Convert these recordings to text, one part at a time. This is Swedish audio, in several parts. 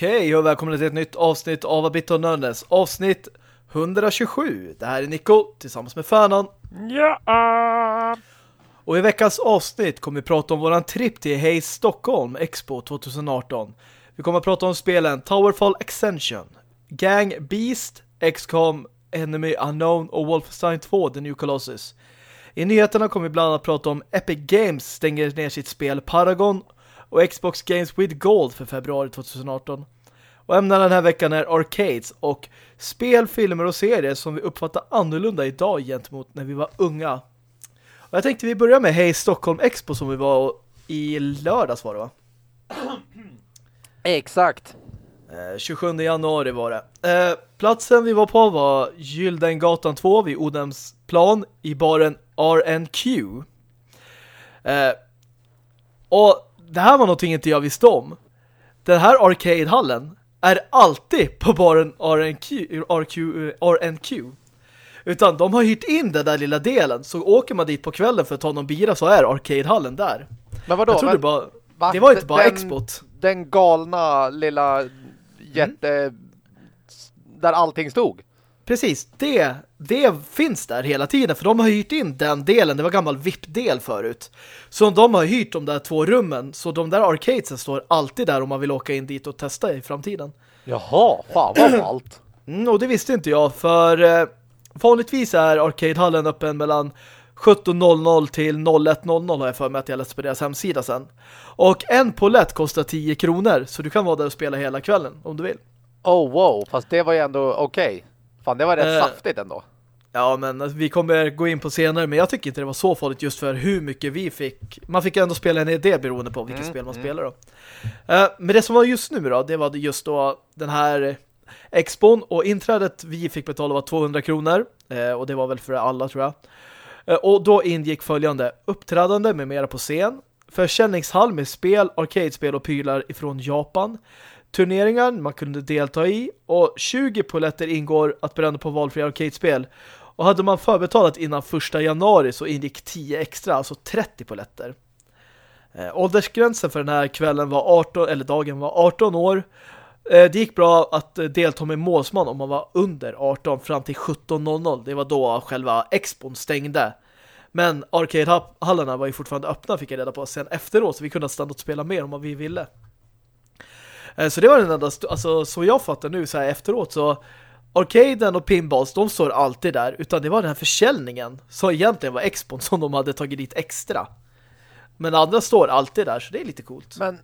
Okej, och välkomna till ett nytt avsnitt av Abit och Nörnes. Avsnitt 127. Det här är Nico tillsammans med Färnan. Ja. Och i veckans avsnitt kommer vi prata om våran trip till Hayes Stockholm Expo 2018. Vi kommer att prata om spelen Towerfall Extension, Gang Beast, XCOM, Enemy Unknown och Wolfenstein 2 The New Colossus. I nyheterna kommer vi bland annat prata om Epic Games stänger ner sitt spel Paragon och Xbox Games with Gold för februari 2018. Och ämnena den här veckan är arcades och spel, filmer och serier som vi uppfattar annorlunda idag gentemot när vi var unga. Och jag tänkte vi börjar med Hey Stockholm Expo som vi var i lördags var det va? Exakt. Eh, 27 januari var det. Eh, platsen vi var på var Gyldengatan 2 vid Odemsplan i baren RNQ. Eh, och det här var någonting inte jag visste om. Den här arcadehallen är alltid på baren RNQ, RQ, RNQ. Utan de har hyrt in den där lilla delen. Så åker man dit på kvällen för att ta någon bira så är arcadehallen där. Men vadå? Jag trodde Men, bara, va? det var inte bara Den- expot. Den galna lilla jätte... Där allting stod. Precis, det, det finns där hela tiden för de har hyrt in den delen, det var gammal VIP-del förut. Så de har hyrt de där två rummen, så de där arcadesen står alltid där om man vill åka in dit och testa i framtiden. Jaha, fan vad ballt. Mm, och det visste inte jag, för eh, vanligtvis är arcadehallen öppen mellan 17.00 till 01.00 har jag för mig att jag läste på deras hemsida sen. Och en polett kostar 10 kronor, så du kan vara där och spela hela kvällen om du vill. Oh wow, fast det var ju ändå okej. Fan, det var rätt Eh. saftigt ändå. Ja, men alltså, vi kommer gå in på senare, men jag tycker inte det var så farligt just för hur mycket vi fick. Man fick ändå spela en idé beroende på vilket Mm, spel man mm. spelar då. Eh, men det som var just nu då, det var just då den här expon och inträdet vi fick betala var 200 kronor eh, och det var väl för alla tror jag. Eh, och då ingick följande uppträdande med mera på scen, försäljningshall med spel, arcadespel och prylar ifrån Japan, turneringar man kunde delta i och 20 poletter ingår att bränna på valfria arcadespel. Och hade man förbetalat innan första januari så ingick 10 extra, alltså 30 poletter. Eh, åldersgränsen för den här kvällen var 18, eller dagen var 18 år. Eh, det gick bra att eh, delta med målsman om man var under 18 fram till 17.00. Det var då själva expon stängde. Men arcadehallarna var ju fortfarande öppna fick jag reda på sen efteråt så vi kunde stanna och spela mer om vad vi ville. Eh, Så det var den enda, alltså så jag fattar nu så här efteråt så arcaden och pinballs, de står alltid där utan det var den här försäljningen som egentligen var expon som de hade tagit dit extra. Men andra står alltid där så det är lite coolt. Men,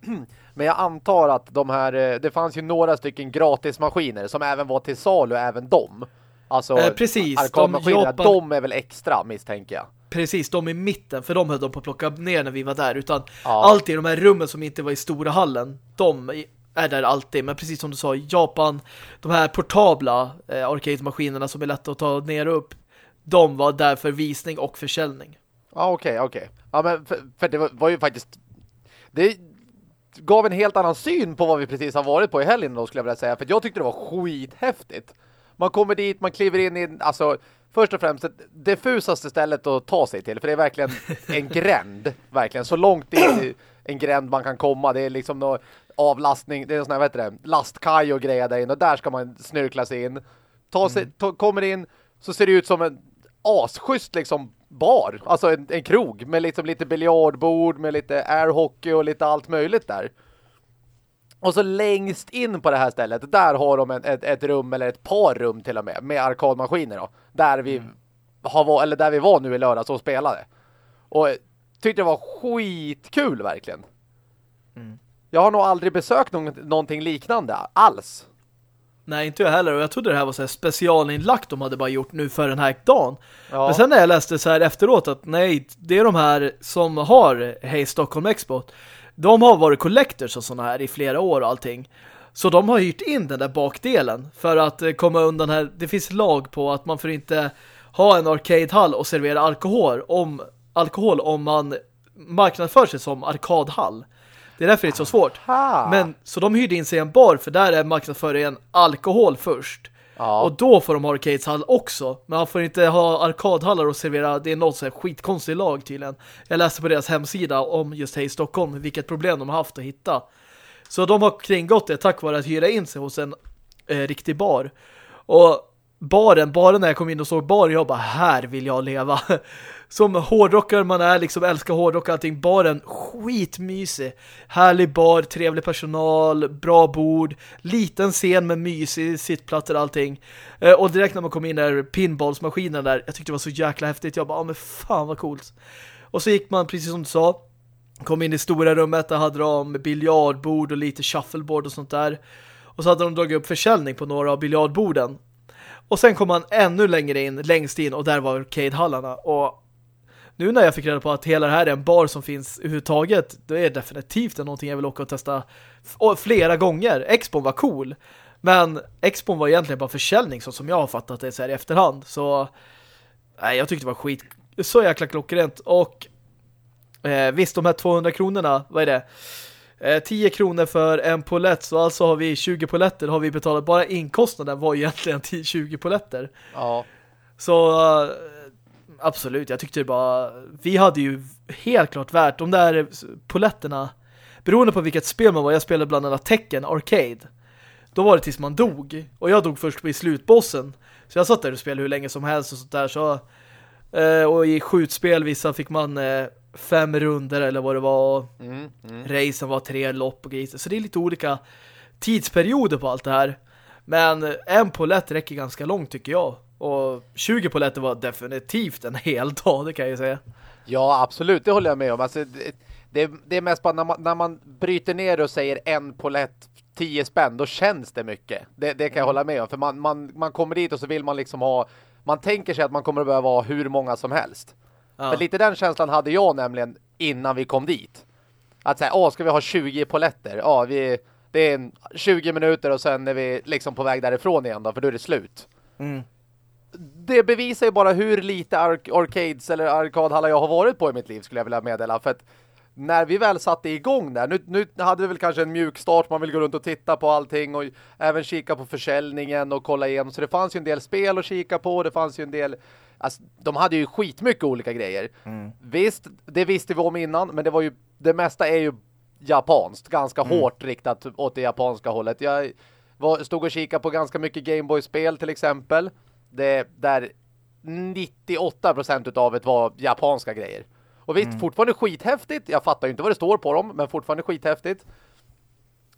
men jag antar att de här... eh, Det fanns ju några stycken gratismaskiner som även var till salu, även de. Alltså, Eh, precis, de Japan- de är väl extra misstänker jag. Precis, de i mitten, för de höll de på att plocka ner när vi var där. Utan Ja. allt i de här rummen som inte var i stora hallen, de är där alltid. Men precis som du sa, Japan, de här portabla eh, arcade-maskinerna som är lätta att ta ner och upp, de var där för visning och försäljning. Ja, okej, okej. Ja, men för, för det var, var ju faktiskt... Det gav en helt annan syn på vad vi precis har varit på i helgen då skulle jag vilja säga. För jag tyckte det var skithäftigt. Man kommer dit, man kliver in i, alltså först och främst det diffusaste stället att ta sig till. För det är verkligen en gränd, verkligen. Så långt in en gränd man kan komma. Det är liksom någon avlastning, det är sån här, vad heter det, lastkaj och grejer där inne. Och där ska man snirkla sig in. Ta sig, ta, kommer in, så ser det ut som en asschysst liksom bar. Alltså en, en krog med liksom lite biljardbord, med lite airhockey och lite allt möjligt där. Och så längst in på det här stället, där har de en, ett, ett rum eller ett par rum till och med med arkadmaskiner då. Där vi har var, eller där vi var nu i lördags och spelade. Och tyckte det var skitkul verkligen. Jag har nog aldrig besökt någon, någonting liknande alls. Nej, inte jag heller. Och jag trodde det här var så här specialinlagt de hade bara gjort nu för den här dagen. Ja. Men sen när jag läste så här efteråt att nej, det är de här som har Hey Stockholm Expo. De har varit collectors och såna här i flera år och allting. Så de har hyrt in den där bakdelen för att eh, komma undan här. Det finns lag på att man får inte ha en arcadehall och servera alkohol om, alkohol om man marknadsför sig som arkadhall. Det är därför det är så svårt. Men så de hyrde in sig i en bar för där är marknadsföringen alkohol först. Ja. Och då får de ha arcadeshall också. Men man får inte ha arkadhallar och servera. Det är något så här skitkonstig lag tydligen. Jag läste på deras hemsida om just här i Stockholm vilket problem de har haft att hitta. Så de har kringgått det tack vare att hyra in sig hos en eh, riktig bar. Och baren, bara när jag kom in och såg baren, jag bara, här vill jag leva. Som hårdrockare man är, liksom älskar hårdrock och allting. Baren, skitmysig. Härlig bar, trevlig personal, bra bord, liten scen med mysig sittplatser och allting. Eh, och direkt när man kom in där, pinballsmaskinen där, jag tyckte det var så jäkla häftigt. Jag bara, ja men fan vad coolt. Och så gick man, precis som du sa, kom in i stora rummet, där hade de biljardbord och lite shuffleboard och sånt där. Och så hade de dragit upp försäljning på några av biljardborden. Och sen kom man ännu längre in, längst in, och där var arcadehallarna. Och nu när jag fick reda på att hela det här är en bar som finns överhuvudtaget, då är det definitivt någonting jag vill åka och testa flera gånger. Expon var cool, men Expon var egentligen bara försäljning så som jag har fattat det så här i efterhand. Så nej, jag tyckte det var skit så jäkla klockrent. Och eh, visst, de här 200 kronorna, vad är det? 10 eh, kronor för en polett så alltså har vi 20 poletter har vi betalat. Bara inkostnaden var egentligen 10, 20 poletter. Ja. Så uh, absolut, jag tyckte det bara vi hade ju helt klart värt de där poletterna beroende på vilket spel man var. Jag spelade bland annat Tekken Arcade. Då var det tills man dog. Och jag dog först i slutbossen. Så jag satt där och spelade hur länge som helst och sånt där. Så, uh, och i skjutspel vissa fick man uh, fem runder eller vad det var. Mm, mm. Racen var tre lopp och grejer. Så det är lite olika tidsperioder på allt det här. Men en polett räcker ganska långt tycker jag. Och 20 poletter var definitivt en hel dag, det kan jag säga. Ja, absolut, det håller jag med om. Alltså, det, det är mest bara när man, när man bryter ner och säger en polett 10 spänn, då känns det mycket. Det, det kan jag hålla med om. För man, man, man kommer dit och så vill man liksom ha... Man tänker sig att man kommer att behöva ha hur många som helst. Ja. För lite den känslan hade jag nämligen innan vi kom dit. Att säga, åh ska vi ha 20 poletter? Ja, vi, det är en 20 minuter och sen är vi liksom på väg därifrån igen då, för då är det slut. Mm. Det bevisar ju bara hur lite arc arcades eller arkadhallar jag har varit på i mitt liv skulle jag vilja meddela. För att när vi väl satte igång där, nu, nu hade vi väl kanske en mjuk start, man vill gå runt och titta på allting och även kika på försäljningen och kolla igenom. Så det fanns ju en del spel att kika på, det fanns ju en del Alltså, de hade ju skitmycket olika grejer. Mm. Visst, det visste vi om innan, men det var ju det mesta är ju japanskt, ganska mm. hårt riktat åt det japanska hållet. Jag var, stod och kikade på ganska mycket Gameboy-spel till exempel. Det, där 98% utav det var japanska grejer. Och visst, mm. fortfarande skithäftigt. Jag fattar ju inte vad det står på dem, men fortfarande skithäftigt.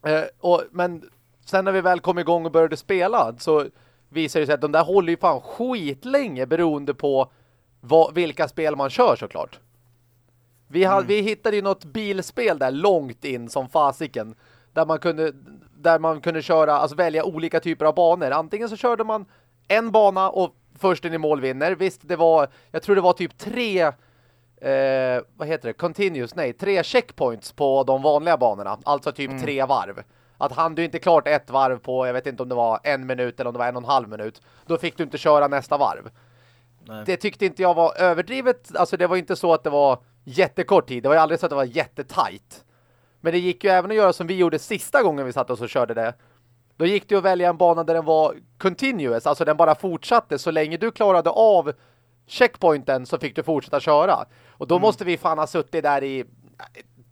Eh, och, men sen när vi väl kom igång och började spela så visar det sig att de där håller ju fan skitlänge beroende på vad, vilka spel man kör såklart. Vi, hade, mm. vi hittade ju något bilspel där långt in som fasiken där man kunde där man kunde köra, alltså välja olika typer av banor. Antingen så körde man en bana och först in i mål vinner. Visst, det var, jag tror det var typ tre eh, vad heter det? Continuous, nej, tre checkpoints på de vanliga banorna. Alltså typ mm. tre varv att han du inte klart ett varv på, jag vet inte om det var en minut eller om det var en och en halv minut, då fick du inte köra nästa varv. Nej. Det tyckte inte jag var överdrivet. Alltså det var inte så att det var jättekort tid. Det var ju aldrig så att det var jättetajt. Men det gick ju även att göra som vi gjorde sista gången vi satt oss och körde det. Då gick det att välja en bana där den var continuous. Alltså den bara fortsatte. Så länge du klarade av checkpointen så fick du fortsätta köra. Och då mm. måste vi fan ha suttit där i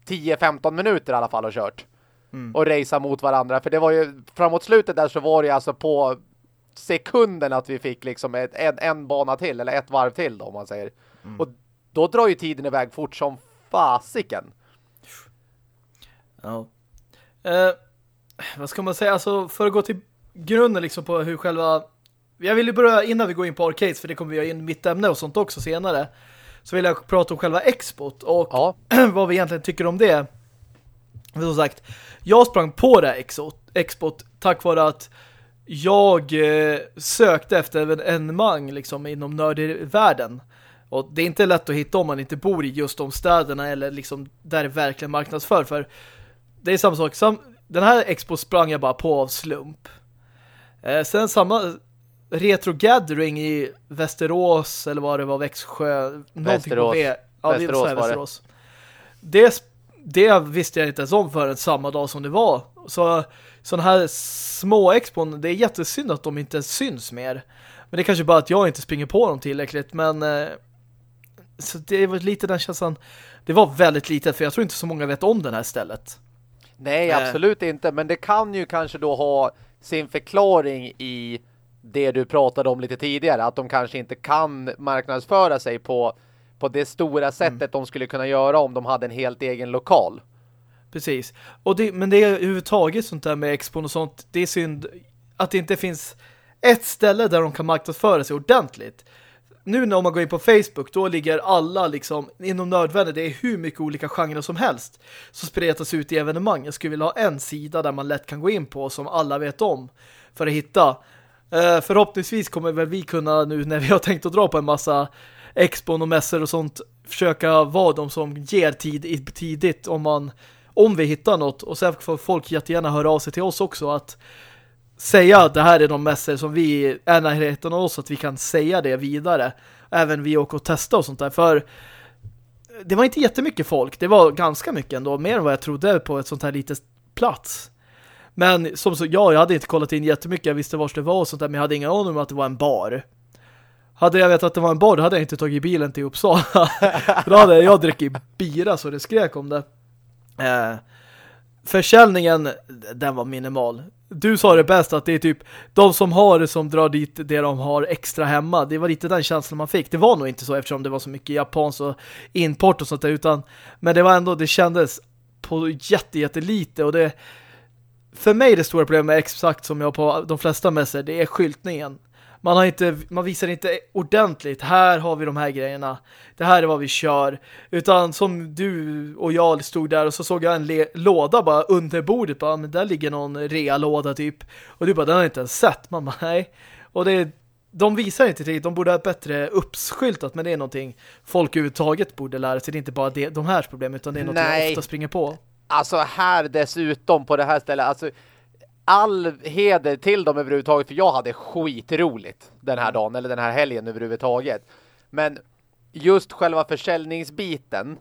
10-15 minuter i alla fall och kört mm. och racea mot varandra. För det var ju, framåt slutet där så var det alltså på sekunden att vi fick liksom ett, en, en bana till, eller ett varv till då, om man säger. Mm. Och då drar ju tiden iväg fort som fasiken. Ja. Eh, vad ska man säga? Alltså, för att gå till grunden liksom på hur själva... Jag vill ju börja innan vi går in på arcades, för det kommer vi göra in mitt ämne och sånt också senare. Så vill jag prata om själva expot och ja. vad vi egentligen tycker om det. Som sagt, jag sprang på det här expot tack vare att jag eh, sökte efter en evenemang liksom inom nördvärlden. Och det är inte lätt att hitta om man inte bor i just de städerna eller liksom där det verkligen marknadsför. För det är samma sak. Sam, den här expo sprang jag bara på av slump. Eh, sen samma Retro Gathering i Västerås eller vad det var, Växjö. Västerås. Ja, Västerås, det, Västerås. det det visste jag inte ens om förrän samma dag som det var. Så sådana här små expon, det är jättesynd att de inte syns mer. Men det är kanske bara att jag inte springer på dem tillräckligt. Men eh, så det var lite den känslan. Det var väldigt litet för jag tror inte så många vet om den här stället. Nej, absolut inte. Men det kan ju kanske då ha sin förklaring i det du pratade om lite tidigare. Att de kanske inte kan marknadsföra sig på, på det stora sättet de skulle kunna göra om de hade en helt egen lokal. Precis. Och det, men det är överhuvudtaget sånt där med Expon och sånt. Det är synd att det inte finns ett ställe där de kan marknadsföra sig ordentligt. Nu när man går in på Facebook, då ligger alla liksom inom nödvändigt, det är hur mycket olika genrer som helst som spretas ut i evenemang. Jag skulle vilja ha en sida där man lätt kan gå in på som alla vet om för att hitta. Uh, förhoppningsvis kommer väl vi kunna nu när vi har tänkt att dra på en massa expon och mässor och sånt försöka vara de som ger tid tidigt om man om vi hittar något och sen får folk jättegärna höra av sig till oss också att säga att det här är de mässor som vi är närheten av oss att vi kan säga det vidare. Även vi åker och testar och sånt där. För det var inte jättemycket folk. Det var ganska mycket ändå. Mer än vad jag trodde på ett sånt här litet plats. Men som så, ja, jag hade inte kollat in jättemycket. Jag visste vart det var och sånt där. Men jag hade ingen aning om att det var en bar. Hade jag vetat att det var en bar då hade jag inte tagit bilen till Uppsala. För då hade jag druckit bira så det skrek om det. Eh, försäljningen, den var minimal. Du sa det bäst att det är typ de som har det som drar dit det de har extra hemma. Det var lite den känslan man fick. Det var nog inte så eftersom det var så mycket japans och import och sånt där utan men det var ändå, det kändes på jätte, jättelite och det för mig det stora problemet är exakt som jag på de flesta mässor, det är skyltningen. Man, har inte, man visar inte ordentligt, här har vi de här grejerna. Det här är vad vi kör. Utan som du och jag stod där och så såg jag en låda bara under bordet. Bara, men där ligger någon rea-låda typ. Och du bara, den har jag inte ens sett. Bara, nej. Och det de visar inte till, de borde ha bättre uppskyltat, men det är någonting folk överhuvudtaget borde lära sig. Det är inte bara det, de här problemen, utan det är något Nej. jag ofta springer på. Alltså här dessutom på det här stället, alltså all heder till dem överhuvudtaget för jag hade skitroligt den här dagen eller den här helgen överhuvudtaget. Men just själva försäljningsbiten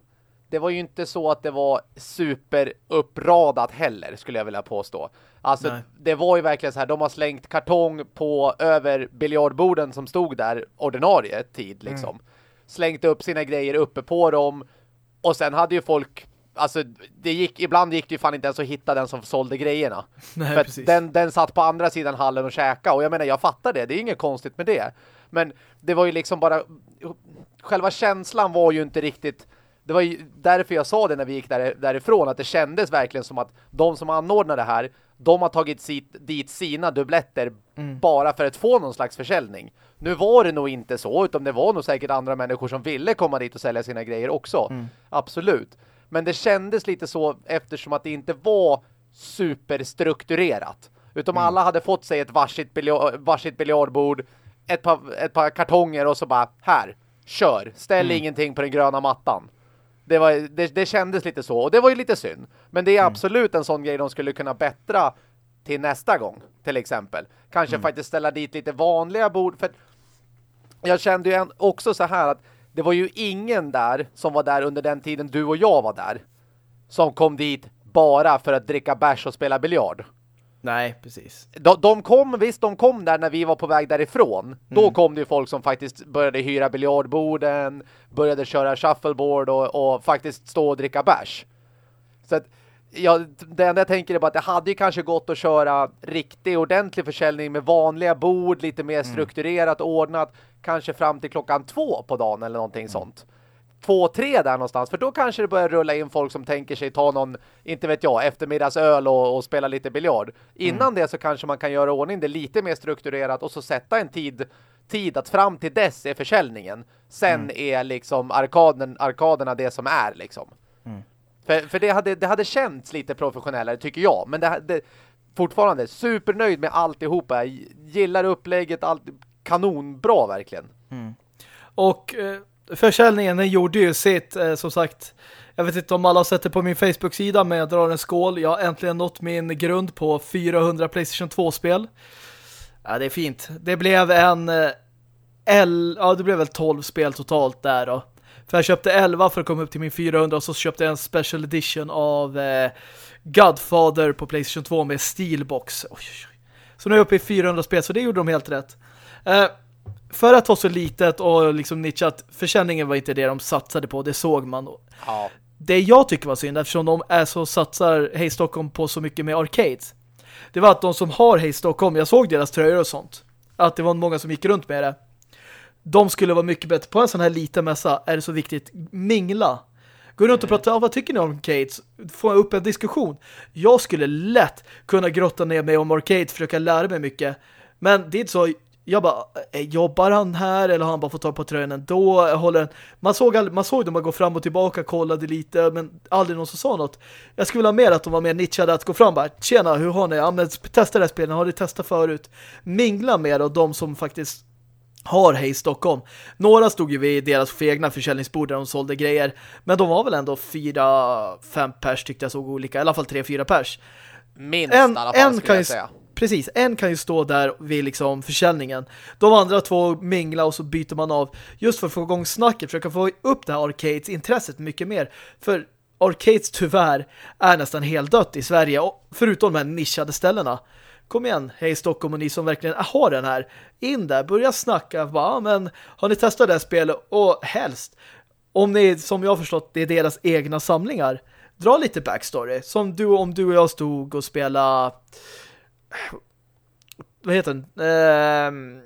det var ju inte så att det var super uppradat heller skulle jag vilja påstå. Alltså Nej. det var ju verkligen så här, de har slängt kartong på över biljardborden som stod där ordinarie tid liksom. Slängt upp sina grejer uppe på dem och sen hade ju folk Alltså, det gick, ibland gick det ju fan inte ens att hitta den som sålde grejerna. Nej, För precis. den, den satt på andra sidan hallen och käka. Och jag menar, jag fattar det. Det är inget konstigt med det. Men det var ju liksom bara... Själva känslan var ju inte riktigt... Det var ju därför jag sa det när vi gick där, därifrån. Att det kändes verkligen som att de som anordnar det här, de har tagit sit, dit sina dubbletter bara för att få någon slags försäljning. Nu var det nog inte så, utan det var nog säkert andra människor som ville komma dit och sälja sina grejer också. Absolut. Men det kändes lite så eftersom att det inte var superstrukturerat. Utan alla hade fått sig ett varsitt, biljard, varsitt biljardbord, ett par, ett par kartonger och så bara, här, kör. Ställ ingenting på den gröna mattan. Det, var, det, det kändes lite så, och det var ju lite synd. Men det är absolut en sån grej de skulle kunna bättra till nästa gång, till exempel. Kanske faktiskt ställa dit lite vanliga bord, för jag kände ju också så här att det var ju ingen där som var där under den tiden du och jag var där som kom dit bara för att dricka bärs och spela biljard. Nej, precis. De, de kom, visst de kom där när vi var på väg därifrån. Då kom det ju folk som faktiskt började hyra biljardborden, började köra shuffleboard och, och faktiskt stå och dricka bärs. Så att ja, det enda jag tänker är bara att det hade ju kanske gått att köra riktig ordentlig försäljning med vanliga bord, lite mer strukturerat och ordnat, kanske fram till klockan två på dagen eller någonting sånt. Två, tre där någonstans, för då kanske det börjar rulla in folk som tänker sig ta någon, inte vet jag, eftermiddagsöl och, och spela lite biljard. Innan det så kanske man kan göra ordning det lite mer strukturerat och så sätta en tid tid att fram till dess är försäljningen. Sen är liksom arkaden, arkaderna det som är liksom. För, för det, hade, det hade känts lite professionellare tycker jag. Men det, det fortfarande supernöjd med alltihopa. Jag gillar upplägget, allt kanonbra verkligen. Mm. Och eh, försäljningen den gjorde ju sitt, eh, som sagt, jag vet inte om alla har sett det på min Facebook-sida, men jag drar en skål. Jag har äntligen nått min grund på 400 Playstation 2-spel. Ja, det är fint. Det blev en eh, L, ja det blev väl 12 spel totalt där då. För jag köpte 11 för att komma upp till min 400 och så köpte jag en special edition av eh, Godfather på Playstation 2 med Steelbox. Oj, oj, oj. Så nu är jag uppe i 400 spel, så det gjorde de helt rätt. Eh, för att vara så litet och liksom nischat, försäljningen var inte det de satsade på, det såg man. Ja. det jag tycker var synd eftersom de är så satsar Hej Stockholm på så mycket med arcades. Det var att de som har Hej Stockholm, jag såg deras tröjor och sånt. Att det var många som gick runt med det. De skulle vara mycket bättre. På en sån här liten mässa är det så viktigt. Mingla. Gå runt och prata, ah, vad tycker ni om arcades? Få upp en diskussion. Jag skulle lätt kunna grotta ner mig om arcades, försöka lära mig mycket. Men det är inte så, jag bara, äh, jobbar han här eller har han bara fått ta på tröjan ändå? Håller den? Man såg, all, man såg dem att gå fram och tillbaka, kollade lite, men aldrig någon som sa något. Jag skulle vilja ha mer att de var mer nischade att gå fram bara, tjena, hur har ni? Ja, men testa det här spelet, har ni testat förut? Mingla mer av de som faktiskt har Hej Stockholm. Några stod ju vid deras egna försäljningsbord där de sålde grejer. Men de var väl ändå fyra, fem pers tyckte jag såg olika. I alla fall tre, fyra pers. Minst en, i alla fall en kan jag säga. Precis, en kan ju stå där vid liksom försäljningen. De andra två mingla och så byter man av. Just för att få igång snacket, försöka få upp det här arcades-intresset mycket mer. För arcades tyvärr är nästan helt dött i Sverige. Förutom de här nischade ställena kom igen, hej Stockholm och ni som verkligen har den här, in där, börja snacka, bara, men har ni testat det här spelet? Och helst, om ni, som jag har förstått, det är deras egna samlingar, dra lite backstory, som du, om du och jag stod och spela vad heter den? Eh,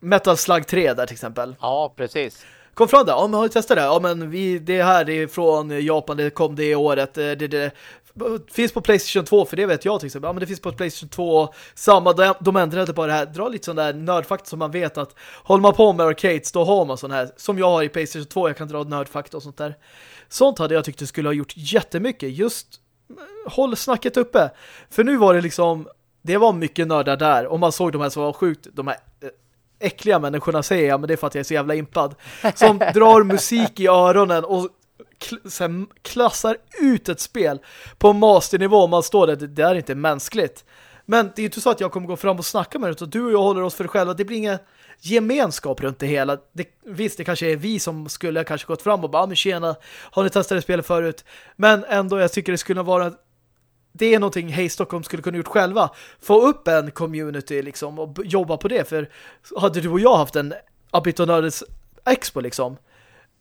Metal Slug 3 där till exempel. Ja, precis kom fram där, ja men har du testat det? Ja men vi, det här det är från Japan, det kom det året, det, det, det finns på Playstation 2, för det vet jag till exempel. Ja men det finns på Playstation 2, samma, de, de ändrade bara det här. Dra lite sån där nördfakta som man vet att håller man på med arcades, då har man sån här, som jag har i Playstation 2, jag kan dra nördfakta och sånt där. Sånt hade jag tyckt det skulle ha gjort jättemycket, just håll snacket uppe. För nu var det liksom, det var mycket nördar där, och man såg de här som var sjukt, de här eh, äckliga människorna säger jag, men det är för att jag är så jävla impad. Som drar musik i öronen och kl klassar ut ett spel på masternivå. Man står där, det, det är inte mänskligt. Men det är inte så att jag kommer gå fram och snacka med det. Du och jag håller oss för själva. Det blir ingen gemenskap runt det hela. Det, visst, det kanske är vi som skulle kanske gått fram och bara, ah, men tjena, har ni testat det spelet förut? Men ändå, jag tycker det skulle vara det är någonting Hej Stockholm skulle kunna gjort själva. Få upp en community liksom och jobba på det. För hade du och jag haft en Abitonördes Expo liksom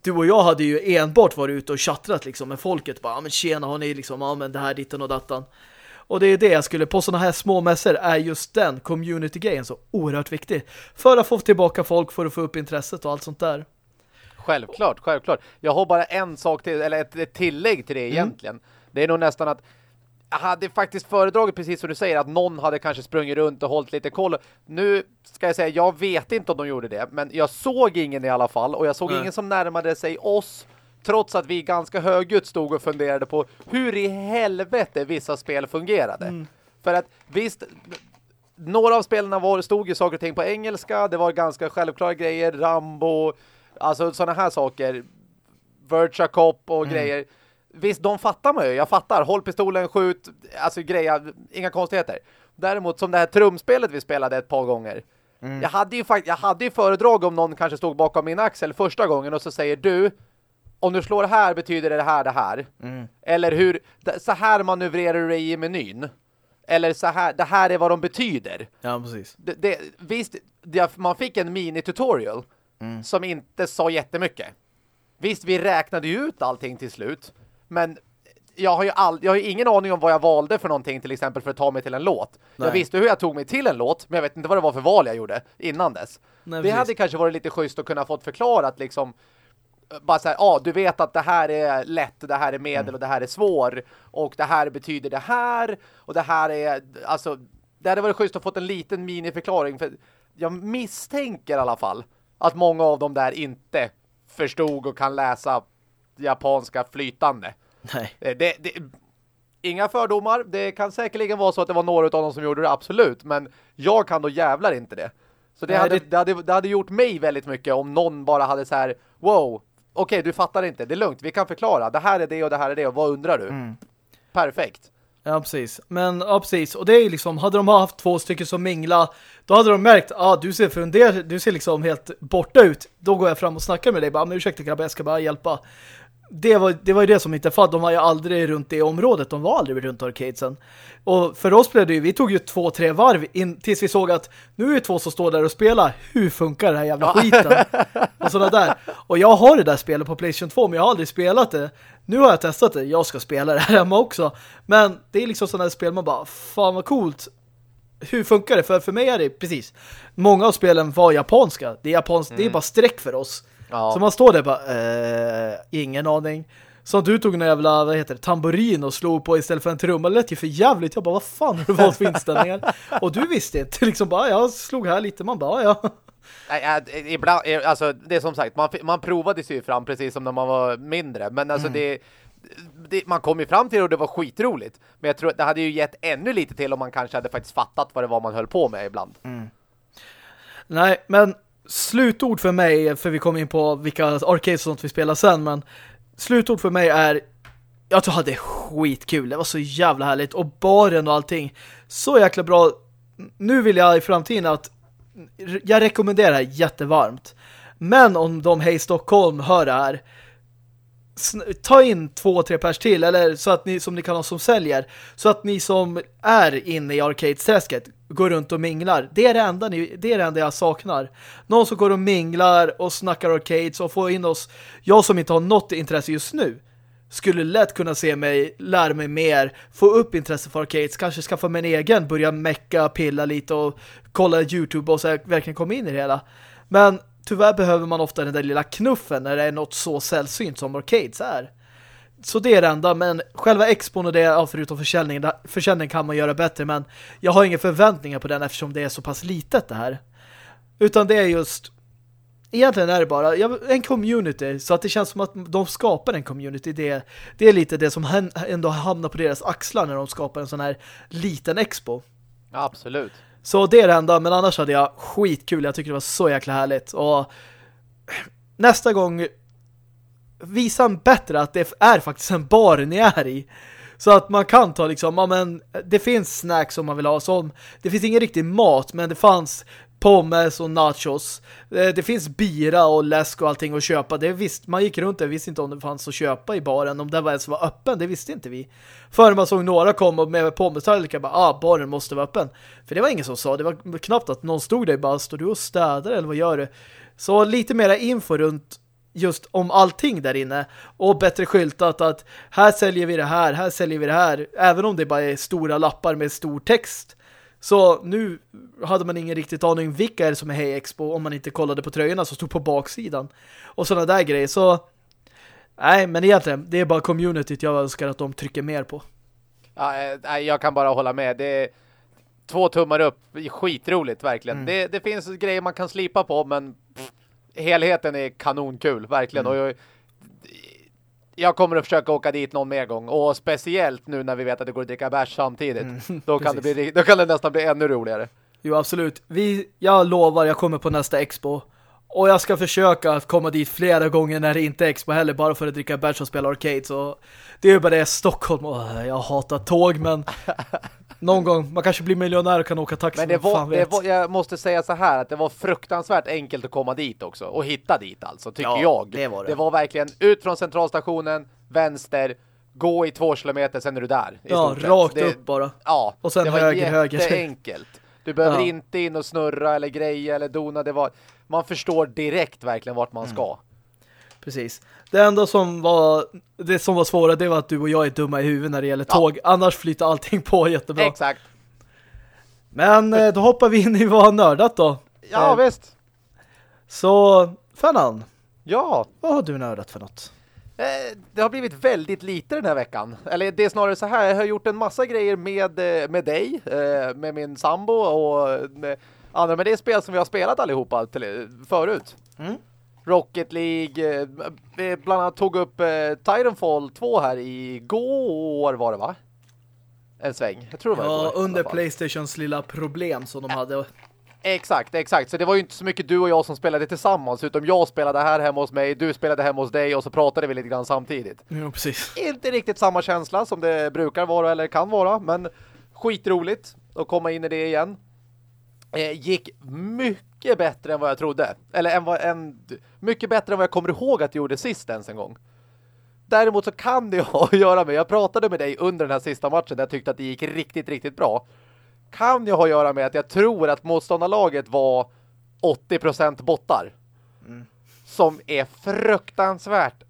du och jag hade ju enbart varit ute och chattrat liksom med folket. Bara, men tjena har ni liksom, ja men det här ditten och dattan. Och det är det jag skulle, på sådana här små mässor är just den community-grejen så oerhört viktig. För att få tillbaka folk, för att få upp intresset och allt sånt där. Självklart, självklart. Jag har bara en sak till, eller ett, ett tillägg till det mm. egentligen. Det är nog nästan att jag hade faktiskt föredragit precis som du säger att någon hade kanske sprungit runt och hållit lite koll. Nu ska jag säga, jag vet inte om de gjorde det, men jag såg ingen i alla fall och jag såg Nej. ingen som närmade sig oss trots att vi ganska högljutt stod och funderade på hur i helvete vissa spel fungerade. Mm. För att visst, några av spelarna var, stod ju saker och ting på engelska, det var ganska självklara grejer, Rambo, alltså sådana här saker, Virtua Cop och mm. grejer Visst, de fattar man ju. Jag fattar. Håll pistolen, skjut. Alltså grejer, inga konstigheter. Däremot som det här trumspelet vi spelade ett par gånger. Mm. Jag hade ju jag hade ju föredrag om någon kanske stod bakom min axel första gången och så säger du om du slår här betyder det här det här. Mm. Eller hur så här manövrerar du dig i menyn. Eller så här det här är vad de betyder. Ja, precis. Det, det, visst det, man fick en mini tutorial mm. som inte sa jättemycket. Visst vi räknade ju ut allting till slut. Men jag har ju all, jag har ingen aning om vad jag valde för någonting till exempel för att ta mig till en låt. Nej. Jag visste hur jag tog mig till en låt, men jag vet inte vad det var för val jag gjorde innan dess. Nej, det hade kanske varit lite schysst att kunna fått förklarat liksom bara så ja, ah, du vet att det här är lätt, det här är medel mm. och det här är svår och det här betyder det här och det här är, alltså det hade varit schysst att fått en liten miniförklaring för jag misstänker i alla fall att många av dem där inte förstod och kan läsa japanska flytande. Nej. Eh, det, det, inga fördomar. Det kan säkerligen vara så att det var några av dem som gjorde det, absolut. Men jag kan då jävlar inte det. Så det, Nej, hade, det... hade, det hade gjort mig väldigt mycket om någon bara hade så här, wow, okej du fattar inte, det är lugnt, vi kan förklara. Det här är det och det här är det och vad undrar du? Mm. Perfekt. Ja, precis. Men, ja, precis. Och det är liksom, hade de haft två stycken som mingla, då hade de märkt, ah, du ser funder, du ser liksom helt borta ut. Då går jag fram och snackar med dig, bara, men ursäkta grabbar, jag ska bara hjälpa. Det var, det var ju det som inte fanns. De var ju aldrig runt det området. De var aldrig runt arcadesen. Och för oss blev det ju, vi tog ju två, tre varv in, tills vi såg att nu är det två som står där och spelar. Hur funkar den här jävla ja. skiten? och sådana där. Och jag har det där spelet på Playstation 2, men jag har aldrig spelat det. Nu har jag testat det. Jag ska spela det här hemma också. Men det är liksom sådana här spel man bara, fan vad coolt. Hur funkar det? För, för mig är det precis. Många av spelen var japanska. Det är japanskt, mm. det är mm. bara streck för oss. Ja. Så man står där bara, eh, ingen aning. Så du tog en jävla, vad heter det, tamburin och slog på istället för en trumma. Det lät ju för jävligt. Jag bara, vad fan har du valt för inställningar? och du visste inte. Liksom bara, jag slog här lite. Man bara, ja. Nej, ibland, alltså det är som sagt, man, man provade sig fram precis som när man var mindre. Men alltså mm. det, det, man kom ju fram till det och det var skitroligt. Men jag tror att det hade ju gett ännu lite till om man kanske hade faktiskt fattat vad det var man höll på med ibland. Mm. Nej, men slutord för mig, för vi kommer in på vilka arcades och sånt vi spelar sen, men slutord för mig är jag tror jag hade skitkul. Det var så jävla härligt. Och baren och allting. Så jäkla bra. Nu vill jag i framtiden att jag rekommenderar det jättevarmt. Men om de Hej Stockholm hör det här ta in två, tre pers till eller så att ni som ni kan ha som säljer så att ni som är inne i arcade-träsket går runt och minglar. Det är det enda, ni, det är det enda jag saknar. Någon som går och minglar och snackar arcades och får in oss. Jag som inte har något intresse just nu skulle lätt kunna se mig, lära mig mer, få upp intresse för arcades, kanske skaffa mig en egen, börja mecka, pilla lite och kolla YouTube och så verkligen komma in i det hela. Men tyvärr behöver man ofta den där lilla knuffen när det är något så sällsynt som arcades är. Så det är det enda, men själva expon och det, ja, förutom försäljningen, försäljningen kan man göra bättre, men jag har inga förväntningar på den eftersom det är så pass litet det här. Utan det är just egentligen är det bara en community, så att det känns som att de skapar en community, det, det är lite det som ändå hamnar på deras axlar när de skapar en sån här liten expo. Absolut. Så det är det enda, men annars hade jag skitkul. Jag tycker det var så jäkla härligt. Och nästa gång visa bättre att det är faktiskt en bar ni är i. Så att man kan ta liksom, ja men det finns snacks om man vill ha som, det finns ingen riktig mat men det fanns pommes och nachos. Eh, det finns bira och läsk och allting att köpa. Det visst, man gick runt där visste inte om det fanns att köpa i baren. Om den var ens var öppen, det visste inte vi. Förrän man såg några komma med pommes-tallrikar bara, ah, baren måste vara öppen. För det var ingen som sa, det var knappt att någon stod där bara, står du och städar eller vad gör du? Så lite mera info runt just om allting där inne och bättre skyltat att här säljer vi det här, här säljer vi det här även om det bara är stora lappar med stor text så nu hade man ingen riktigt aning vilka är det som är Hey Expo om man inte kollade på tröjorna som stod på baksidan. Och sådana där grejer. Så nej, men egentligen, det är bara communityt jag önskar att de trycker mer på. Ja, eh, jag kan bara hålla med. Det är två tummar upp. Skitroligt, verkligen. Mm. Det, det, finns grejer man kan slipa på, men pff, helheten är kanonkul, verkligen. Mm. Och jag, jag kommer att försöka åka dit någon mer gång. Och speciellt nu när vi vet att det går att dricka bärs samtidigt. Mm, då, kan det bli, då kan det nästan bli ännu roligare. Jo, absolut. Vi, jag lovar, jag kommer på nästa expo. Och jag ska försöka att komma dit flera gånger när det inte är expo heller. Bara för att dricka bärs och spela arcade. Så det är ju bara det Stockholm. Oh, jag hatar tåg, men någon gång, man kanske blir miljonär och kan åka taxi. Men det var, det var, jag måste säga så här att det var fruktansvärt enkelt att komma dit också. Och hitta dit alltså, tycker ja, jag. Det var, det. det var verkligen ut från centralstationen, vänster, gå i två kilometer, sen är du där. ja, rakt det, upp bara. Ja, och sen det höger, var jätteenkelt. Du behöver ja. inte in och snurra eller greja eller dona. Det var, man förstår direkt verkligen vart man mm. Precis. Det enda som var det som var svåra det var att du och jag är dumma i huvudet när det gäller tåg. Ja. Annars flyter allting på jättebra. Exakt. Men eh, då hoppar vi in i vad har nördat då. Ja, eh, visst. Så, Fernan. Ja. Vad har du nördat för något? Eh, det har blivit väldigt lite den här veckan. Eller det är snarare så här, jag har gjort en massa grejer med, eh, med dig, med min sambo och med andra. Men det är spel som vi har spelat allihopa till, förut. Mm. Rocket League, eh, bland annat tog upp eh, Titanfall 2 här igår var det va? En sväng. Jag tror det var Ja, igår, under Playstations lilla problem som de hade. Exakt, exakt. Så det var ju inte så mycket du och jag som spelade tillsammans utom jag spelade här hemma hos mig, du spelade hemma hos dig och så pratade vi lite grann samtidigt. Ja, precis. Inte riktigt samma känsla som det brukar vara eller kan vara, men skitroligt att komma in i det igen. Eh, gick mycket bättre än vad jag trodde. Eller än vad, en, mycket bättre än vad jag kommer ihåg att jag gjorde sist ens en gång. Däremot så kan det ha att göra med, jag pratade med dig under den här sista matchen där jag tyckte att det gick riktigt, riktigt bra. Kan det ha att göra med att jag tror att motståndarlaget var 80% bottar. Mm. Som är fruktansvärt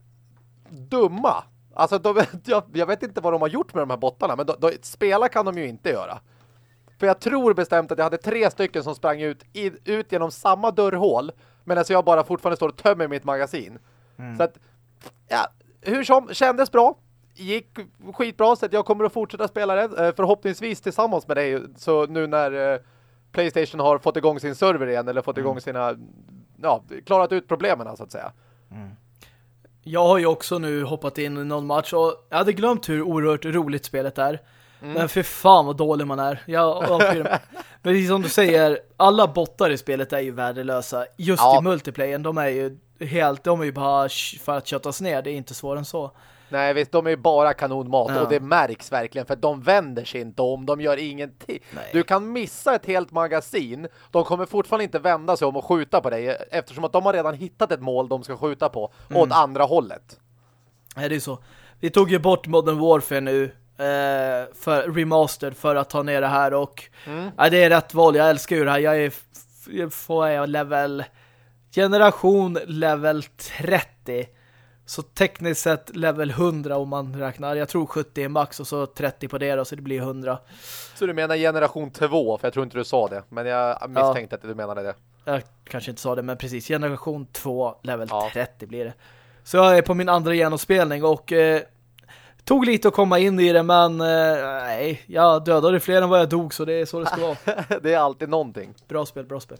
dumma. Alltså, de, jag, jag, vet inte vad de har gjort med de här bottarna, men de, de, spela kan de ju inte göra. För jag tror bestämt att jag hade tre stycken som sprang ut, i, ut genom samma dörrhål, medan jag bara fortfarande står och tömmer mitt magasin. Mm. Så att, ja, hur som, kändes bra. Gick skitbra, så att jag kommer att fortsätta spela det. Eh, förhoppningsvis tillsammans med dig, så nu när eh, Playstation har fått igång sin server igen, eller fått igång mm. sina, ja, klarat ut problemen så att säga. Mm. Jag har ju också nu hoppat in i någon match och jag hade glömt hur oerhört roligt spelet är. Mm. Men för fan vad dålig man är. Jag, men som du säger, alla bottar i spelet är ju värdelösa. Just ja. i multiplayern, de är ju helt, de är ju bara för att köttas ner. Det är inte svårare än så. Nej visst, de är ju bara kanonmat ja. och det märks verkligen för de vänder sig inte om, de gör ingenting. Nej. Du kan missa ett helt magasin, de kommer fortfarande inte vända sig om och skjuta på dig eftersom att de har redan hittat ett mål de ska skjuta på mm. åt andra hållet. Nej, det är så. Vi tog ju bort Modern Warfare nu för remastered för att ta ner det här och mm. ja, det är rätt val. Jag älskar ju det här. Jag är får jag level generation level 30 så tekniskt sett level 100 om man räknar. Jag tror 70 är max och så 30 på det då, så det blir 100. Så du menar generation 2? För jag tror inte du sa det. Men jag misstänkte ja. att du menade det. Jag kanske inte sa det, men precis. Generation 2, level ja. 30 blir det. Så jag är på min andra genomspelning och eh, tog lite att komma in i det, men eh, nej, jag dödade fler än vad jag dog, så det är så det ska vara. det är alltid någonting. Bra spel, bra spel.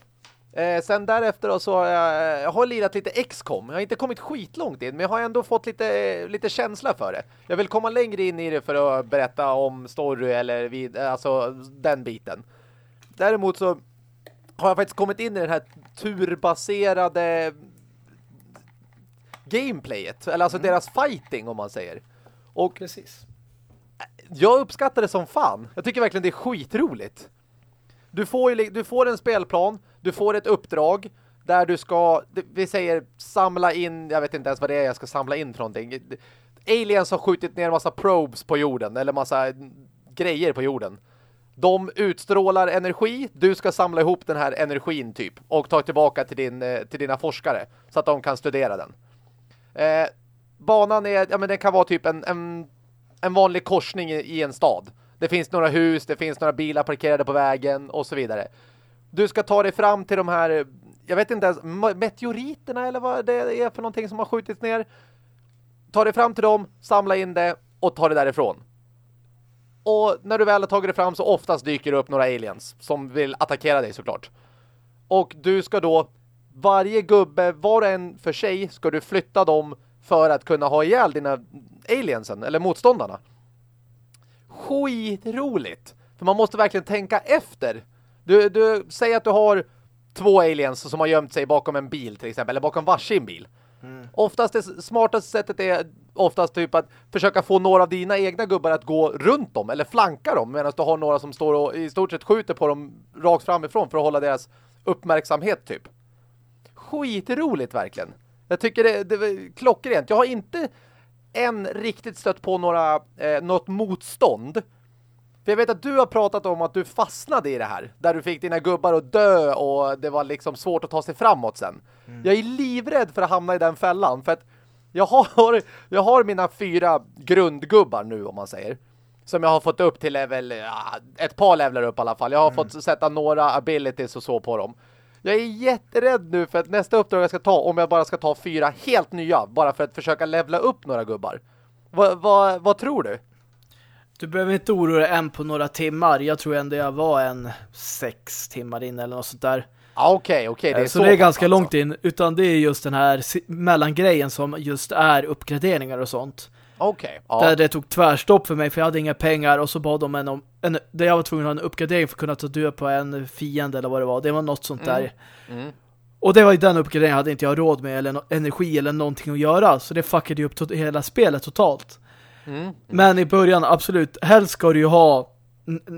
Eh, sen därefter då så har jag, jag har lirat lite XCOM. Jag har inte kommit skitlångt in, men jag har ändå fått lite, lite känsla för det. Jag vill komma längre in i det för att berätta om story eller vid, alltså den biten. Däremot så har jag faktiskt kommit in i den här turbaserade gameplayet. Eller alltså mm. deras fighting om man säger. Och Precis. Jag uppskattar det som fan. Jag tycker verkligen det är skitroligt. Du får, ju, du får en spelplan, du får ett uppdrag där du ska, vi säger samla in, jag vet inte ens vad det är jag ska samla in för någonting. Aliens har skjutit ner massa probes på jorden, eller massa grejer på jorden. De utstrålar energi, du ska samla ihop den här energin typ och ta tillbaka till, din, eh, till dina forskare så att de kan studera den. Eh, banan är, ja men den kan vara typ en, en, en vanlig korsning i, i en stad. Det finns några hus, det finns några bilar parkerade på vägen och så vidare. Du ska ta dig fram till de här, jag vet inte ens, meteoriterna eller vad det är för någonting som har skjutits ner. Ta dig fram till dem, samla in det och ta det därifrån. Och när du väl har tagit dig fram så oftast dyker det upp några aliens som vill attackera dig såklart. Och du ska då, varje gubbe, var och en för sig, ska du flytta dem för att kunna ha ihjäl dina aliensen, eller motståndarna skitroligt. För man måste verkligen tänka efter. Du, du säger att du har två aliens som har gömt sig bakom en bil till exempel, eller bakom varsin bil. Mm. Oftast det smartaste sättet är oftast typ att försöka få några av dina egna gubbar att gå runt dem eller flanka dem medan du har några som står och i stort sett skjuter på dem rakt framifrån för att hålla deras uppmärksamhet typ. Skitroligt verkligen. Jag tycker det, det är klockrent. Jag har inte än riktigt stött på några, eh, något motstånd. För jag vet att du har pratat om att du fastnade i det här. Där du fick dina gubbar att dö och det var liksom svårt att ta sig framåt sen. Mm. Jag är livrädd för att hamna i den fällan. För att jag har, jag har mina fyra grundgubbar nu om man säger. Som jag har fått upp till level, ja, ett par levlar upp i alla fall. Jag har mm. fått sätta några abilities och så på dem. Jag är jätterädd nu för att nästa uppdrag jag ska ta, om jag bara ska ta fyra helt nya, bara för att försöka levla upp några gubbar. Va, va, vad tror du? Du behöver inte oroa dig än på några timmar. Jag tror ändå jag var en sex timmar in eller något sånt där. Okej, okay, okej. Okay, så, så det är ganska alltså. långt in. Utan det är just den här mellangrejen som just är uppgraderingar och sånt. Okej. Okay, ja. Där det tog tvärstopp för mig för jag hade inga pengar och så bad de en om en, där jag var tvungen att ha en uppgradering för att kunna ta död på en fiende eller vad det var. Det var något sånt där. Mm. Mm. Och det var ju den uppgraderingen hade inte jag råd med eller no energi eller någonting att göra. Så det fuckade ju upp hela spelet totalt. Mm. mm. Men i början, absolut, helst ska du ju ha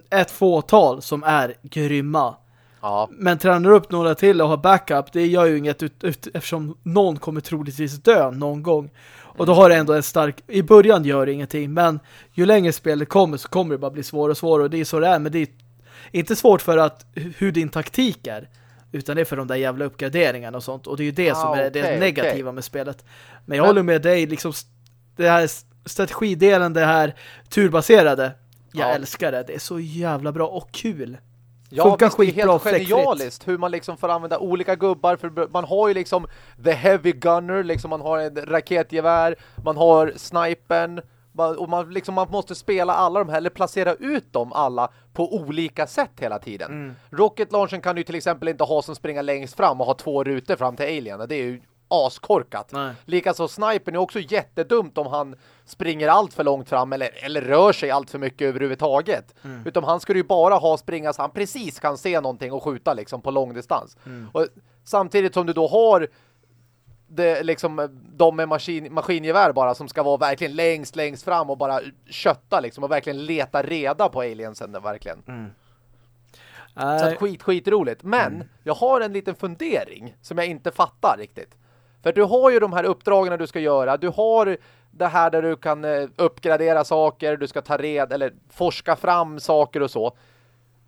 ett fåtal som är grymma. Ja. Men tränar du upp några till och har backup, det gör ju inget ut, ut, eftersom någon kommer troligtvis dö någon gång. Och då har det ändå en stark... I början gör det ingenting, men ju längre spelet kommer så kommer det bara bli svårare och svårare. Och det är så det är, men det är inte svårt för att hur din taktik är. Utan det är för de där jävla uppgraderingarna och sånt. Och det är ju det Ah, som är okej, det negativa okej. med spelet. Men jag Men- håller med dig, liksom det här strategidelen, det här turbaserade. Jag Ja. älskar det. Det är så jävla bra och kul. Ja, Funkar visst, det är skitbra helt genialiskt hur man liksom får använda olika gubbar. För man har ju liksom the heavy gunner, liksom man har en raketgevär, man har snipern och man, liksom, man måste spela alla de här, eller placera ut dem alla på olika sätt hela tiden. Mm. Rocket launchen kan du till exempel inte ha som springer längst fram och ha två rutor fram till alien. Det är ju askorkat. Likaså snipern är också jättedumt om han springer allt för långt fram eller, eller rör sig allt för mycket överhuvudtaget. Mm. Utan han skulle ju bara ha springa så han precis kan se någonting och skjuta liksom på lång distans. Mm. Och samtidigt som du då har det, liksom, de med maskin, maskingevär bara som ska vara verkligen längst, längst fram och bara kötta liksom och verkligen leta reda på aliensen verkligen. Så Nej, att skit, skit roligt. Men Mm. jag har en liten fundering som jag inte fattar riktigt. För du har ju de här uppdragen du ska göra. Du har det här där du kan eh, uppgradera saker, du ska ta red eller forska fram saker och så.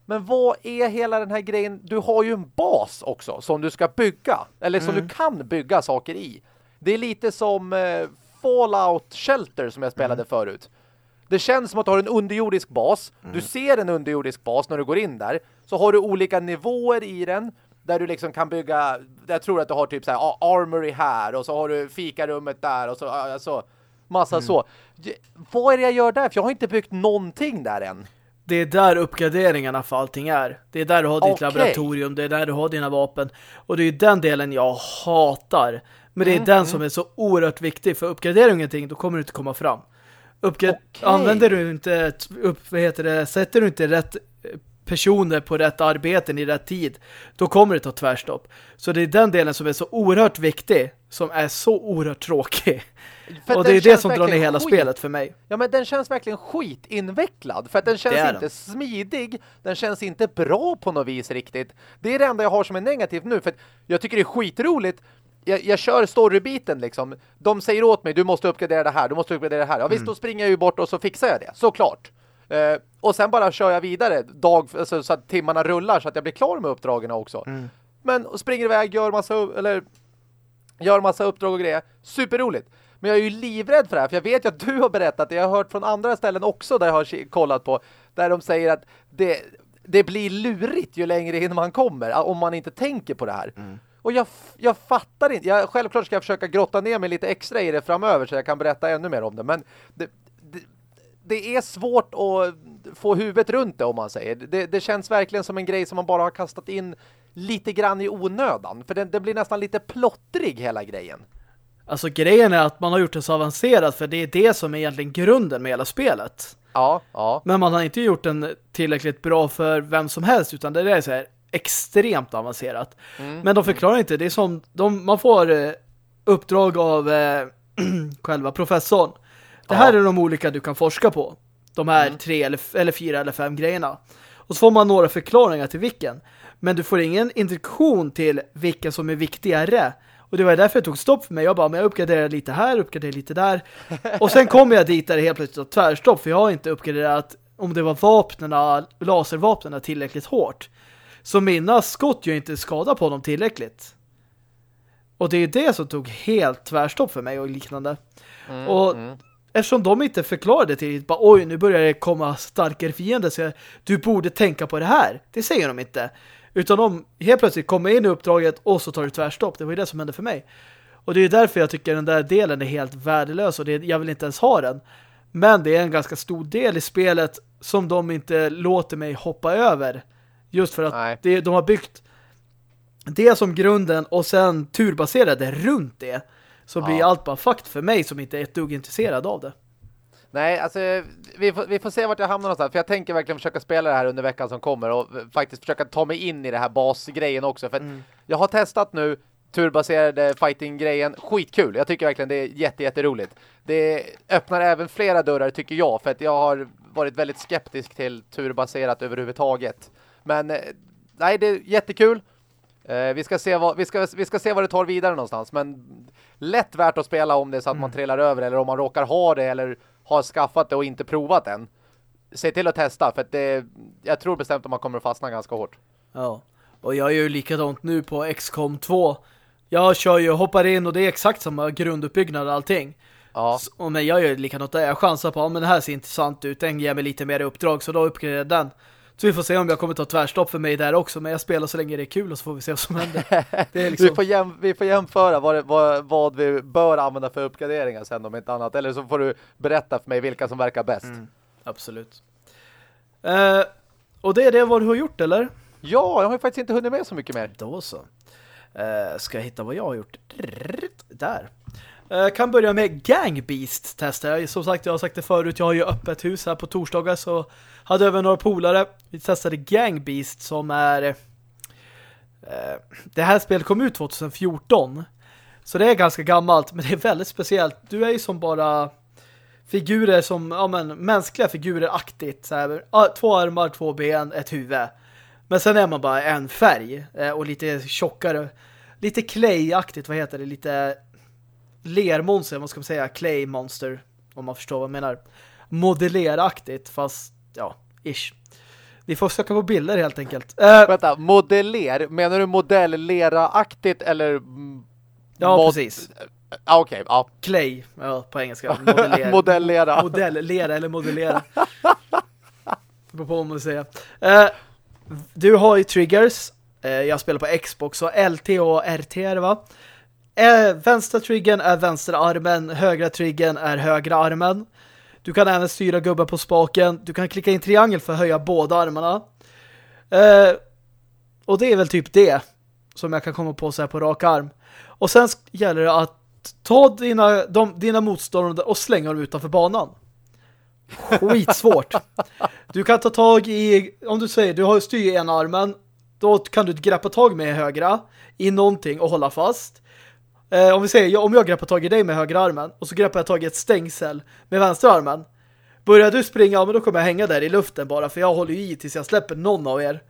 Men vad är hela den här grejen? Du har ju en bas också som du ska bygga. Eller som Mm. du kan bygga saker i. Det är lite som eh, Fallout Shelter som jag spelade Mm. förut. Det känns som att du har en underjordisk bas. Du ser en underjordisk bas när du går in där. Så har du olika nivåer i den. Där du liksom kan bygga, jag tror att du har typ så här armory här och så har du fikarummet där och så alltså, massa så. J- Vad är det jag gör där? För jag har inte byggt någonting där än. det är där uppgraderingarna för allting är. Det är där du har ditt Okej. laboratorium, det är där du har dina vapen. Och det är den delen jag hatar. Men det är den som är så oerhört viktig. För uppgraderar du ingenting, då kommer du inte komma fram. Uppgra- Okej. Använder du inte, upp, vad heter det, sätter du inte rätt personer på rätt arbeten i rätt tid, då kommer det ta tvärstopp. Så det är den delen som är så oerhört viktig, som är så oerhört tråkig. Och det är det som drar ner hela skit. spelet för mig. Ja, men den känns verkligen skitinvecklad. För att den känns inte den. smidig. Den känns inte bra på något vis riktigt. Det är det enda jag har som är negativt nu. För att jag tycker det är skitroligt. Jag, jag kör storybiten liksom. De säger åt mig, du måste uppgradera det här, du måste uppgradera det här. Ja visst, då springer jag ju bort och så fixar jag det. Såklart. Eh, och sen bara kör jag vidare dag, alltså, så att timmarna rullar så att jag blir klar med uppdragen också. Men och springer iväg, gör massa, eller gör massa uppdrag och grejer. Superroligt. Men jag är ju livrädd för det här, för jag vet ju att du har berättat det. Jag har hört från andra ställen också där jag har kollat på. Där de säger att det, det blir lurigt ju längre in man kommer, om man inte tänker på det här. Och jag, jag fattar inte. Jag, självklart ska jag försöka grotta ner mig lite extra i det framöver så jag kan berätta ännu mer om det. Men det, det, är svårt att få huvudet runt det om man säger. Det, det känns verkligen som en grej som man bara har kastat in lite grann i onödan. För den, den blir nästan lite plottrig hela grejen. Alltså grejen är att man har gjort det så avancerat för det är det som är egentligen grunden med hela spelet. Ja, ja. Men man har inte gjort den tillräckligt bra för vem som helst utan det är så här extremt avancerat. Men de förklarar inte, det är som de, man får eh, uppdrag av eh, själva professorn. Det här Ja. är de olika du kan forska på. De här tre eller, eller fyra eller fem grejerna. Och så får man några förklaringar till vilken. Men du får ingen introduktion till vilken som är viktigare. Och det var därför det tog stopp för mig. Jag bara, men jag uppgraderar lite här, uppgraderar lite där. Och sen kommer jag dit där det helt plötsligt var tvärstopp. För jag har inte uppgraderat om det var vapnena, laservapnena tillräckligt hårt. Så mina skott gör inte skada på dem tillräckligt. Och det är det som tog helt tvärstopp för mig och liknande. och eftersom de inte förklarade till bara oj, nu börjar det komma starkare fiender så du borde tänka på det här. Det säger de inte. Utan de helt plötsligt kommer in i uppdraget och så tar det tvärstopp. Det var ju det som hände för mig. Och det är därför jag tycker den där delen är helt värdelös och det, jag vill inte ens ha den. Men det är en ganska stor del i spelet som de inte låter mig hoppa över. Just för att det, de har byggt det som grunden och sen turbaserade runt det. Så blir Ja. allt bara fakt för mig som inte är ett dugg intresserad av det. Nej, alltså vi får, vi får se vart jag hamnar någonstans. För jag tänker verkligen försöka spela det här under veckan som kommer och faktiskt försöka ta mig in i det här basgrejen också. För att jag har testat nu turbaserade fighting-grejen. Skitkul. Jag tycker verkligen det är jätte, jätteroligt. Det öppnar även flera dörrar tycker jag. För att jag har varit väldigt skeptisk till turbaserat överhuvudtaget. Men eh, nej, det är jättekul. Eh, vi, ska se vad, vi, ska, vi ska se vad det tar vidare någonstans. Men lätt värt att spela om det så att mm. man trillar över eller om man råkar ha det eller har skaffat det och inte provat än. Se till att testa för att det, jag tror bestämt att man kommer att fastna ganska hårt. Ja, och jag gör ju likadant nu på XCOM 2. Jag kör ju, hoppar in och det är exakt samma grunduppbyggnad och allting. Ja. Så, men jag gör likadant där. Jag chansar på, ja, men det här ser intressant ut. Den ger mig lite mer uppdrag så då uppgraderar jag den. Så vi får se om jag kommer ta tvärstopp för mig där också. Men jag spelar så länge det är kul och så får vi se vad som händer. Liksom... vi, får jäm, vi får jämföra vad, vad, vad, vi bör använda för uppgraderingar sen om inte annat. Eller så får du berätta för mig vilka som verkar bäst. Mm, absolut. Uh, och det är det vad du har gjort, eller? Ja, jag har faktiskt inte hunnit med så mycket mer. Då så. Uh, ska jag hitta vad jag har gjort? Där. Jag kan börja med Gang Beast testar Som sagt, jag har sagt det förut. Jag har ju öppet hus här på torsdagar så hade över några polare. Vi testade Gang Beast som är... Eh, det här spelet kom ut 2014. Så det är ganska gammalt, men det är väldigt speciellt. Du är ju som bara figurer som, ja men, mänskliga figurer-aktigt. Så här, två armar, två ben, ett huvud. Men sen är man bara en färg eh, och lite tjockare. Lite clayaktigt, vad heter det? Lite lermonster, vad ska man säga? Clay-monster, om man förstår vad jag menar. Modelleraktigt, fast, ja, ish. Vi får söka på bilder helt enkelt. Uh, Vänta, modeller? Menar du modell-lera-aktigt eller... Ja, precis. Ah, Okej, okay, ja. Clay, ja, på engelska. Modellera. modellera. Modellera eller modellera. Det beror på vad man säger. Uh, du har ju triggers. Uh, jag spelar på Xbox så LT och RT va? Eh, vänstra triggern är vänstra armen. Högra triggern är högra armen. Du kan även styra gubben på spaken. Du kan klicka in triangel för att höja båda armarna. Eh, och det är väl typ det som jag kan komma på så här på rak arm. Och sen gäller det att ta dina, de, dina motståndare och slänga dem utanför banan. Skitsvårt. Du kan ta tag i, om du säger, du har styr i ena armen, då kan du greppa tag med högra i någonting och hålla fast. Eh, om vi säger, om jag greppar tag i dig med högra armen och så greppar jag tag i ett stängsel med vänstra armen. Börjar du springa, ja, men då kommer jag hänga där i luften bara för jag håller ju i tills jag släpper någon av er.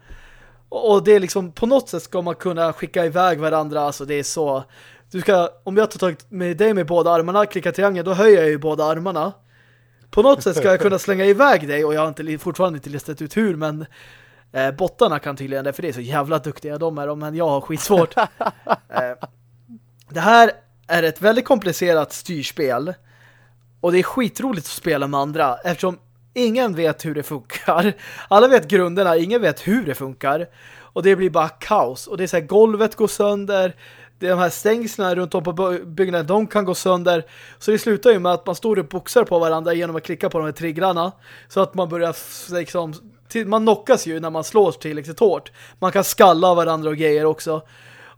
Och det är liksom, på något sätt ska man kunna skicka iväg varandra, alltså det är så du ska, om jag tar tag med dig med båda armarna, klickar triangel, då höjer jag ju båda armarna. På något sätt ska jag kunna slänga iväg dig och jag har inte, fortfarande inte listat ut hur, men eh, bottarna kan tydligen det, för det är så jävla duktiga de är, men jag har skitsvårt. eh, det här är ett väldigt komplicerat styrspel och det är skitroligt att spela med andra eftersom ingen vet hur det funkar. Alla vet grunderna, ingen vet hur det funkar. Och det blir bara kaos. Och det är så här, golvet går sönder, de här stängslarna runt om på byggnaden, de kan gå sönder. Så det slutar ju med att man står och boxar på varandra genom att klicka på de här triggrarna. Så att man börjar liksom, man knockas ju när man slår tillräckligt liksom, hårt. Man kan skalla varandra och grejer också.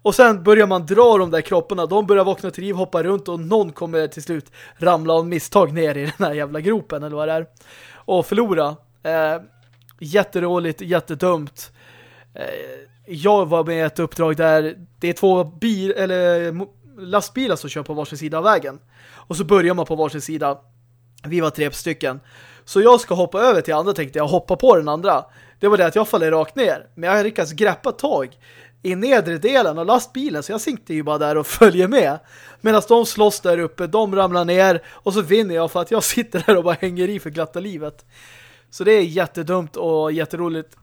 Och sen börjar man dra de där kropparna. De börjar vakna till liv, hoppa runt och någon kommer till slut ramla av misstag ner i den här jävla gropen eller vad det är. Och förlora. Eh, jätteroligt, jättedumt. Eh, jag var med i ett uppdrag där det är två bil, eller lastbilar som kör på varsin sida av vägen. Och så börjar man på varsin sida. Vi var tre stycken. Så jag ska hoppa över till andra tänkte jag, hoppa på den andra. Det var det att jag faller rakt ner. Men jag lyckas greppa tag i nedre delen av lastbilen så jag sinkte ju bara där och följer med. Medan de slåss där uppe, de ramlar ner och så vinner jag för att jag sitter där och bara hänger i för glatta livet. Så det är jättedumt och jätteroligt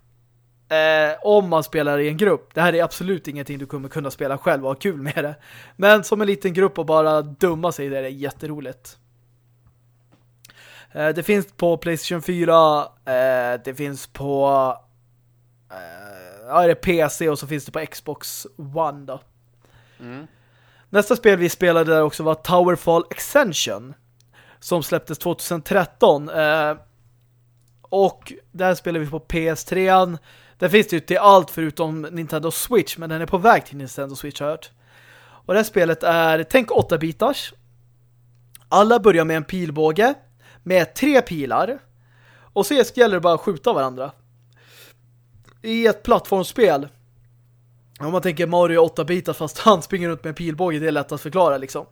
eh, om man spelar i en grupp. Det här är absolut ingenting du kommer kunna spela själv och ha kul med det. Men som en liten grupp och bara dumma sig, det är jätteroligt. Eh, det finns på Playstation 4, eh, det finns på eh, Ja, är det PC och så finns det på Xbox One då. Mm. Nästa spel vi spelade där också var Towerfall Extension som släpptes 2013. Eh, och där spelar vi på PS3. Där finns det ju till allt förutom Nintendo Switch, men den är på väg till Nintendo Switch har jag hört. Och det här spelet är, tänk 8 bitars. Alla börjar med en pilbåge med tre pilar. Och så gäller det bara att skjuta varandra. I ett plattformsspel. Om man tänker Mario 8 bitar fast han springer runt med en pilbåge, det är lätt att förklara liksom.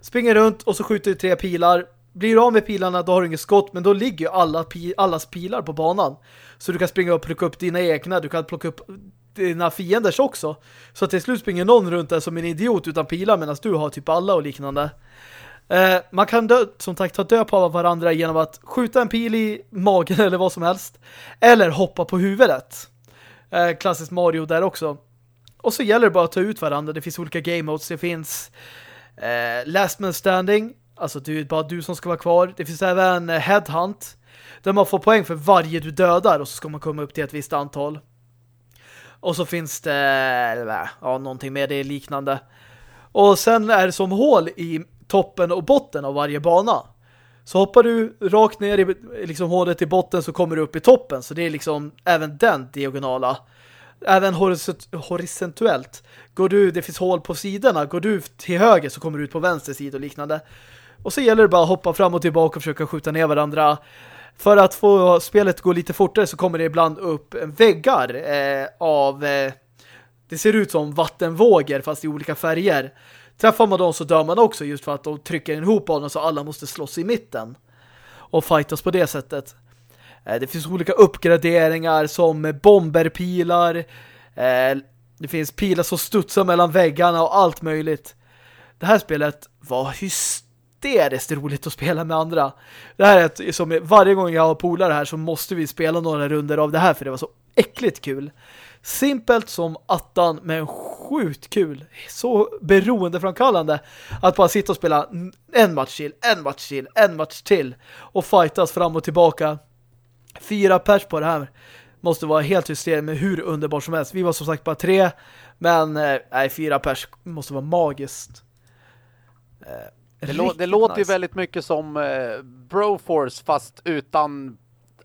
Springer runt och så skjuter du tre pilar blir du av med pilarna då har du inget skott men då ligger ju alla pi allas pilar på banan. Så du kan springa och plocka upp dina egna, du kan plocka upp dina fienders också. Så att till slut springer någon runt där som en idiot utan pilar medan du har typ alla och liknande. Eh, man kan dö, som sagt ta död på varandra genom att skjuta en pil i magen eller vad som helst. Eller hoppa på huvudet. Eh, klassiskt Mario där också. Och så gäller det bara att ta ut varandra. Det finns olika game modes. Det finns eh, Last Man Standing. Alltså det är bara du som ska vara kvar. Det finns även eh, Headhunt. Där man får poäng för varje du dödar. Och så ska man komma upp till ett visst antal. Och så finns det ja, någonting med det liknande. Och sen är det som hål i toppen och botten av varje bana. Så hoppar du rakt ner i liksom hålet i botten så kommer du upp i toppen. Så det är liksom även den diagonala. Även horisontellt. Går du, det finns hål på sidorna. Går du till höger så kommer du ut på vänster sida och liknande. Och så gäller det bara att hoppa fram och tillbaka och försöka skjuta ner varandra. För att få spelet gå lite fortare så kommer det ibland upp väggar eh, av... Eh, det ser ut som vattenvågor fast i olika färger. Träffar man dem så dör man också just för att de trycker ihop honom så alla måste slåss i mitten. Och fightas på det sättet. Eh, det finns olika uppgraderingar som bomberpilar. Eh, det finns pilar som studsar mellan väggarna och allt möjligt. Det här spelet var hysteriskt roligt att spela med andra. Det här är ett, som varje gång jag har polare här så måste vi spela några runder av det här för det var så äckligt kul. Simpelt som attan men sjukt kul. Så beroendeframkallande att bara sitta och spela en match till, en match till, en match till och fightas fram och tillbaka. Fyra pers på det här måste vara helt hysteriskt med hur underbart som helst. Vi var som sagt bara tre, men eh, nej, fyra pers måste vara magiskt. Eh, det, lå det låter ju väldigt mycket som eh, Broforce fast utan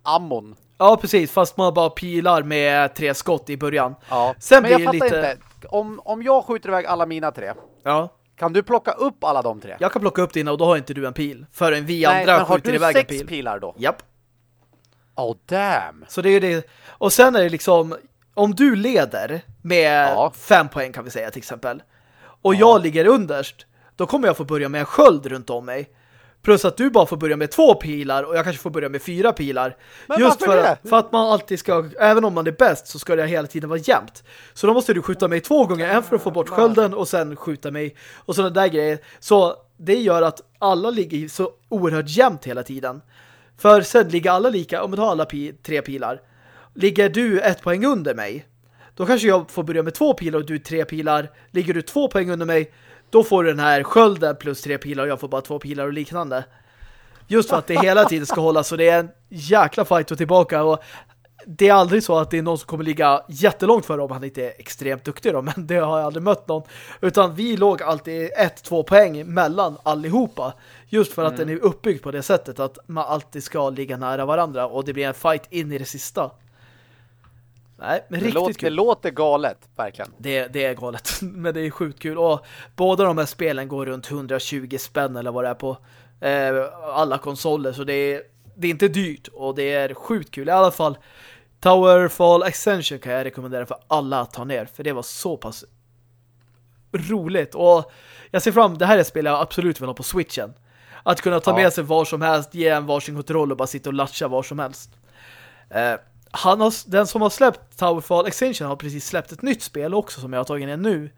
ammon. Ja, precis. Fast man bara pilar med tre skott i början. Ja. Sen Men jag fattar lite... inte. Om, om jag skjuter iväg alla mina tre. Ja. Kan du plocka upp alla de tre? Jag kan plocka upp dina och då har inte du en pil. Förrän vi Nej, andra skjuter iväg en pil. har du sex pilar då? Japp. Oh, damn. Så det är det. Och sen är det liksom, om du leder med ja. fem poäng kan vi säga till exempel. Och ja. jag ligger underst. Då kommer jag få börja med en sköld runt om mig. Plus att du bara får börja med två pilar och jag kanske får börja med fyra pilar. Men Just för, det? för att man alltid ska, även om man är bäst så ska det hela tiden vara jämnt. Så då måste du skjuta mig två gånger, en för att få bort skölden och sen skjuta mig och sådana där grejer. Så det gör att alla ligger så oerhört jämnt hela tiden. För sen ligger alla lika, om du har alla pi tre pilar. Ligger du ett poäng under mig, då kanske jag får börja med två pilar och du tre pilar. Ligger du två poäng under mig, då får du den här skölden plus tre pilar och jag får bara två pilar och liknande. Just för att det hela tiden ska hålla så det är en jäkla fight och tillbaka och det är aldrig så att det är någon som kommer ligga jättelångt för om han inte är extremt duktig då, men det har jag aldrig mött någon. Utan vi låg alltid ett, två poäng mellan allihopa. Just för att mm. den är uppbyggd på det sättet att man alltid ska ligga nära varandra och det blir en fight in i det sista. Nej, men det riktigt låter, kul. Det låter galet, verkligen. Det, det är galet, men det är sjukt kul. Och båda de här spelen går runt 120 spänn eller vad det är på eh, alla konsoler. Så det är, det är inte dyrt och det är sjukt kul. I alla fall Towerfall Extension kan jag rekommendera för alla att ta ner. För det var så pass roligt. Och jag ser fram, det här är ett spel jag absolut vill ha på Switchen. Att kunna ta ja. med sig var som helst, ge en varsin kontroll och bara sitta och latcha var som helst. Eh, han har, den som har släppt Towerfall Extension har precis släppt ett nytt spel också som jag har tagit ner nu.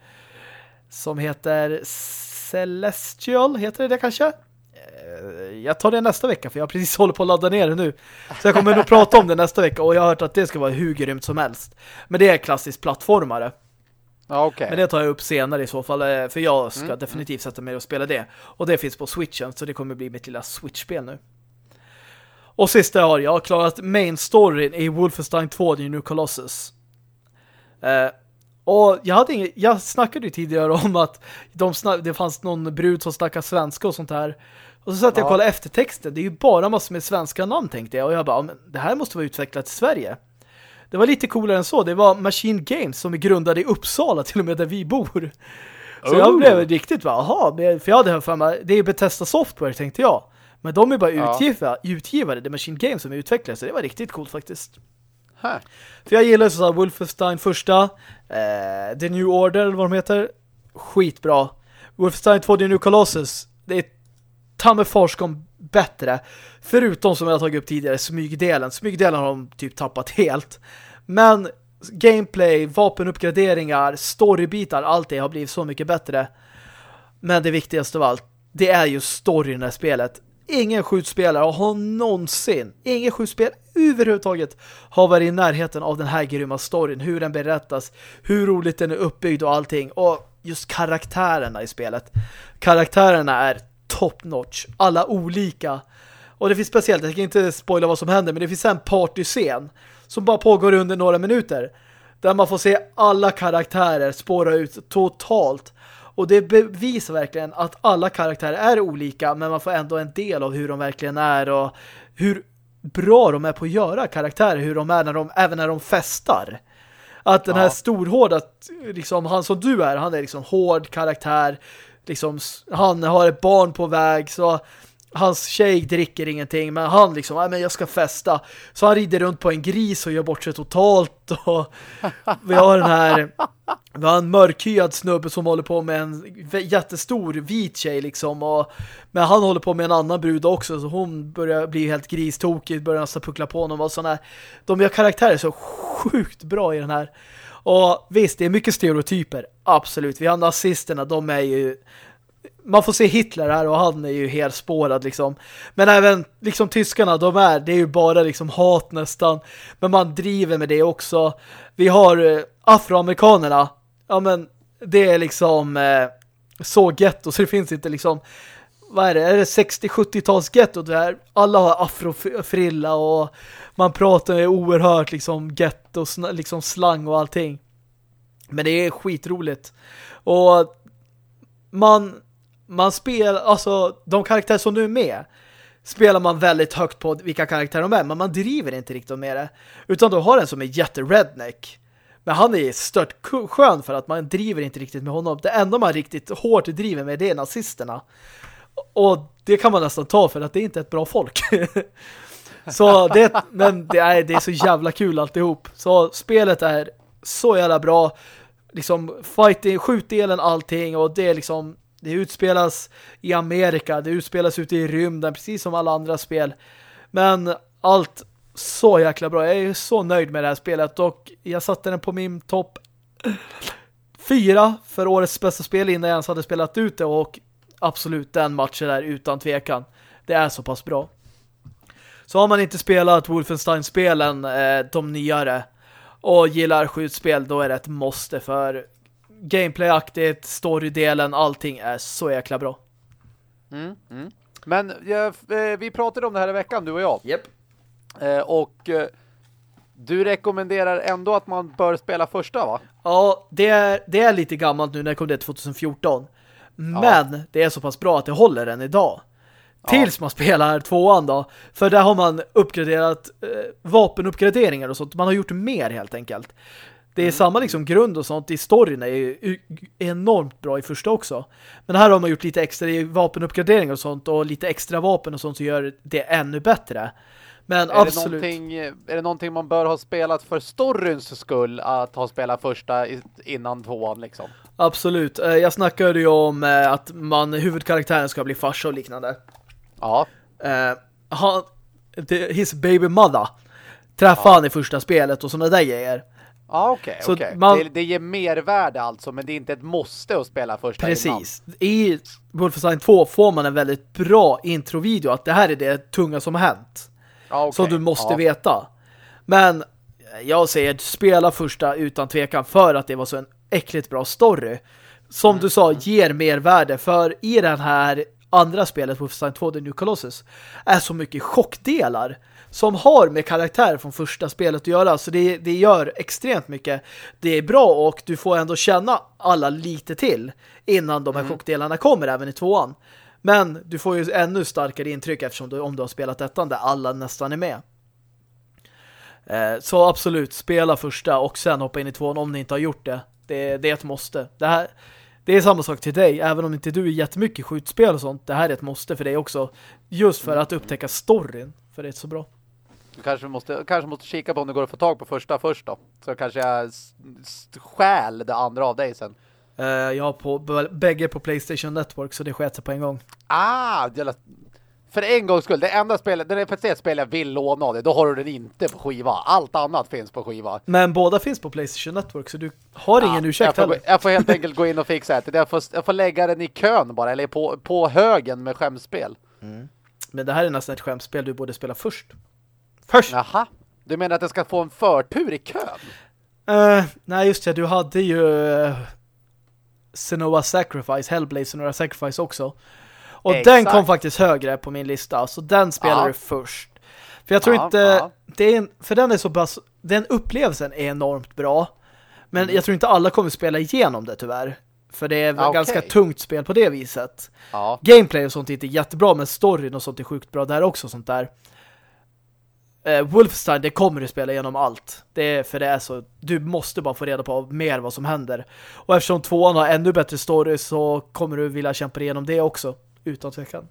Som heter Celestial, heter det det kanske? Eh, jag tar det nästa vecka för jag precis håller på att ladda ner det nu. Så jag kommer nog prata om det nästa vecka och jag har hört att det ska vara hur grymt som helst. Men det är klassiskt plattformare. Okay. Men det tar jag upp senare i så fall eh, för jag ska mm. definitivt sätta mig och spela det. Och det finns på Switchen så det kommer bli mitt lilla Switch-spel nu. Och sista har jag klarat main storyn i Wolfenstein 2 The New Colossus. Eh, och jag hade inget, jag snackade ju tidigare om att de snack, det fanns någon brud som snackade svenska och sånt här. Och så satt jag och kollade eftertexten. Det är ju bara massor med svenska namn tänkte jag. Och jag bara, men det här måste vara utvecklat i Sverige. Det var lite coolare än så. Det var Machine Games som är grundade i Uppsala till och med där vi bor. Så oh. jag blev riktigt va, aha, för jag hade hört för mig, det är Bethesda Software tänkte jag. Men de är bara ja. utgivare, utgivare, det är Machine Games som är utvecklare, så det var riktigt coolt faktiskt. Här. För jag gillar så Wolfenstein första, eh, The New Order, eller vad de heter. Skitbra. Wolfenstein 2 The New Colossus, det är tamme forskom bättre. Förutom som jag har tagit upp tidigare, smygdelen. Smygdelen har de typ tappat helt. Men gameplay, vapenuppgraderingar, storybitar, allt det har blivit så mycket bättre. Men det viktigaste av allt, det är ju storyn i det här spelet. Ingen skjutspelare har någonsin, ingen skjutspel överhuvudtaget har varit i närheten av den här grymma storyn. Hur den berättas, hur roligt den är uppbyggd och allting. Och just karaktärerna i spelet. Karaktärerna är top notch. Alla olika. Och det finns speciellt, jag ska inte spoila vad som händer, men det finns en partyscen som bara pågår under några minuter. Där man får se alla karaktärer spåra ut totalt. Och det bevisar verkligen att alla karaktärer är olika men man får ändå en del av hur de verkligen är och hur bra de är på att göra karaktärer, hur de är när de, även när de festar. Att den här ja. storhårda, liksom han som du är, han är liksom hård karaktär, liksom han har ett barn på väg så hans tjej dricker ingenting men han liksom, nej men jag ska festa. Så han rider runt på en gris och gör bort sig totalt och vi har den här vi har en mörkhyad snubbe som håller på med en jättestor vit tjej liksom och, men han håller på med en annan brud också så hon börjar bli helt gristokig börjar nästan puckla på honom och sådana De gör karaktärer så sjukt bra i den här. Och visst, det är mycket stereotyper absolut, vi har nazisterna, de är ju man får se Hitler här och han är ju helt spårad liksom. Men även liksom tyskarna, de är, det är ju bara liksom hat nästan. Men man driver med det också. Vi har eh, afroamerikanerna. Ja men det är liksom eh, så getto så det finns inte liksom vad är det? Är det 60-70-tals getto där alla har afrofrilla och man pratar oerhört liksom getto, liksom slang och allting. Men det är skitroligt. Och man man spelar, alltså de karaktärer som du är med spelar man väldigt högt på vilka karaktärer de är, men man driver inte riktigt med det. Utan du har en som är jätte-redneck. Men han är stört skön för att man driver inte riktigt med honom. Det enda man riktigt hårt driver med det är nazisterna. Och det kan man nästan ta för att det är inte ett bra folk. så det, men det är, det är så jävla kul alltihop. Så spelet är så jävla bra. Liksom fighting, skjutdelen, allting och det är liksom det utspelas i Amerika, det utspelas ute i rymden, precis som alla andra spel. Men allt så jäkla bra. Jag är så nöjd med det här spelet och jag satte den på min topp fyra för årets bästa spel innan jag ens hade spelat ut det och absolut den matchen där utan tvekan. Det är så pass bra. Så har man inte spelat Wolfenstein-spelen, eh, de nyare, och gillar skjutspel, då är det ett måste för gameplayaktigt, storydelen, allting är så jäkla bra. Mm, mm. Men ja, eh, vi pratade om det här i veckan, du och jag. Yep. Eh, och eh, du rekommenderar ändå att man bör spela första, va? Ja, det är, det är lite gammalt nu när det kom det 2014. Men ja. det är så pass bra att det håller än idag. Tills ja. man spelar tvåan då. För där har man uppgraderat eh, vapenuppgraderingar och sånt. Man har gjort mer helt enkelt. Det är mm. samma liksom grund och sånt i storyn är ju enormt bra i första också. Men här har man gjort lite extra i vapenuppgraderingar och sånt och lite extra vapen och sånt som gör det ännu bättre. Men är absolut. Det är det någonting man bör ha spelat för storyns skull att ha spelat första innan tvåan liksom? Absolut. Eh, jag snackade ju om eh, att man huvudkaraktären ska bli farsa och liknande. Ja. Uh, han, his baby mother träffade ja. han i första spelet och sådana där grejer. Ja, okej. Okay, okay. man... det, det ger mervärde alltså, men det är inte ett måste att spela första Precis. Innan. I Wolfenstein 2 får man en väldigt bra introvideo att det här är det tunga som har hänt. Ja, okay. Som du måste ja. veta. Men jag säger spela första utan tvekan för att det var så en äckligt bra story. Som mm. du sa, ger mervärde för i den här andra spelet Wolfenstein 2 The New Colossus är så mycket chockdelar som har med karaktär från första spelet att göra. Så det, det gör extremt mycket. Det är bra och du får ändå känna alla lite till innan de här mm. chockdelarna kommer även i tvåan. Men du får ju ännu starkare intryck eftersom du, om du har spelat ettan där alla nästan är med. Eh, så absolut, spela första och sen hoppa in i tvåan om ni inte har gjort det. Det, det är ett måste. Det, här, det är samma sak till dig, även om inte du är jättemycket skjutspel och sånt. Det här är ett måste för dig också. Just för att upptäcka storyn. För det är så bra. Kanske måste, kanske måste kika på om det går att få tag på första först då. Så kanske jag stjäl det andra av dig sen. Uh, jag har på bägge på Playstation Network så det sket sig på en gång. Ah, jävla för en gångs skull, det enda spelet, det är för ett spel jag vill låna av det, då har du den inte på skiva. Allt annat finns på skiva. Men båda finns på Playstation Network, så du har ingen ursäkt jag får, heller. jag får helt enkelt gå in och fixa det. Jag får, jag får lägga den i kön bara, eller på, på högen med skämspel. Men det här är nästan ett skämspel du borde spela först. Först! Jaha. Du menar att jag ska få en förtur i kön? Eh, nej, just det. Du hade ju uh, Senua Sacrifice, Hellblade Senua Sacrifice också. Och Exakt. den kom faktiskt högre på min lista. Så den spelar Ja. du först. För jag tror Ja, inte... ja. Det är en, för den är så pass... Den upplevelsen är enormt bra. Men Mm. jag tror inte alla kommer spela igenom det tyvärr. För det är Ja, okej. ganska tungt spel på det viset. Ja. Gameplay och sånt är inte jättebra, men storyn och sånt är sjukt bra där också. Sånt där. Uh, Wolfenstein, det kommer du spela igenom allt. Det är, för det är så, du måste bara få reda på mer vad som händer. Och eftersom tvåan har ännu bättre story så kommer du vilja kämpa igenom det också. Utan tvekan.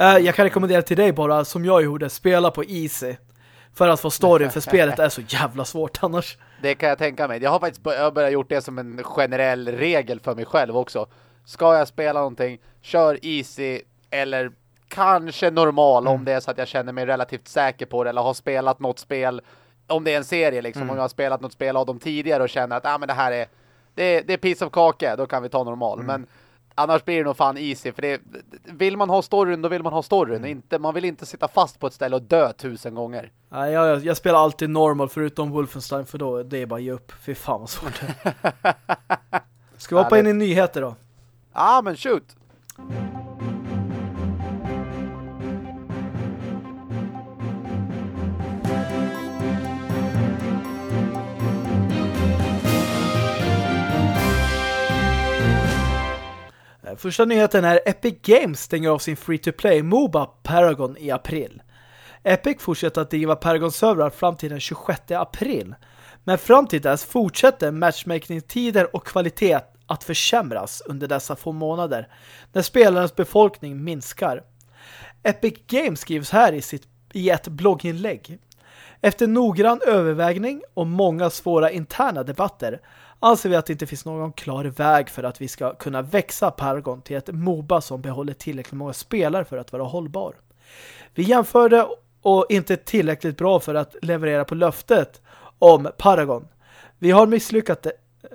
Uh, jag kan rekommendera till dig bara, som jag gjorde, spela på easy. För att få story, för spelet är så jävla svårt annars. Det kan jag tänka mig. Jag har faktiskt bör- jag har börjat gjort det som en generell regel för mig själv också. Ska jag spela någonting, kör easy eller kanske normal om det är så att jag känner mig relativt säker på det eller har spelat något spel. Om det är en serie liksom, om jag har spelat något spel av dem tidigare och känner att ah, men det här är det, det är piece of kake, då kan vi ta normal. Men annars blir det nog fan easy för det, vill man ha storyn, då vill man ha storyn. Inte, man vill inte sitta fast på ett ställe och dö tusen gånger. Nej, jag, jag, spelar alltid normal förutom Wolfenstein för då det är bara ge upp. Fy fan vad svårt. Ska vi hoppa in i nyheter då? Ja, ah, men shoot! Eh, första nyheten är Epic Games stänger av sin free-to-play MOBA Paragon i april. Epic fortsätter att driva Paragon-servrar fram till den 26 april. Men fram till dess fortsätter matchmaking-tider och kvalitet att försämras under dessa få månader när spelarens befolkning minskar. Epic Games skrivs här i, sitt, i ett blogginlägg. Efter noggrann övervägning och många svåra interna debatter anser vi att det inte finns någon klar väg för att vi ska kunna växa Paragon till ett MOBA som behåller tillräckligt många spelare för att vara hållbar. Vi jämförde och inte tillräckligt bra för att leverera på löftet om Paragon. Vi har misslyckat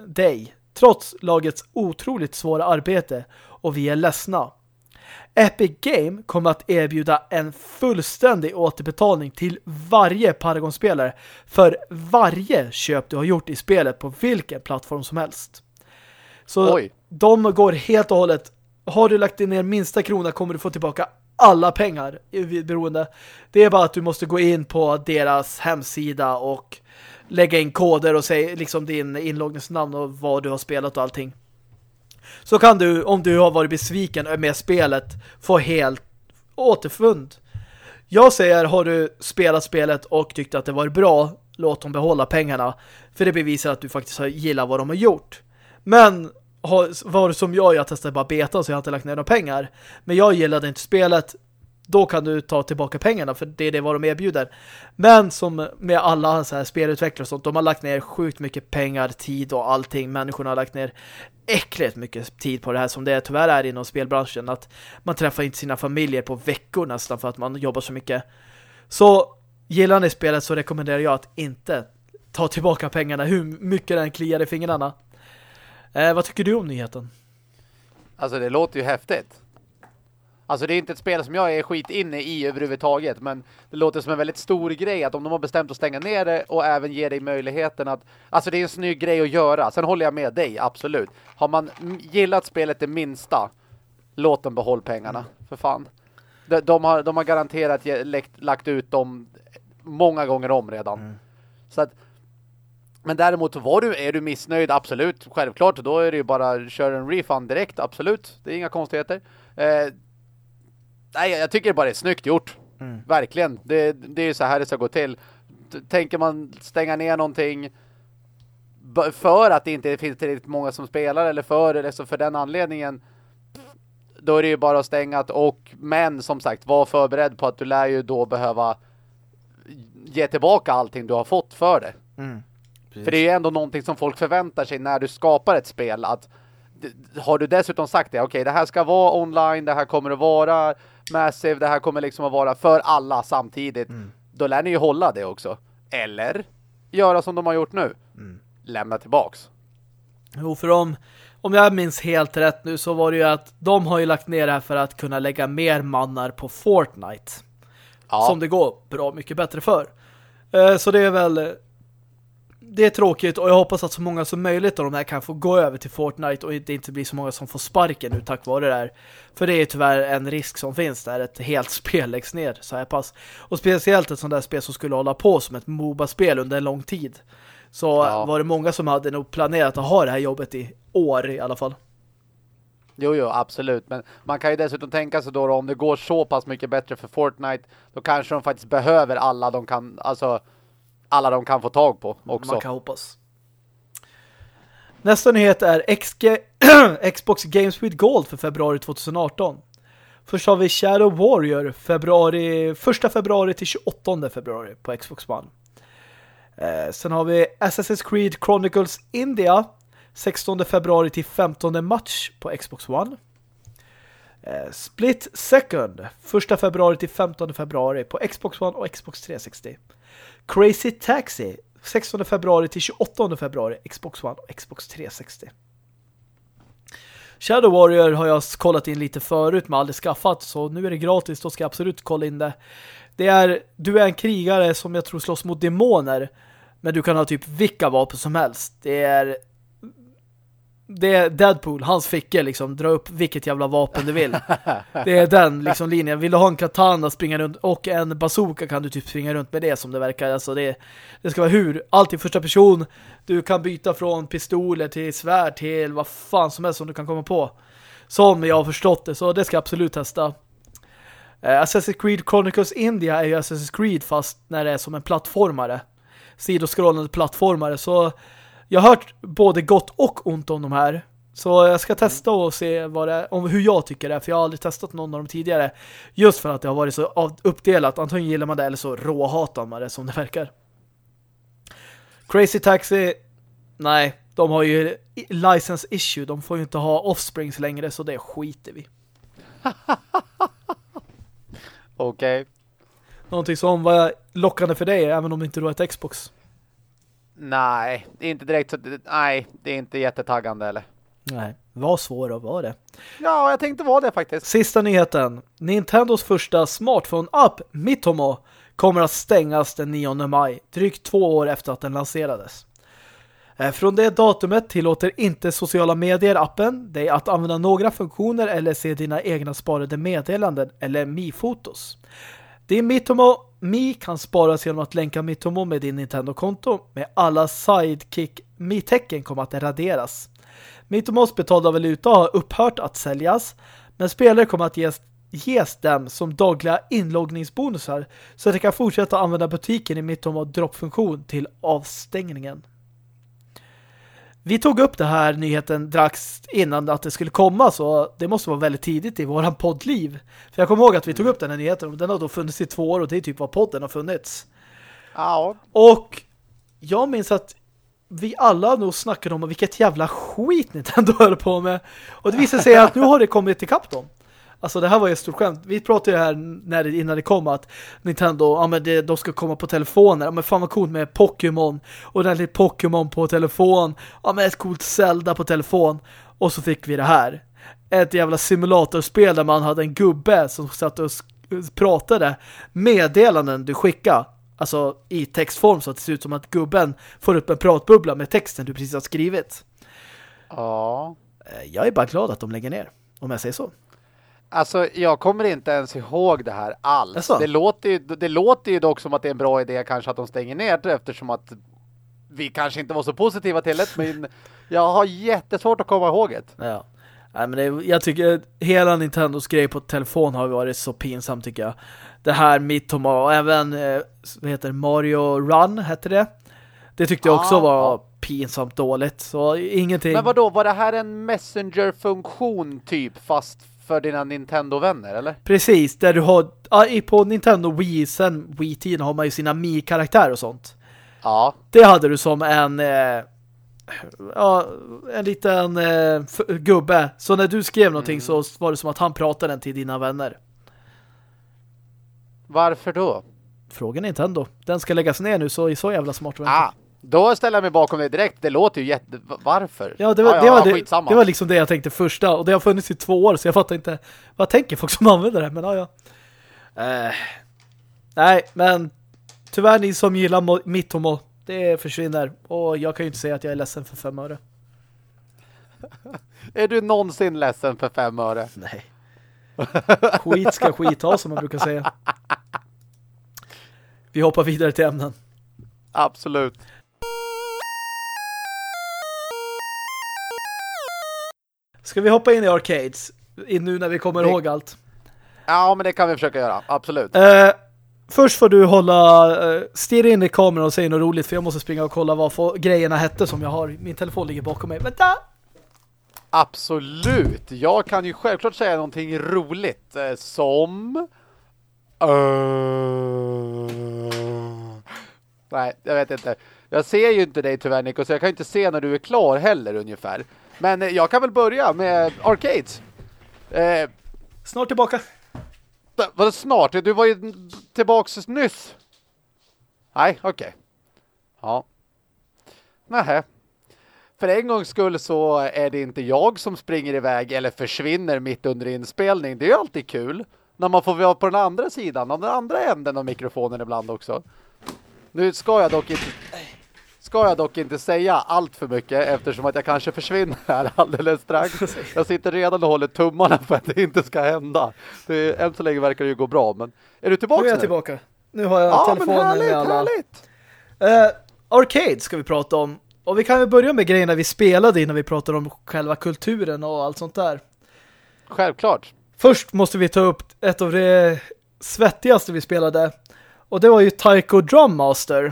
dig trots lagets otroligt svåra arbete och vi är ledsna. Epic Game kommer att erbjuda en fullständig återbetalning till varje Paragon-spelare för varje köp du har gjort i spelet på vilken plattform som helst. Så Oj. de går helt och hållet. Har du lagt ner minsta krona kommer du få tillbaka alla pengar beroende. Det är bara att du måste gå in på deras hemsida och lägga in koder och säga liksom din inloggningsnamn och vad du har spelat och allting. Så kan du, om du har varit besviken med spelet, få helt återfund. Jag säger, har du spelat spelet och tyckt att det var bra, låt dem behålla pengarna. För det bevisar att du faktiskt har gillat vad de har gjort. Men har, var det som jag, jag testade bara beta så jag har inte lagt ner några pengar. Men jag gillade inte spelet, då kan du ta tillbaka pengarna för det är det vad de erbjuder. Men som med alla så här spelutvecklare och sånt, de har lagt ner sjukt mycket pengar, tid och allting. Människorna har lagt ner äckligt mycket tid på det här som det tyvärr är inom spelbranschen. Att man träffar inte sina familjer på veckor nästan för att man jobbar så mycket. Så gillar ni spelet så rekommenderar jag att inte ta tillbaka pengarna hur mycket den kliar i fingrarna. Eh, vad tycker du om nyheten? Alltså det låter ju häftigt. Alltså det är inte ett spel som jag är skit inne i överhuvudtaget men det låter som en väldigt stor grej att om de har bestämt att stänga ner det och även ge dig möjligheten att alltså det är en snygg grej att göra. Sen håller jag med dig, absolut. Har man gillat spelet det minsta låt dem behåll pengarna, för fan. De, de, har, de har garanterat läkt, lagt ut dem många gånger om redan. Så att men däremot var du, är du missnöjd, absolut, självklart, då är det ju bara köra en refund direkt, absolut, det är inga konstigheter. Eh, nej, jag tycker bara det är snyggt gjort, verkligen, det, det är ju så här det ska gå till. Tänker man stänga ner någonting för att det inte finns tillräckligt många som spelar eller för, eller så för den anledningen då är det ju bara att stänga det och men som sagt, var förberedd på att du lär ju då behöva ge tillbaka allting du har fått för det. För det är ju ändå någonting som folk förväntar sig när du skapar ett spel att har du dessutom sagt det, okej det här ska vara online, det här kommer att vara Massive, det här kommer liksom att vara för alla samtidigt. Då lär ni ju hålla det också. Eller göra som de har gjort nu. Lämna tillbaks. Jo, för om, om jag minns helt rätt nu så var det ju att de har ju lagt ner det här för att kunna lägga mer mannar på Fortnite. Ja. Som det går bra mycket bättre för. Eh, Så det är väl det är tråkigt och jag hoppas att så många som möjligt av de här kan få gå över till Fortnite och det inte blir så många som får sparken nu tack vare det här. För det är tyvärr en risk som finns där ett helt spel läggs ner så här pass. Och speciellt ett sånt där spel som skulle hålla på som ett MOBA-spel under en lång tid. Så Ja. var det många som hade nog planerat att ha det här jobbet i år i alla fall. Jo, jo, absolut. Men man kan ju dessutom tänka sig då, då om det går så pass mycket bättre för Fortnite, då kanske de faktiskt behöver alla de kan, alltså alla de kan få tag på också. Man kan hoppas. Nästa nyhet är Xbox Games with Gold för februari 2018. Först har vi Shadow Warrior februari, 1 februari till 28 februari på Xbox One. Eh, sen har vi Assassin's Creed Chronicles India 16 februari till 15 mars på Xbox One. Eh, Split Second 1 februari till 15 februari på Xbox One och Xbox 360. Crazy Taxi 16 februari till 28 februari Xbox One och Xbox 360. Shadow Warrior har jag kollat in lite förut men aldrig skaffat så nu är det gratis, då ska jag absolut kolla in det. Det är, du är en krigare som jag tror slåss mot demoner men du kan ha typ vilka vapen som helst. Det är det är Deadpool, hans fickor liksom, dra upp vilket jävla vapen du vill. Det är den liksom linjen. Vill du ha en katana springa runt och en bazooka kan du typ springa runt med det som det verkar. Alltså det, det ska vara hur? Allt i första person. Du kan byta från pistoler till svärd till vad fan som helst som du kan komma på. Som jag har förstått det, så det ska jag absolut testa. Eh, Assassin's Creed Chronicles India är ju Assassin's Creed fast när det är som en plattformare. Sidoskrollande plattformare. Så jag har hört både gott och ont om de här. Så jag ska testa och se vad det är, om hur jag tycker det är. För jag har aldrig testat någon av dem tidigare. Just för att det har varit så uppdelat. Antagligen gillar man det eller så råhatar man det som det verkar. Crazy Taxi, nej. De har ju license issue. De får ju inte ha offsprings längre så det skiter vi. Okej. Någonting som var lockande för dig även om inte du har ett Xbox. Nej, det är inte direkt så, nej, det är inte jättetaggande eller. Nej, var svår att vara det. Ja, jag tänkte vara det faktiskt. Sista nyheten. Nintendos första smartphone-app, Mitomo, kommer att stängas den 9 maj, drygt två år efter att den lanserades. Eh, Från det datumet tillåter inte sociala medier-appen dig att använda några funktioner eller se dina egna sparade meddelanden eller Mi-fotos. Din Mitomo Mi kan sparas genom att länka Mitomo med din Nintendo-konto med alla Sidekick Mi-tecken kommer att raderas. Mitomos betalda valuta har upphört att säljas, men spelare kommer att ges, ges dem som dagliga inloggningsbonusar så att de kan fortsätta använda butiken i Mitomo droppfunktion till avstängningen. Vi tog upp det här nyheten strax innan att det skulle komma så det måste vara väldigt tidigt i våran poddliv. För jag kommer ihåg att vi tog upp den här nyheten och den har då funnits i två år och det är typ vad podden har funnits. Ja, Och jag minns att vi alla nog snackade om vilket jävla skit Nintendo höll på med. Och det visade sig att nu har det kommit ikapp dem. Alltså det här var ju ett stort skämt. Vi pratade ju här när det, innan det kom att Nintendo, ja men det, de ska komma på telefoner. Ja men fan vad coolt med Pokémon. Och den lite Pokémon på telefon. Ja men ett coolt Zelda på telefon. Och så fick vi det här. Ett jävla simulatorspel där man hade en gubbe som satt och pratade meddelanden du skickade. Alltså i textform så att det ser ut som att gubben får upp en pratbubbla med texten du precis har skrivit. ja. Eh, Jag är bara glad att de lägger ner, om jag säger så. Alltså, jag kommer inte ens ihåg det här alls. Det låter, ju, det låter ju dock som att det är en bra idé kanske att de stänger ner det eftersom att vi kanske inte var så positiva till det, men jag har jättesvårt att komma ihåg det. Ja. Nej, men det, jag tycker hela Nintendos grej på telefon har varit så pinsamt tycker jag. Det här Mitomo och även eh, vad heter? Mario Run hette det. Det tyckte jag också Ah, var ja. pinsamt dåligt. Så ingenting. Men vad då var det här en Messenger-funktion typ fast för dina Nintendo-vänner, eller? Precis, där du har på Nintendo Wii sen Wii-tiden har man ju sina Mi-karaktärer och sånt. Ja. Det hade du som en eh, ja, en liten eh, gubbe. Så när du skrev någonting så var det som att han pratade den till dina vänner. Varför då? Fråga Nintendo. Den ska läggas ner nu, så så jävla smart Ah, då ställer jag mig bakom dig direkt. Det låter ju jätte... Varför? Ja, det var, ah, det, var det, det var liksom det jag tänkte första. Och det har funnits i två år, så jag fattar inte vad tänker folk som använder det. Men ja, ja. Eh, nej, men tyvärr ni som gillar mitt homo, det försvinner. Och jag kan ju inte säga att jag är ledsen för fem öre. är du någonsin ledsen för fem öre? Nej. Skit ska skit ha, som man brukar säga. Vi hoppar vidare till ämnen. Absolut. Ska vi hoppa in i arcades nu när vi kommer det... ihåg allt? Ja, men det kan vi försöka göra. Absolut. Eh, först får du hålla eh, stirra in i kameran och säga något roligt för jag måste springa och kolla vad för grejerna hette som jag har. Min telefon ligger bakom mig. Vänta! Absolut. Jag kan ju självklart säga någonting roligt eh, som... Uh... Nej, jag vet inte. Jag ser ju inte dig tyvärr Nico, så jag kan inte se när du är klar heller ungefär. Men eh, jag kan väl börja med Arcades. Eh, snart tillbaka. Vadå snart? Du var ju tillbaka nyss. Nej, okej. Okay. Ja. Nähä. För en gångs skull så är det inte jag som springer iväg eller försvinner mitt under inspelning. Det är ju alltid kul. När man får vara på den andra sidan, av den andra änden av mikrofonen ibland också. Nu ska jag dock inte ska jag dock inte säga allt för mycket eftersom att jag kanske försvinner här alldeles strax. Jag sitter redan och håller tummarna för att det inte ska hända. Det, än så länge verkar det ju gå bra, men är du tillbaka nu? är jag nu? tillbaka. Nu har jag ja, telefonen men härligt, med alla. Härligt. Uh, arcade ska vi prata om. Och vi kan väl börja med grejerna vi spelade innan vi pratar om själva kulturen och allt sånt där. Självklart. Först måste vi ta upp ett av det svettigaste vi spelade. Och det var ju Taiko Drum Master. Eh,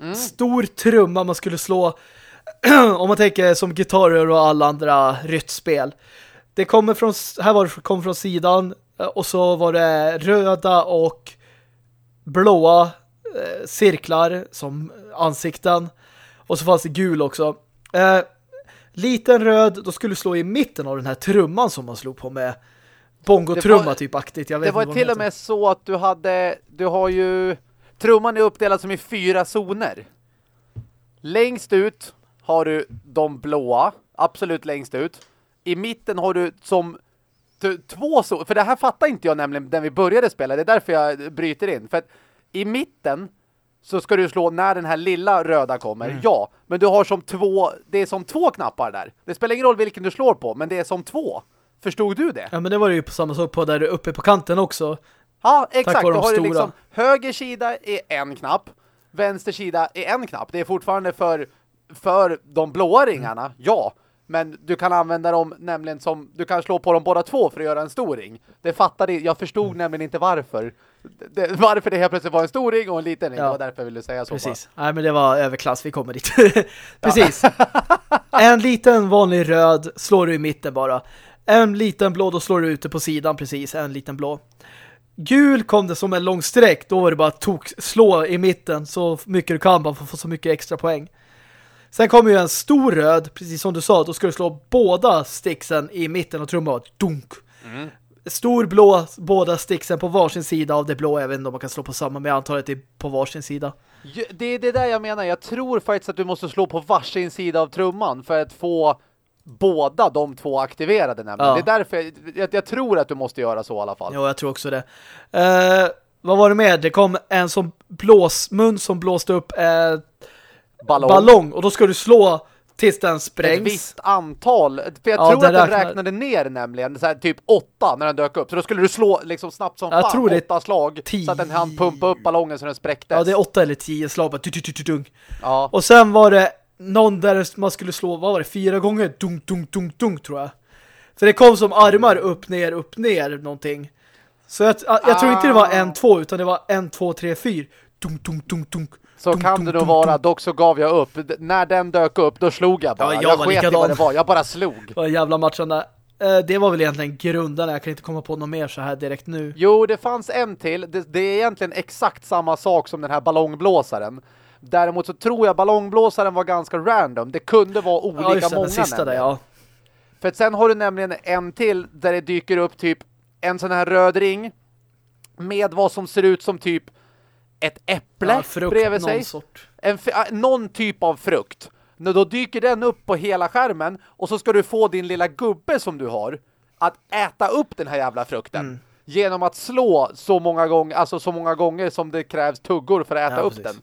mm. Stor trumma man skulle slå om man tänker som gitarrer och alla andra ryttspel. Det kommer från, här var det kom från sidan eh, och så var det röda och blåa eh, cirklar som ansikten. Och så fanns det gul också. Eh, liten röd, då skulle du slå i mitten av den här trumman som man slog på med bongotrumma typ aktigt. Jag vet det var till och med så att du hade, du har ju Trumman är uppdelad som i fyra zoner. Längst ut har du de blåa, absolut längst ut. I mitten har du som två zoner, för det här fattar inte jag nämligen när vi började spela, det är därför jag bryter in. För att i mitten så ska du slå när den här lilla röda kommer, mm. ja. Men du har som två, det är som två knappar där. Det spelar ingen roll vilken du slår på, men det är som två. Förstod du det? Ja, men det var ju på samma sak på där uppe på kanten också. Ja, exakt. Då har du liksom höger sida är en knapp, vänster sida är en knapp. Det är fortfarande för, för de blåa ringarna, mm. ja. Men du kan använda dem nämligen som, du kan slå på dem båda två för att göra en stor ring. Det fattade jag förstod mm. nämligen inte varför. Det, varför det helt plötsligt var en stor ring och en liten ring. Ja. Det var därför jag ville säga så. Precis. Bara. Nej, men det var överklass. Vi kommer dit. Precis. en liten vanlig röd slår du i mitten bara. En liten blå, då slår du ute på sidan precis. En liten blå. Gul kom det som en lång sträck. Då var det bara tok, slå i mitten så mycket du kan bara för att få så mycket extra poäng. Sen kommer ju en stor röd, precis som du sa. Då ska du slå båda sticksen i mitten och trumma. Dunk. Mm. Stor blå, båda sticksen på varsin sida av det blå. Jag vet inte om man kan slå på samma, men jag antar att det är på varsin sida. Det är det där jag menar. Jag tror faktiskt att du måste slå på varsin sida av trumman för att få båda de två aktiverade nämligen. Ja. Det är därför jag, jag, jag, tror att du måste göra så i alla fall. Ja, jag tror också det. Uh, vad var det med? Det kom en som blåsmun som blåste upp eh, ballong. ballong. Och då ska du slå tills den sprängs. Ett visst antal. För jag ja, tror att den räknar... räknade ner nämligen. Så här, typ åtta när den dök upp. Så då skulle du slå liksom snabbt som jag fan. Tror det åtta slag. Tio... Så att den hann pumpa upp ballongen så den spräcktes. Ja, det är åtta eller tio slag. Bara, ja. Och sen var det någon där man skulle slå, vad var det, fyra gånger? Dunk, dunk, dunk, dunk tror jag. Så det kom som armar upp, ner, upp, ner någonting. Så jag, jag, tror inte det var en, ah. två, utan det var en, två, tre, fyr. Dunk, dunk, dunk, dunk. Så dunk, kan dunk, det nog vara, dock så gav jag upp. När den dök upp, då slog jag bara. Ja, jag, jag var sket likadan. i vad det var, jag bara slog. Vad jävla matchande. Eh, det var väl egentligen grundarna. Jag kan inte komma på något mer så här direkt nu. Jo, det fanns en till. Det, det är egentligen exakt samma sak som den här ballongblåsaren. Däremot så tror jag ballongblåsaren var ganska random. Det kunde vara olika ja, många sista där, ja. För att sen har du nämligen en till där det dyker upp typ en sån här röd ring med vad som ser ut som typ ett äpple Ja, frukt, bredvid sig. En, äh, någon typ av frukt. Då dyker den upp på hela skärmen och så ska du få din lilla gubbe som du har att äta upp den här jävla frukten. Mm. Genom att slå så många gånger, alltså så många gånger som det krävs tuggor för att äta Ja, upp precis. den.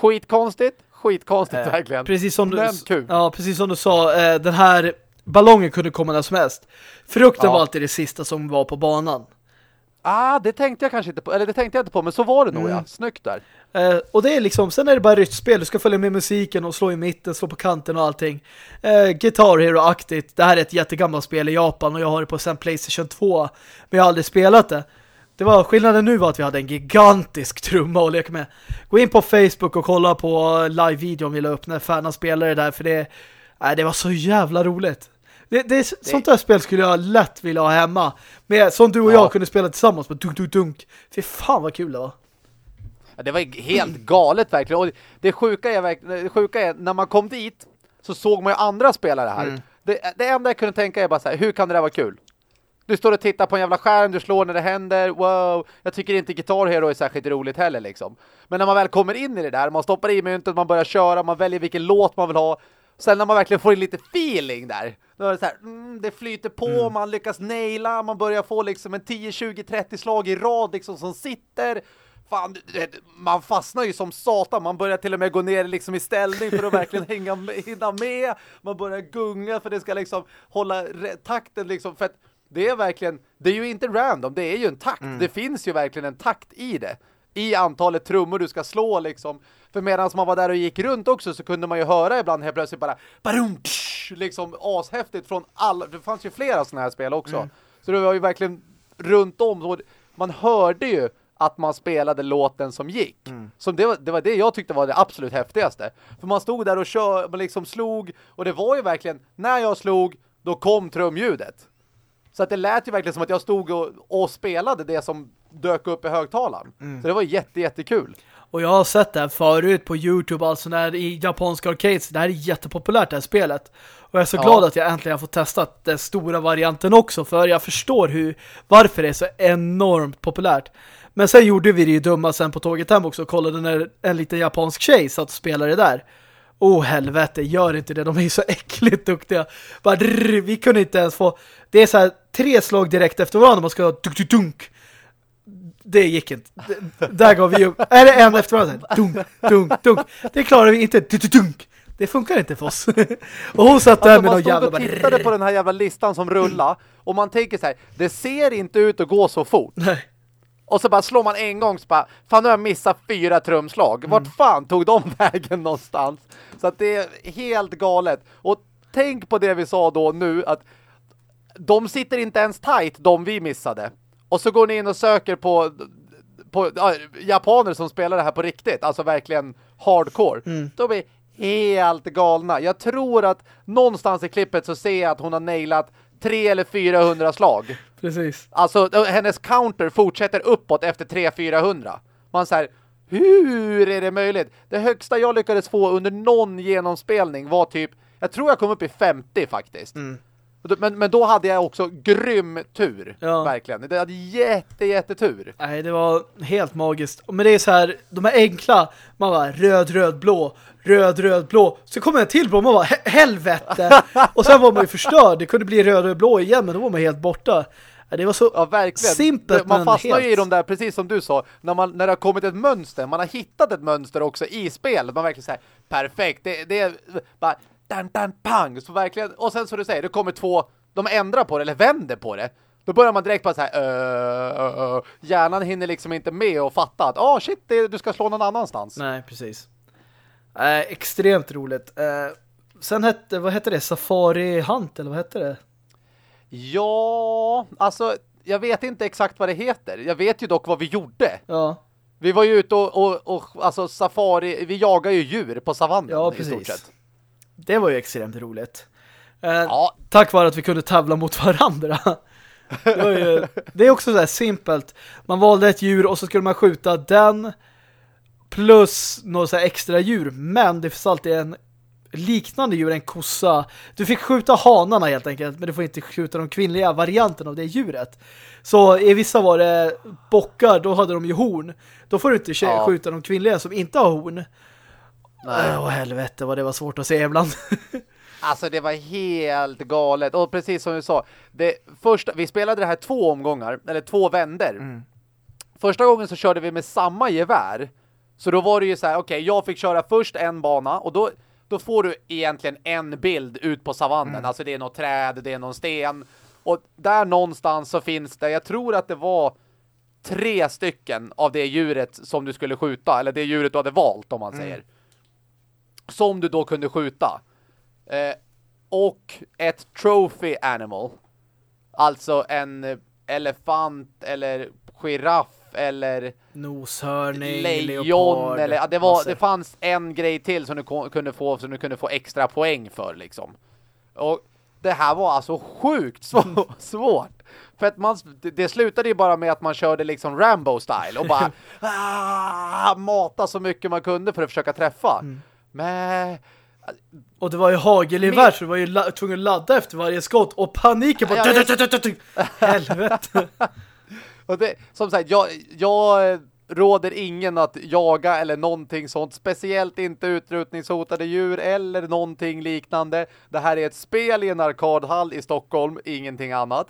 Skitkonstigt, skitkonstigt Eh, verkligen. Precis som, du, kul. ja, precis som du sa, eh, den här ballongen kunde komma när som helst. Frukten Ja. var alltid det sista som var på banan. Ah, det tänkte jag kanske inte på, eller det tänkte jag inte på, men så var det nog Mm. ja. Snyggt där. Eh, och det är liksom, sen är det bara rytmspel. Du ska följa med musiken och slå i mitten, slå på kanten och allting. Eh, Guitar Hero-aktigt. Det här är ett jättegammalt spel i Japan och jag har det på sen Playstation 2. Men jag har aldrig spelat det. Det var, skillnaden nu var att vi hade en gigantisk trumma att leka med. Gå in på Facebook och kolla på live-videon vi la upp när Färna spelade där för det, nej, det var så jävla roligt. Det, det, är sånt där spel skulle jag lätt vilja ha hemma. Med, som du och Ja. jag kunde spela tillsammans med dunk, dunk, dunk. Fy fan vad kul det var. Ja, det var helt galet verkligen. Och det sjuka är, verkligen- det sjuka är när man kom dit så såg man ju andra spelare här. Mm. Det, det enda jag kunde tänka är bara så här, hur kan det där vara kul? Du står och tittar på en jävla skärm, du slår när det händer, wow. Jag tycker inte Guitar Hero är särskilt roligt heller liksom. Men när man väl kommer in i det där, man stoppar i myntet, man börjar köra, man väljer vilken låt man vill ha. Sen när man verkligen får in lite feeling där, då är det så här, mm, det flyter på, man lyckas naila, man börjar få liksom en 10, 20, 30 slag i rad liksom som sitter. Fan, man fastnar ju som satan. Man börjar till och med gå ner liksom i ställning för att verkligen hänga med, hinna med. Man börjar gunga för det ska liksom hålla takten liksom. För att det är verkligen, det är ju inte random, det är ju en takt. Det finns ju verkligen en takt i det. I antalet trummor du ska slå liksom. För medan man var där och gick runt också så kunde man ju höra ibland helt plötsligt bara barum, tsch, liksom ashäftigt från alla. Det fanns ju flera sådana här spel också. Så det var ju verkligen runt om. Man hörde ju att man spelade låten som gick. Som det, var, det var det jag tyckte var det absolut häftigaste. För man stod där och kör, man liksom slog. Och det var ju verkligen, när jag slog, då kom trumljudet. Så att det lät ju verkligen som att jag stod och, och spelade det som dök upp i högtalaren. Så det var jätte, jättekul. Och jag har sett det här förut på Youtube, alltså när i japanska arcades. Det här är jättepopulärt det här spelet. Och jag är så Ja. glad att jag äntligen har fått testa den stora varianten också. För jag förstår hur, varför det är så enormt populärt. Men sen gjorde vi det ju dumma sen på tåget hem också och kollade när en liten japansk tjej satt och spelade där. Oh helvete, gör inte det. De är ju så äckligt duktiga. Bara, drrr, vi kunde inte ens få... Det är så här tre slag direkt efter varandra. Man ska ha dunk, dunk, dunk. Det gick inte. D- Där gav vi upp. Är det en efter varandra? Dunk, dunk, dunk. Det klarar vi inte. Dunk, dunk. Det funkar inte för oss. Och hon satt där Alltså med man någon jävla... bara, tittade på den här jävla listan som rullar och man tänker så här, det ser inte ut att gå så fort. Nej. Och så bara slår man en gång så bara, fan nu har jag missat fyra trumslag. Vart Mm. fan tog de vägen någonstans? Så att det är helt galet. Och tänk på det vi sa då nu, att de sitter inte ens tight, de vi missade. Och så går ni in och söker på, på ja, japaner som spelar det här på riktigt, alltså verkligen hardcore. Mm. De är helt galna. Jag tror att någonstans i klippet så ser jag att hon har nailat 3 eller 400 slag. Precis. Alltså hennes counter fortsätter uppåt efter 300-400. Man säger hur är det möjligt? Det högsta jag lyckades få under någon genomspelning var typ, jag tror jag kom upp i 50 faktiskt. Mm. Men, men då hade jag också grym tur, Ja. verkligen. Det hade jätte, jättetur. Nej, det var helt magiskt. Men det är så här, de är enkla. Man var röd, röd, blå. Röd, röd, blå. Så kommer en till blå. Man var helvete. Och sen var man ju förstörd. Det kunde bli röd och blå igen, men då var man helt borta. Det var så Ja, verkligen. simpelt, man fastnar helt. ju i de där, precis som du sa, när, man, när det har kommit ett mönster. Man har hittat ett mönster också i spelet. Man verkligen säger, perfekt. Det, det är bara, dan, dan, pang. Så verkligen, och sen så du säger, det kommer två, de ändrar på det, eller vänder på det. Då börjar man direkt bara så här, uh, uh, uh. hjärnan hinner liksom inte med och fatta att, ah shit, det, du ska slå någon annanstans. Nej, precis. Äh, extremt roligt. Äh, sen hette, vad hette det? Safari Hunt, eller vad hette det? Ja, alltså, jag vet inte exakt vad det heter. Jag vet ju dock vad vi gjorde. Ja, Vi var ju ute och, och, och alltså safari, vi jagar ju djur på savannen Ja, i stort precis. sett. Det var ju extremt roligt. Äh, Ja, Tack vare att vi kunde tävla mot varandra. Det, ju, det är också så här simpelt. Man valde ett djur och så skulle man skjuta den plus några så extra djur. Men det finns alltid en liknande djur än kossa. Du fick skjuta hanarna helt enkelt, men du får inte skjuta de kvinnliga varianten av det djuret. Så i vissa var det bockar, då hade de ju horn. Då får du inte ja. skjuta de kvinnliga som inte har horn. Nej. Åh helvete vad det var svårt att se ibland. Alltså det var helt galet. Och precis som du sa, det första, vi spelade det här två omgångar, eller två vänder. Mm. Första gången så körde vi med samma gevär. Så då var det ju så här, okej, okay, jag fick köra först en bana och då, då får du egentligen en bild ut på savannen. Mm. Alltså det är något träd, det är någon sten. Och där någonstans så finns det, jag tror att det var tre stycken av det djuret som du skulle skjuta, eller det djuret du hade valt om man mm. säger. Som du då kunde skjuta. Eh, och ett trophy animal. Alltså en elefant eller giraff eller noshörning, lejon leopard, eller ja, det var det fanns en grej till som du kunde få som du kunde få extra poäng för liksom. Och det här var alltså sjukt svårt. För att man, det slutade ju bara med att man körde liksom Rambo-style och bara ah, mata så mycket man kunde för att försöka träffa. Mm. Men och det var ju hagelgevär så du var ju tvungen att ladda efter varje skott och paniken på helvete. och det, som sagt, jag, jag råder ingen att jaga eller någonting sånt. Speciellt inte utrotningshotade djur eller någonting liknande. Det här är ett spel i en arkadhall i Stockholm, ingenting annat.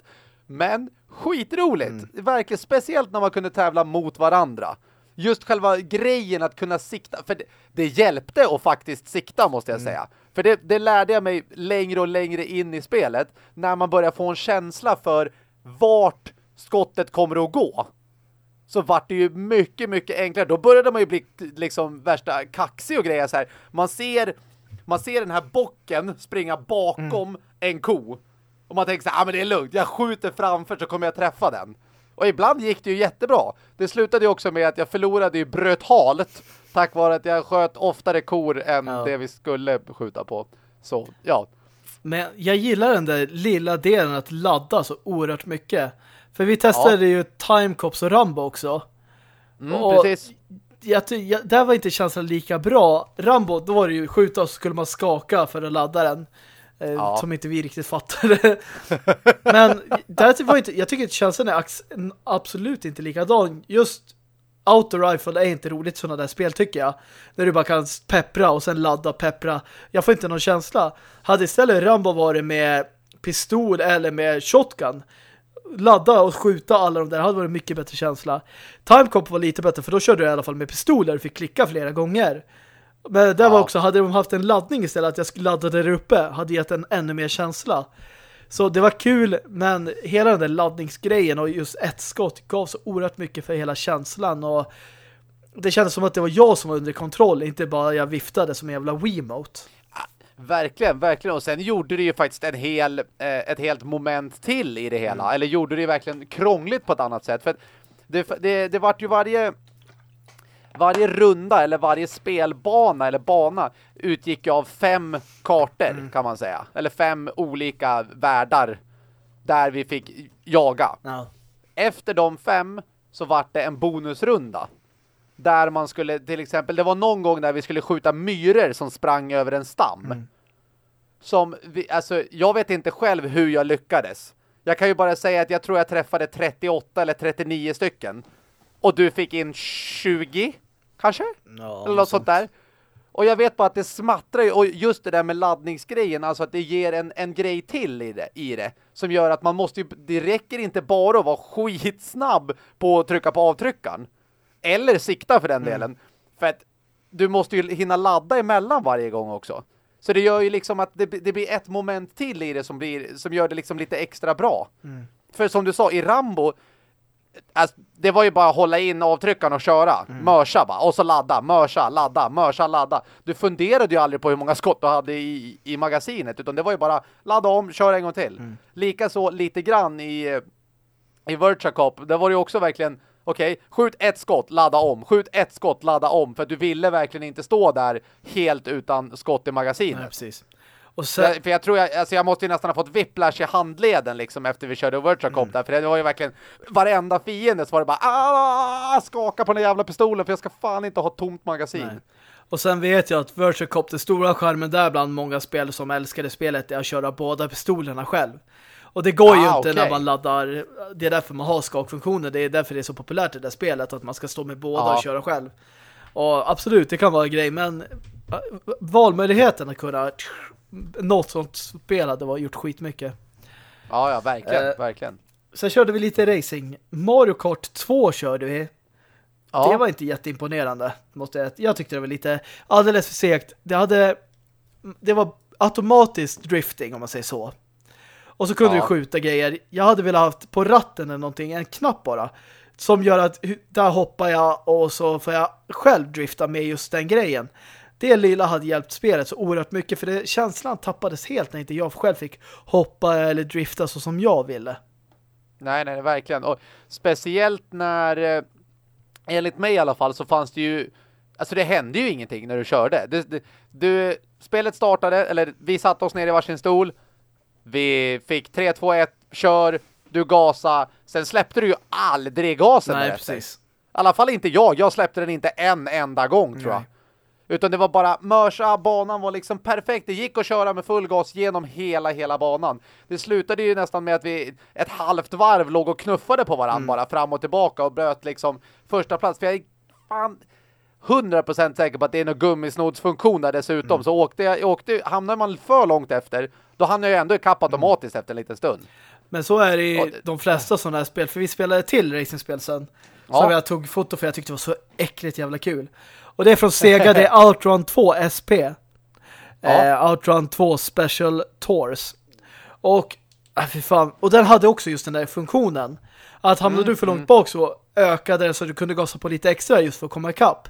Men skitroligt. Mm. Verkligen speciellt när man kunde tävla mot varandra just själva grejen att kunna sikta, för det, det hjälpte att faktiskt sikta måste jag mm. säga. För det, det, lärde jag mig längre och längre in i spelet när man börjar få en känsla för vart skottet kommer att gå. Så vart det ju mycket, mycket enklare. Då började man ju bli liksom värsta kaxig och grejer så här. Man ser, man ser den här bocken springa bakom mm. en ko. Och man tänker så här, ah, men det är lugnt. Jag skjuter framför så kommer jag träffa den. Och ibland gick det ju jättebra. Det slutade ju också med att jag förlorade ju bröt halet tack vare att jag sköt oftare kor än ja. det vi skulle skjuta på. Så, ja. Men jag gillar den där lilla delen att ladda så oerhört mycket. För vi testade ja. ju Timecops och Rambo också. Mm, och precis. Jag, jag, där var inte känslan lika bra. Rambo, då var det ju skjuta och så skulle man skaka för att ladda den. Eh, ja. Som inte vi riktigt fattade. Men det var inte, jag tycker att känslan är absolut inte likadan. Just Auto Rifle är inte roligt sådana där spel tycker jag. När du bara kan peppra och sen ladda peppra. Jag får inte någon känsla. Hade istället Rambo varit med pistol eller med shotgun ladda och skjuta alla de där hade varit mycket bättre känsla. Timecop var lite bättre för då körde du i alla fall med pistoler och fick klicka flera gånger. Men det ja. var också, hade de haft en laddning istället, att jag laddade där uppe, hade gett en ännu mer känsla. Så det var kul, men hela den där laddningsgrejen och just ett skott gav så oerhört mycket för hela känslan och det kändes som att det var jag som var under kontroll, inte bara jag viftade som en jävla Wiimote. Verkligen, verkligen. Och sen gjorde det ju faktiskt en hel, eh, ett helt moment till i det hela. Mm. Eller gjorde det verkligen krångligt på ett annat sätt. För det, det, det vart ju varje varje runda eller varje spelbana eller bana utgick av fem kartor mm. kan man säga. Eller fem olika världar där vi fick jaga. Ja. Efter de fem så var det en bonusrunda. Där man skulle till exempel, det var någon gång där vi skulle skjuta myror som sprang över en stam. Mm. Som vi, alltså jag vet inte själv hur jag lyckades. Jag kan ju bara säga att jag tror jag träffade 38 eller 39 stycken. Och du fick in 20, kanske? Ja, Eller något sånt där. Och jag vet bara att det smattrar ju, och just det där med laddningsgrejen, alltså att det ger en, en grej till i det, i det. Som gör att man måste ju, det räcker inte bara att vara skitsnabb på att trycka på avtryckaren. Eller sikta för den mm. delen. För att du måste ju hinna ladda emellan varje gång också. Så det gör ju liksom att det, det blir ett moment till i det som, blir, som gör det liksom lite extra bra. Mm. För som du sa, i Rambo Alltså, det var ju bara att hålla in avtryckaren och köra. Mm. Mörsa bara. Och så ladda, mörsa, ladda, mörsa, ladda. Du funderade ju aldrig på hur många skott du hade i, i magasinet. Utan det var ju bara ladda om, köra en gång till. Mm. Likaså lite grann i, i Virtua Cop. Där var det ju också verkligen Okej, okay, skjut ett skott, ladda om. Skjut ett skott, ladda om. För du ville verkligen inte stå där helt utan skott i magasinet. Nej, precis. Sen, Jag, för jag tror jag, alltså jag måste ju nästan ha fått whiplash i handleden liksom efter vi körde Virtual Cop Mm. där. För det var ju verkligen varenda fiende så var det bara ah, skaka på den jävla pistolen för jag ska fan inte ha tomt magasin. Nej. och sen vet jag att Virtual Cop, den stora skärmen där bland många spel som älskade spelet är att köra båda pistolerna själv. Och det går ju Ah, inte okej. när man laddar, det är därför man har skakfunktioner, det är därför det är så populärt i det där spelet, att man ska stå med båda Ja. och köra själv. Och absolut, det kan vara en grej, men äh, valmöjligheten att kunna något sånt spel hade var gjort skitmycket. Ja, ja, verkligen, Eh, verkligen. Sen körde vi lite racing. Mario Kart 2 körde vi. Ja. Det var inte jätteimponerande. Måste jag, jag tyckte det var lite alldeles för segt. Det hade det var automatiskt drifting om man säger så. Och så kunde Ja. du skjuta grejer. Jag hade velat haft på ratten eller någonting, en knapp bara. Som gör att där hoppar jag och så får jag själv drifta med just den grejen. Det lilla hade hjälpt spelet så oerhört mycket för det, känslan tappades helt när inte jag själv fick hoppa eller drifta så som jag ville. Nej, nej, verkligen. Och speciellt när, eh, enligt mig i alla fall, så fanns det ju, alltså det hände ju ingenting när du körde. Det, det, du, spelet startade, eller vi satte oss ner i varsin stol, vi fick 3, 2, 1, kör, du gasa, sen släppte du ju aldrig gasen Nej, precis. I alla fall inte jag, jag släppte den inte en enda gång tror jag. Utan det var bara mörsa, banan var liksom perfekt. Det gick att köra med full gas genom hela, hela banan. Det slutade ju nästan med att vi ett halvt varv låg och knuffade på varandra bara fram och tillbaka och bröt liksom första plats. För jag är fan 100% säker på att det är någon gummisnodsfunktion där dessutom. Så åkte jag, åkte, hamnar man för långt efter, då hamnar jag ändå ikapp automatiskt efter en liten stund. Men så är det i det- de flesta sådana här spel. För vi spelade till racingspel sen. Ja. Så jag tog foto för jag tyckte det var så äckligt jävla kul. Och det är från Sega, det är Outrun 2 SP. Eh, Outrun 2 Special Tours. Och, äh, fy fan. Och den hade också just den där funktionen. Att hamnade Mm, du för långt bak så ökade det så du kunde gasa på lite extra just för att komma ikapp.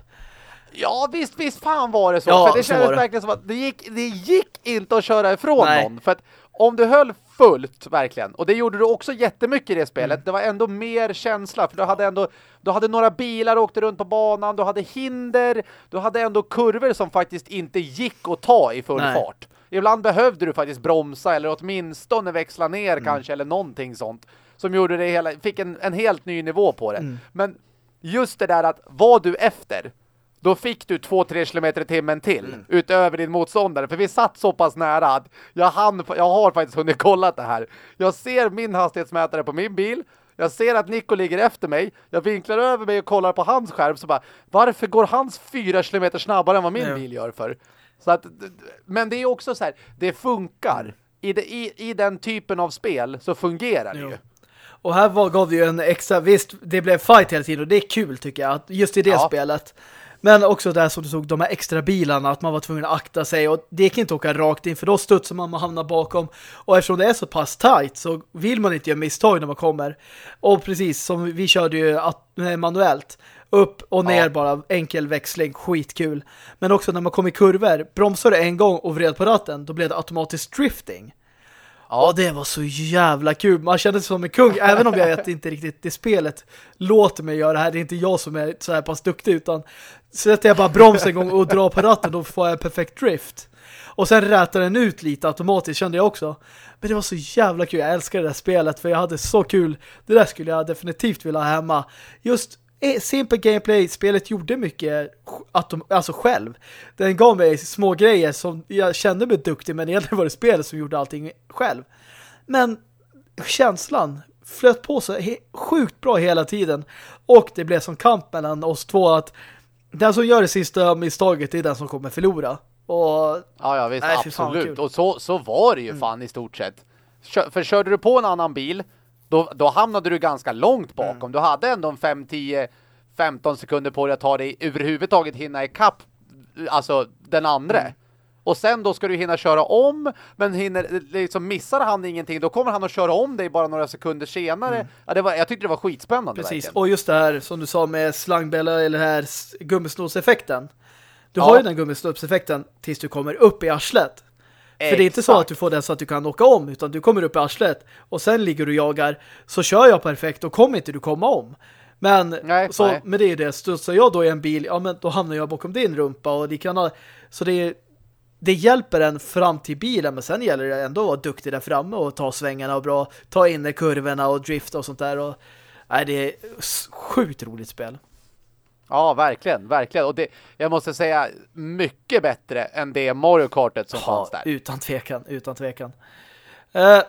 Ja, visst, visst fan var det så. Ja, för det kändes verkligen som att det gick, det gick inte att köra ifrån Nej. någon. För att om du höll fullt, verkligen, och det gjorde du också jättemycket i det spelet, Mm. det var ändå mer känsla. För du hade ändå, du hade några bilar åkte runt på banan, du hade hinder, du hade ändå kurvor som faktiskt inte gick att ta i full Nej. fart. Ibland behövde du faktiskt bromsa eller åtminstone växla ner Mm. kanske, eller någonting sånt. Som gjorde det hela, fick en, en helt ny nivå på det. Mm. Men just det där att var du efter då fick du 2-3 kilometer i timmen till Mm. utöver din motståndare. För vi satt så pass nära att jag, hann, jag har faktiskt hunnit kolla det här. Jag ser min hastighetsmätare på min bil. Jag ser att Nico ligger efter mig. Jag vinklar över mig och kollar på hans skärm. Så bara, varför går hans 4 kilometer snabbare än vad min Ja. bil gör för? Så att, men det är också så här, det funkar. I, det, i, I den typen av spel så fungerar det Jo. ju. Och här var, gav det ju en extra, visst det blev fight hela tiden och det är kul tycker jag, att just i det Ja. spelet. Men också där som du såg, de här extra bilarna, att man var tvungen att akta sig och det gick inte åka rakt in för då studsar man och hamnar bakom. Och eftersom det är så pass tight så vill man inte göra misstag när man kommer. Och precis som vi körde ju eh, manuellt, upp och ner Ja. bara, enkel växling, skitkul. Men också när man kom i kurvor, bromsade en gång och vred på ratten, då blev det automatiskt drifting. Ja, det var så jävla kul. Man kände sig som en kung, även om jag vet inte riktigt det spelet låter mig göra det här. Det är inte jag som är så här pass duktig, utan sätter jag bara broms en gång och drar på ratten, då får jag perfekt drift. Och sen rätar den ut lite automatiskt, kände jag också. Men det var så jävla kul. Jag älskar det där spelet, för jag hade så kul. Det där skulle jag definitivt vilja ha hemma. Just eh, simple gameplay, spelet gjorde mycket atom alltså själv. Den gav mig små grejer som jag kände mig duktig, men egentligen var det spelet som gjorde allting själv. Men känslan flöt på he- sjukt bra hela tiden. Och det blev som kamp mellan oss två att den som gör det sista misstaget är den som kommer förlora. Och Ja, ja visst, Nej, absolut. Och så, så var det ju fan i stort sett. För körde du på en annan bil, då, då hamnade du ganska långt bakom. Du hade ändå en 5, 10, 15 sekunder på dig att ta dig överhuvudtaget hinna ikapp alltså den andra. Och sen då ska du hinna köra om, men hinner, liksom missar han ingenting, då kommer han att köra om dig bara några sekunder senare. Ja, det var, jag tyckte det var skitspännande. Precis, verkligen. och just det här som du sa med slangbella eller här gummisnodseffekten. Du Ja. har ju den gummisnodseffekten tills du kommer upp i arslet. För det är inte så att du får den så att du kan åka om, utan du kommer upp i arslet och sen ligger du och jagar, så kör jag perfekt och kommer inte du komma om. Men Nej, så nej. med det är det, studsar jag då i en bil, ja men då hamnar jag bakom din rumpa och likadant. Så det det hjälper en fram till bilen men sen gäller det ändå att vara duktig där framme och ta svängarna och bra, ta in kurvorna och drifta och sånt där och nej, det är sjukt roligt spel. Ja, verkligen, verkligen. Och det, jag måste säga, mycket bättre än det Mario Kartet som ja, fanns där. utan tvekan, utan tvekan. Uh,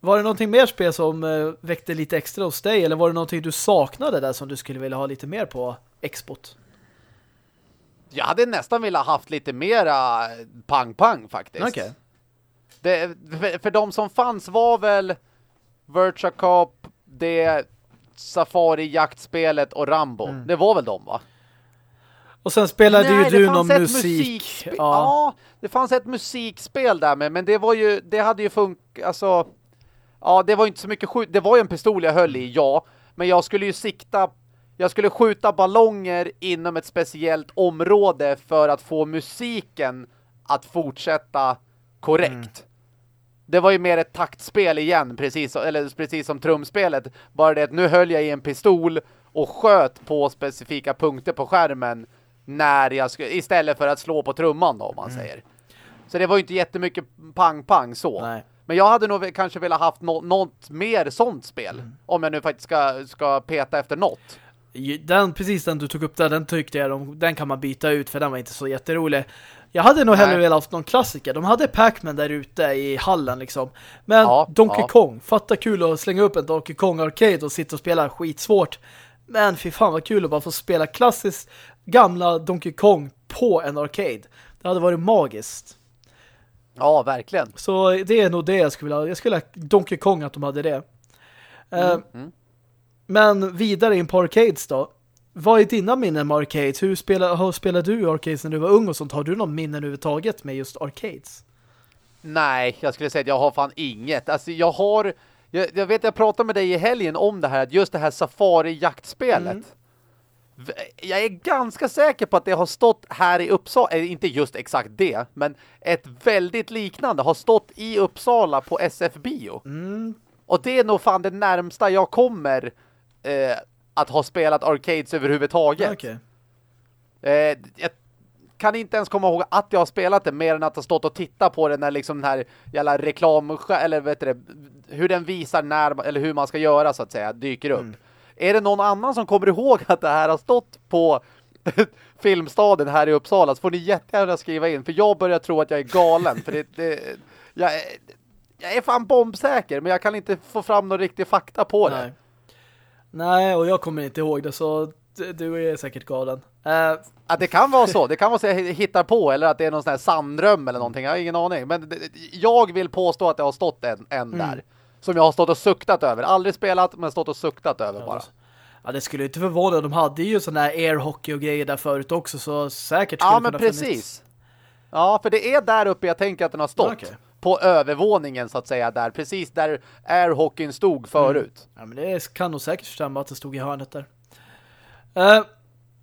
var det någonting mer spel som uh, väckte lite extra hos dig eller var det någonting du saknade där som du skulle vilja ha lite mer på Expot? Jag hade nästan velat haft lite mera pang-pang faktiskt. Okay. Det, för, för de som fanns var väl Virtua Cop, det Safari-jaktspelet och Rambo. Mm. Det var väl de va? Och sen spelade Nej, ju du någon musik. Ja. ja. det fanns ett musikspel där med, men det var ju, det hade ju funkat, alltså, ja, det var inte så mycket skjut, det var ju en pistol jag höll i, ja, men jag skulle ju sikta, jag skulle skjuta ballonger inom ett speciellt område för att få musiken att fortsätta korrekt. Mm. Det var ju mer ett taktspel igen, precis, eller precis som trumspelet. Bara det att nu höll jag i en pistol och sköt på specifika punkter på skärmen när jag skulle, istället för att slå på trumman då, om man mm. säger. Så det var ju inte jättemycket pang-pang så. Nej. Men jag hade nog kanske velat haft no något mer sånt spel. Mm. Om jag nu faktiskt ska, ska peta efter något. Den, precis den du tog upp där, den tyckte jag den kan man byta ut för den var inte så jätterolig. Jag hade nog hellre velat haft någon klassiker. De hade Pac-Man där ute i hallen liksom. Men ja, Donkey ja. Kong, fatta kul att slänga upp en Donkey Kong Arcade och sitta och spela skitsvårt. Men fy fan vad kul att bara få spela klassiskt gamla Donkey Kong på en arcade. Det hade varit magiskt. Ja, verkligen. Så det är nog det jag skulle vilja. Jag skulle ha Donkey Kong att de hade det. Mm, uh, mm. Men vidare in på arcades då. Vad är dina minnen med arcades? Hur spelade, har spelade du arcades när du var ung och sånt? Har du någon minnen överhuvudtaget med just arcades? Nej, jag skulle säga att jag har fan inget. Alltså jag har... Jag, jag vet, jag pratade med dig i helgen om det här. Just det här safari-jaktspelet. Mm. Jag är ganska säker på att det har stått här i Uppsala, eller inte just exakt det, men ett väldigt liknande har stått i Uppsala på SF-bio. Mm. Och det är nog fan det närmsta jag kommer eh, att ha spelat arcades överhuvudtaget. Okay. Eh, jag kan inte ens komma ihåg att jag har spelat det mer än att ha stått och tittat på det när liksom den här jävla reklam eller vet du hur den visar när eller hur man ska göra så att säga dyker upp. Mm. Är det någon annan som kommer ihåg att det här har stått på filmstaden här i Uppsala så får ni jättegärna skriva in för jag börjar tro att jag är galen för det, det jag, är, jag är fan bombsäker men jag kan inte få fram någon riktig fakta på det. Nej. Och jag kommer inte ihåg det så du är säkert galen. Uh, att det kan vara så. Det kan vara så att jag hittar på eller att det är någon sån här sandröm eller någonting. Jag har ingen aning. Men jag vill påstå att det har stått en, en mm. där. Som jag har stått och suktat över. Aldrig spelat men stått och suktat över ja, bara. Ja, det skulle inte förvåna. De hade ju sån här airhockey och grejer där förut också så säkert skulle Ja, men precis. Funnits. Ja, för det är där uppe jag tänker att den har stått. Okay på övervåningen så att säga där. Precis där airhockeyn stod förut. Mm. Ja men det kan nog säkert stämma att det stod i hörnet där. Uh,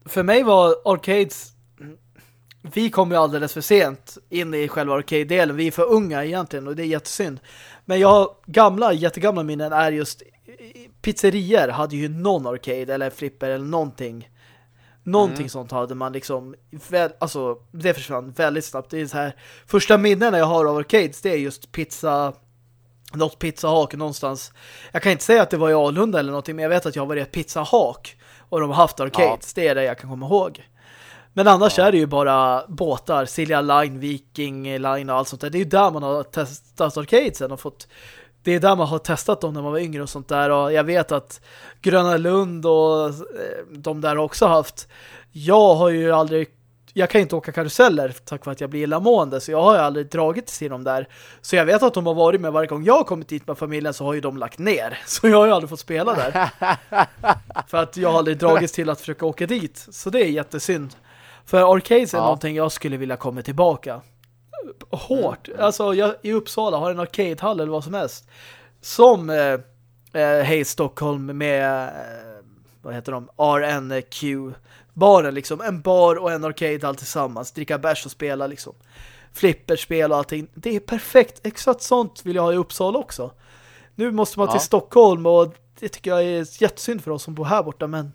för mig var arcades vi kom ju alldeles för sent in i själva arcade-delen. Vi är för unga egentligen och det är jättesynd. Men jag gamla, jättegamla minnen är just pizzerier hade ju någon arcade eller flipper eller någonting Någonting mm. sånt hade man liksom väl, alltså det försvann väldigt snabbt. Det är så här första minnena jag har av arcades det är just pizza något pizzahak någonstans. Jag kan inte säga att det var i Alunda eller någonting men jag vet att jag har varit ett pizzahak och de har haft arcades. Ja. Det är det jag kan komma ihåg. Men annars ja. är det ju bara båtar, Silja Line, Viking Line och allt sånt där. Det är ju där man har testat arcadesen och fått det är där man har testat dem när man var yngre och sånt där. Och jag vet att Gröna Lund och eh, de där också haft. Jag har ju aldrig jag kan inte åka karuseller tack vare att jag blir illamående så jag har ju aldrig dragit till dem där. Så jag vet att de har varit med varje gång jag har kommit dit med familjen så har ju de lagt ner. Så jag har ju aldrig fått spela där. För att jag har aldrig dragits till att försöka åka dit. Så det är jättesynd. För arcades är ja. någonting jag skulle vilja komma tillbaka hårt. Alltså jag, i Uppsala har en arcadehall eller vad som helst. Som eh, eh, Hey Stockholm med eh, vad heter de? RNQ baren liksom. En bar och en arcadehall tillsammans. Dricka bärs och spela liksom. Flipperspel och allting. Det är perfekt. Exakt sånt vill jag ha i Uppsala också. Nu måste man ja. till Stockholm och det tycker jag är jättesynd för oss som bor här borta men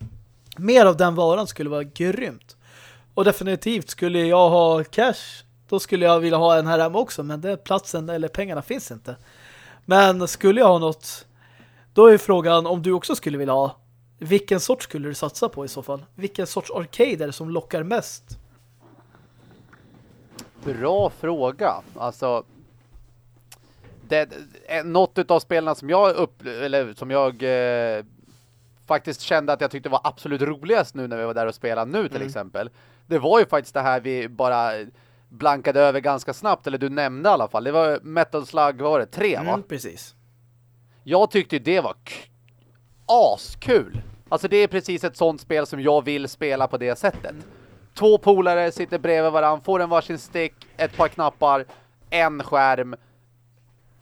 mer av den varan skulle vara grymt. Och definitivt skulle jag ha cash då skulle jag vilja ha en här hemma också, men det platsen eller pengarna finns inte. Men skulle jag ha något, då är frågan om du också skulle vilja ha, vilken sort skulle du satsa på i så fall? Vilken sorts arcade är det som lockar mest? Bra fråga. Alltså det, något av spelarna som jag upp, eller som jag eh, faktiskt kände att jag tyckte var absolut roligast nu när vi var där och spelade nu till mm. exempel. Det var ju faktiskt det här vi bara blankade över ganska snabbt, eller du nämnde i alla fall. Det var Metal Slug, vad var det? Tre va? Mm, precis. Jag tyckte det var askul. Alltså det är precis ett sånt spel som jag vill spela på det sättet. Två polare sitter bredvid varandra, får en varsin stick, ett par knappar, en skärm.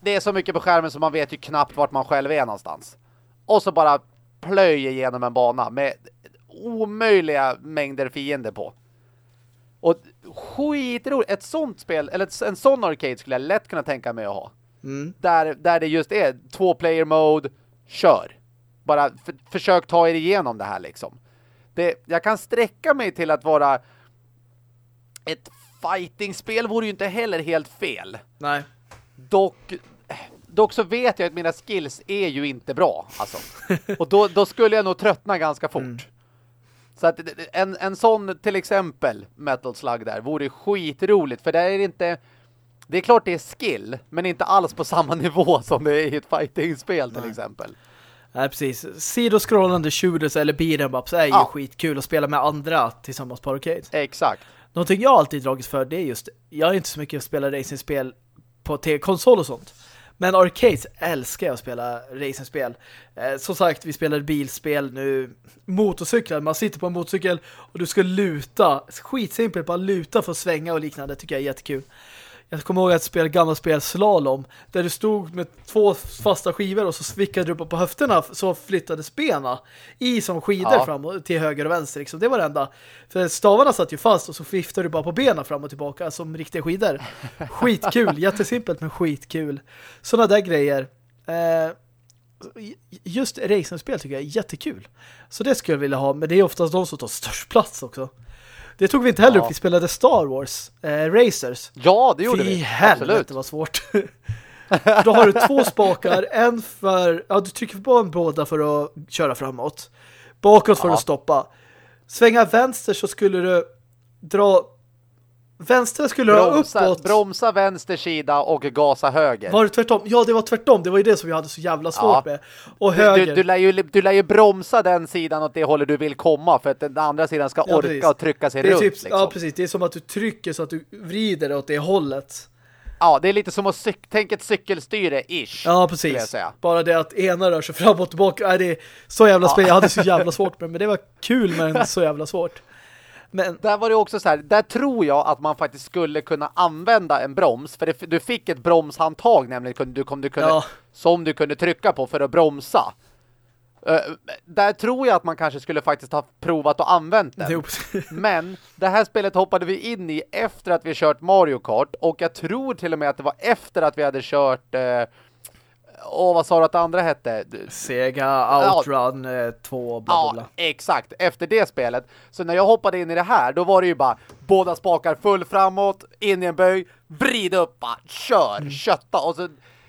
Det är så mycket på skärmen så man vet ju knappt vart man själv är någonstans. Och så bara plöjer igenom en bana med omöjliga mängder fiender på. Och skitroligt. Ett sånt spel, eller en sån arcade skulle jag lätt kunna tänka mig att ha. Mm. Där, där det just är två player mode, kör. Bara försök ta er igenom det här liksom. Det, jag kan sträcka mig till att vara ett fighting-spel vore ju inte heller helt fel. Nej. Dock, dock så vet jag att mina skills är ju inte bra. Alltså. Och då, då skulle jag nog tröttna ganska fort. Mm. Så att en, en sån till exempel Metal Slug där vore skitroligt. För det är inte... Det är klart det är skill, men inte alls på samma nivå som det är i ett fighting-spel till Nej. exempel. Nej, precis. Sidoskrollande shooters eller beat'em ups är ju ja. skitkul att spela med andra tillsammans på arcade. Exakt. Någonting jag alltid dragits för det är just, jag är inte så mycket att spela racingspel på konsol och sånt. Men arcades älskar jag att spela racingspel. Eh, som sagt, vi spelar bilspel nu. Motorcyklar, man sitter på en motorcykel och du ska luta. Skitsimpelt, bara luta för att svänga och liknande. tycker jag är jättekul. Jag kommer ihåg att spela gamla spel slalom där du stod med två fasta skivor och så svickade du upp på höfterna så flyttades bena i som skidor ja. fram och till höger och vänster. Liksom. Det var det enda. För stavarna satt ju fast och så viftade du bara på benen fram och tillbaka som riktiga skidor. Skitkul, jättesimpelt men skitkul. Sådana där grejer. Eh, just racingspel tycker jag är jättekul. Så det skulle jag vilja ha, men det är oftast de som tar störst plats också. Det tog vi inte heller ja. upp. Vi spelade Star Wars eh, Racers. Ja, det gjorde Fy vi. helvete, Absolut. det var svårt. då har du två spakar. En för... Ja, du trycker på en båda för att köra framåt. Bakåt för ja. att stoppa. Svänga vänster så skulle du dra Vänstra skulle bromsa, ha uppåt. Bromsa vänster sida och gasa höger. Var det tvärtom? Ja, det var tvärtom. Det var ju det som jag hade så jävla svårt ja. med. Och höger. Du, du, lär ju, du lär ju bromsa den sidan åt det hållet du vill komma för att den andra sidan ska ja, orka precis. och trycka sig runt. Typ, liksom. Ja, precis. Det är som att du trycker så att du vrider det åt det hållet. Ja, det är lite som att tänka ett cykelstyre-ish. Ja, precis. Bara det att ena rör sig fram och tillbaka. Är det så jävla spel. Jag hade så jävla svårt med men det var kul men så jävla svårt. Men där var det också så här, där tror jag att man faktiskt skulle kunna använda en broms. För det, du fick ett bromshandtag nämligen du, kom, du kunde, ja. som du kunde trycka på för att bromsa. Uh, där tror jag att man kanske skulle faktiskt ha provat och använt den. Men det här spelet hoppade vi in i efter att vi kört Mario Kart. Och jag tror till och med att det var efter att vi hade kört... Uh, Åh, vad sa du att det andra hette? Sega Outrun ja. 2, bla, ja, bla, exakt. Efter det spelet. Så när jag hoppade in i det här, då var det ju bara båda spakar full framåt, in i en böj, vrid upp, bara, kör, mm. kötta. Och så,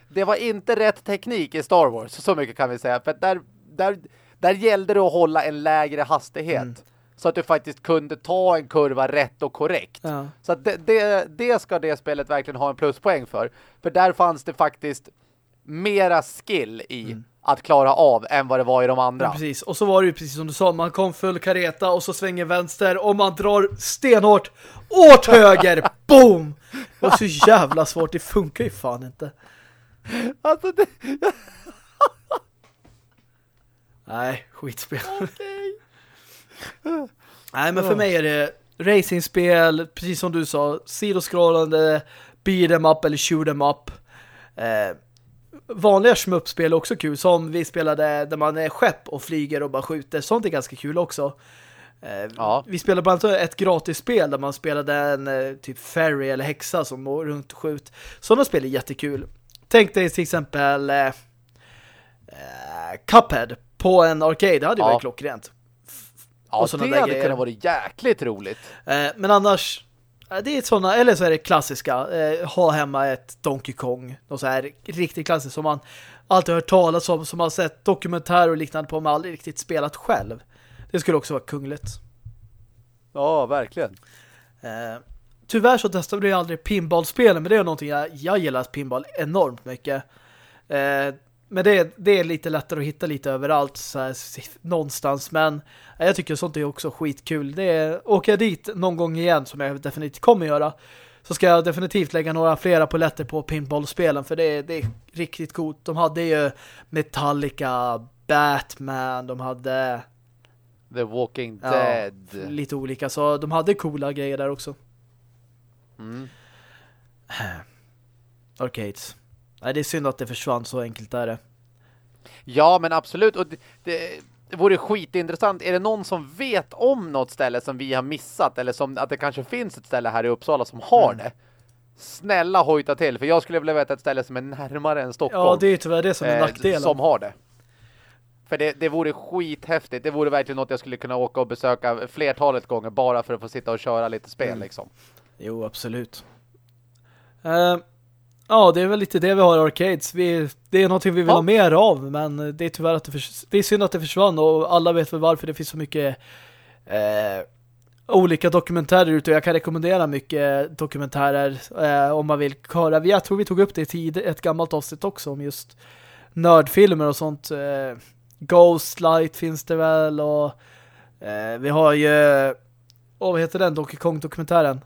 det var inte rätt teknik i Star Wars, så mycket kan vi säga. För där, där, där gällde det att hålla en lägre hastighet. Mm. Så att du faktiskt kunde ta en kurva rätt och korrekt. Ja. Så det, det, det ska det spelet verkligen ha en pluspoäng för. För där fanns det faktiskt mera skill i mm. att klara av än vad det var i de andra. Ja, precis. Och så var det ju precis som du sa, man kom full kareta och så svänger vänster och man drar stenhårt åt höger. Boom! Det var så jävla svårt, det funkar ju fan inte. Alltså det... Nej, skitspel. Okay. Nej, men för mig är det racingspel, precis som du sa, sidoskrollande, beat em up eller shoot em up. Eh, vanliga smuppspel är också kul. Som vi spelade där man är skepp och flyger och bara skjuter. Sånt är ganska kul också. Eh, ja. Vi spelade bland annat ett gratisspel där man spelade en eh, typ fairy eller häxa som går runt och skjut. Sådana spel är jättekul. Tänk dig till exempel eh, eh Cuphead på en arcade. Det hade ju ja. varit klockrent. Ja, det hade kunnat vara jäkligt roligt. Eh, men annars Det är sådana, eller så är det klassiska. Eh, ha hemma ett Donkey Kong. Och så här riktigt klassiskt som man alltid hört talas om, som man sett dokumentärer och liknande på, men aldrig riktigt spelat själv. Det skulle också vara kungligt. Ja, verkligen. Eh, tyvärr så testade jag aldrig pinballspelen, men det är någonting jag, jag gillar pinball enormt mycket. Eh, men det, det är lite lättare att hitta lite överallt så här, någonstans. Men jag tycker sånt är också skitkul. Det är, åker jag dit någon gång igen som jag definitivt kommer göra så ska jag definitivt lägga några flera poletter på pinballspelen för det är, det är riktigt coolt. De hade ju Metallica, Batman, de hade The Walking Dead. Ja, lite olika, så de hade coola grejer där också. Mm. Arcades. Nej, det är synd att det försvann, så enkelt är det. Ja, men absolut. Och det, det, det vore skitintressant. Är det någon som vet om något ställe som vi har missat? Eller som att det kanske finns ett ställe här i Uppsala som har mm. det? Snälla hojta till. För jag skulle vilja veta ett ställe som är närmare än Stockholm. Ja, det är tyvärr det som är eh, nackdelen. Som har det. För det, det vore skithäftigt. Det vore verkligen något jag skulle kunna åka och besöka flertalet gånger bara för att få sitta och köra lite spel mm. liksom. Jo, absolut. Uh, Ja, det är väl lite det vi har i Arcades. Vi, det är någonting vi vill ja. ha mer av, men det är tyvärr att det, det är synd att det försvann och alla vet väl varför det finns så mycket eh, olika dokumentärer ute. Jag kan rekommendera mycket dokumentärer eh, om man vill höra. Jag tror vi tog upp det i tid, ett gammalt avsnitt också om just nördfilmer och sånt. Eh, Ghostlight finns det väl och eh, vi har ju oh, vad heter den Donkey Kong-dokumentären?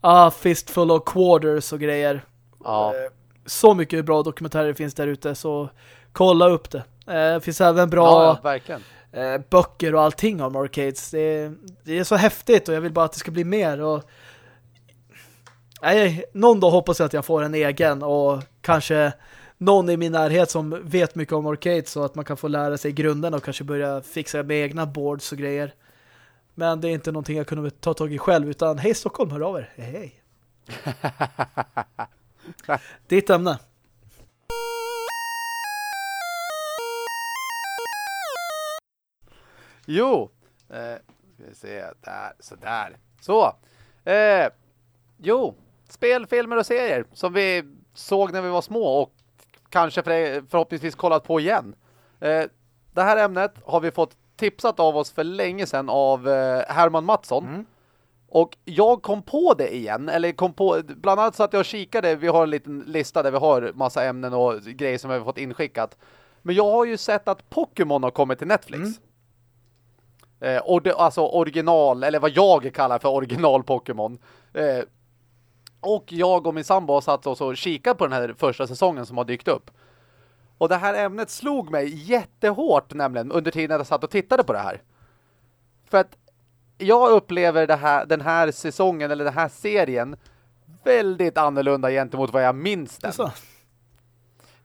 Ah, Fistful of Quarters och grejer. Ja. Eh, så mycket bra dokumentärer finns där ute så kolla upp det. Eh, det finns även bra ja. Eh, böcker och allting om arcades. Det är, det är så häftigt och jag vill bara att det ska bli mer och Nej, någon dag hoppas jag att jag får en egen och kanske någon i min närhet som vet mycket om arcades så att man kan få lära sig grunden och kanske börja fixa med egna boards och grejer. Men det är inte någonting jag kunde ta tag i själv utan hej Stockholm, hör av er. Hej hej. Ditt ämne. Jo, eh, ska vi se, där, sådär. Så, eh, jo, spel, filmer och serier som vi såg när vi var små och kanske för, förhoppningsvis kollat på igen. Eh, det här ämnet har vi fått tipsat av oss för länge sedan av eh, Herman Mattsson. Mm. Och jag kom på det igen, eller kom på, bland annat så att jag kikade, vi har en liten lista där vi har massa ämnen och grejer som vi har fått inskickat. Men jag har ju sett att Pokémon har kommit till Netflix. Mm. Eh, or alltså original, eller vad jag kallar för original Pokémon. Eh, och jag och min sambo har satt oss och kikat på den här första säsongen som har dykt upp. Och det här ämnet slog mig jättehårt nämligen under tiden jag satt och tittade på det här. För att jag upplever här, den här säsongen eller den här serien väldigt annorlunda gentemot vad jag minns den. Så.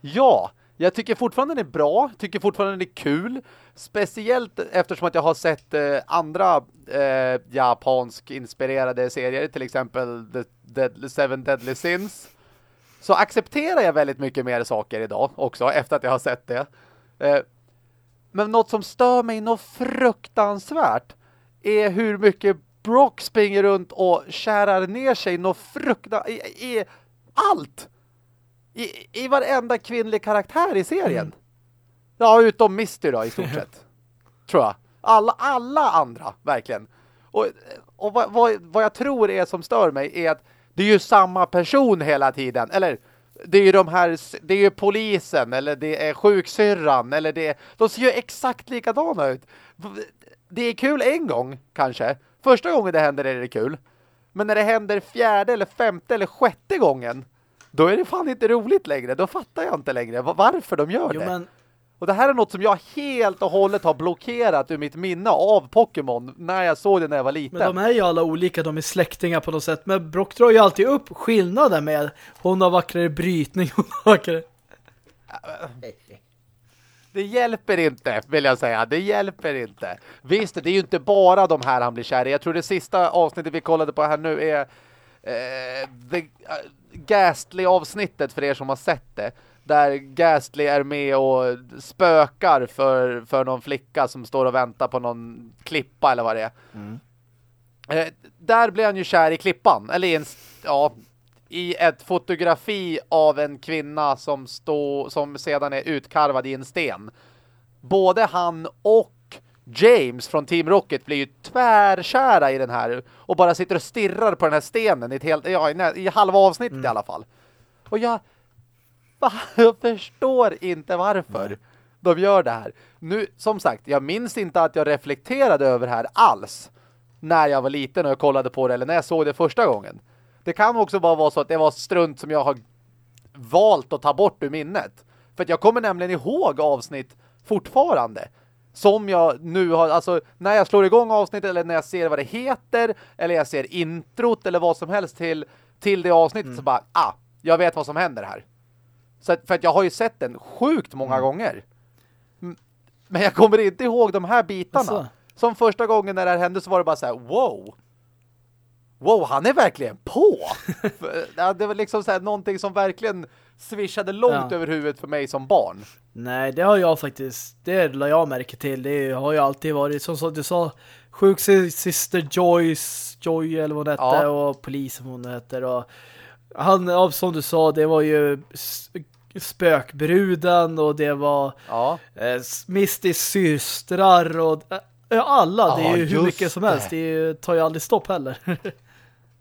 Ja, jag tycker fortfarande den är bra, tycker fortfarande den är kul. Speciellt eftersom att jag har sett eh, andra eh, japansk inspirerade serier, till exempel The, Deadly, Seven Deadly Sins. Så accepterar jag väldigt mycket mer saker idag också, efter att jag har sett det. Eh, men något som stör mig något fruktansvärt är hur mycket Brock springer runt och kärar ner sig något fruktansvärt i, i, allt. I, I varenda kvinnlig karaktär i serien. Mm. Ja, utom Misty då i stort sett. tror jag. Alla, alla andra, verkligen. Och, och vad, vad, vad jag tror är som stör mig är att det är ju samma person hela tiden. Eller det är ju de här, det är ju polisen eller det är sjuksyrran eller det är, de ser ju exakt likadana ut det är kul en gång, kanske. Första gången det händer är det kul. Men när det händer fjärde eller femte eller sjätte gången, då är det fan inte roligt längre. Då fattar jag inte längre varför de gör jo, det. Men... Och det här är något som jag helt och hållet har blockerat ur mitt minne av Pokémon när jag såg det när jag var liten. Men de är ju alla olika, de är släktingar på något sätt. Men Brock drar ju alltid upp skillnaden med hon har vackrare brytning, hon har vackrare... Det hjälper inte, vill jag säga. Det hjälper inte. Visst, det är ju inte bara de här han blir kär i. Jag tror det sista avsnittet vi kollade på här nu är eh, The uh, Ghastly-avsnittet för er som har sett det. Där Ghastly är med och spökar för, för någon flicka som står och väntar på någon klippa eller vad det är. Mm. Eh, där blir han ju kär i klippan. Eller i en, ja, i ett fotografi av en kvinna som, stå, som sedan är utkarvad i en sten. Både han och James från Team Rocket blir ju tvärkära i den här och bara sitter och stirrar på den här stenen i, ett helt, ja, i, halva avsnittet mm. i alla fall. Och jag, jag förstår inte varför mm. de gör det här. Nu, som sagt, jag minns inte att jag reflekterade över det här alls när jag var liten och jag kollade på det eller när jag såg det första gången. Det kan också bara vara så att det var strunt som jag har valt att ta bort ur minnet. För att jag kommer nämligen ihåg avsnitt fortfarande. Som jag nu har, alltså när jag slår igång avsnittet eller när jag ser vad det heter eller jag ser introt eller vad som helst till, till det avsnittet mm. så bara, ah, jag vet vad som händer här. Så att, för att jag har ju sett den sjukt många mm. gånger. Men jag kommer inte ihåg de här bitarna. Alltså. Som första gången när det här hände så var det bara så här, wow. Wow, han är verkligen på! det var liksom så här, någonting som verkligen swishade långt ja. över huvudet för mig som barn. Nej, det har jag faktiskt, det la jag märke till. Det har ju alltid varit, som, du sa, sjuk syster Joyce, Joy eller vad hon hette, ja. och polisen hon heter. Och han, som du sa, det var ju spökbruden och det var ja. eh, Mistys systrar och eh, alla, det är ju hur mycket som helst. Det, det tar ju aldrig stopp heller.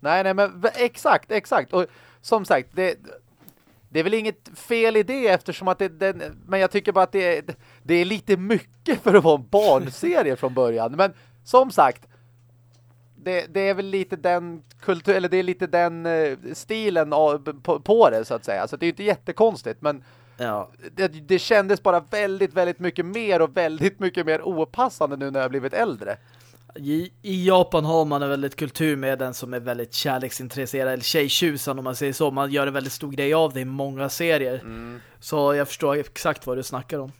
nej, nej, men exakt, exakt. Och som sagt, det, det är väl inget fel i det eftersom att det, den, men jag tycker bara att det, det är lite mycket för att vara en barnserie från början. Men som sagt, det, det, är väl lite den kultur eller det är lite den uh, stilen av, på, på, det så att säga. Så det är inte jättekonstigt men ja. det, det kändes bara väldigt, väldigt mycket mer och väldigt mycket mer opassande nu när jag blivit äldre. I, I, Japan har man en väldigt kultur med den som är väldigt kärleksintresserad eller tjejtjusan om man säger så. Man gör en väldigt stor grej av det i många serier. Mm. Så jag förstår exakt vad du snackar om.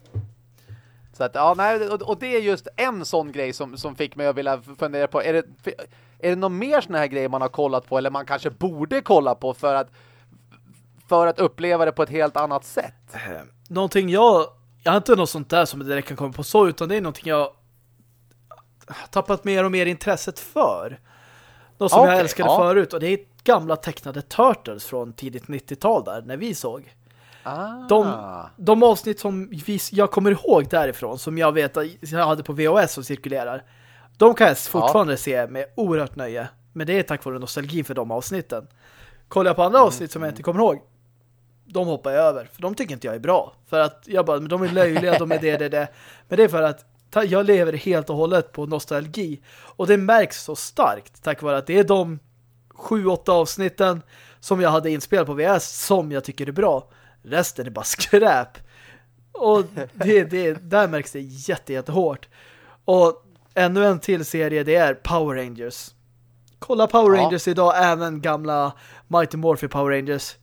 Så att, ja, nej, och, och, det är just en sån grej som, som fick mig att vilja fundera på, är det, är det någon mer såna här grejer man har kollat på eller man kanske borde kolla på för att för att uppleva det på ett helt annat sätt? Eh, någonting jag, jag har inte något sånt där som direkt kan komma på så, utan det är någonting jag tappat mer och mer intresset för. Något som okay, jag älskade ja. förut, och det är gamla tecknade Turtles från tidigt 90-tal där, när vi såg. Ah. De, de avsnitt som vi, jag kommer ihåg därifrån som jag vet att jag hade på VHS och cirkulerar de kan jag fortfarande ja. se med oerhört nöje. Men det är tack vare nostalgi för de avsnitten. Kollar jag på andra mm. avsnitt som jag inte kommer ihåg de hoppar jag över. För de tycker inte jag är bra. För att jag bara, men de är löjliga, de är det, det, det. Men det är för att jag lever helt och hållet på nostalgi. Och det märks så starkt tack vare att det är de sju, åtta avsnitten som jag hade inspelat på VS som jag tycker är bra. Resten är bara skräp. Och det, det, där märks det jätte, jättehårt. Och ännu en till serie, det är Power Rangers. Kolla Power ja. Rangers idag, även gamla Mighty Morphy Power Rangers.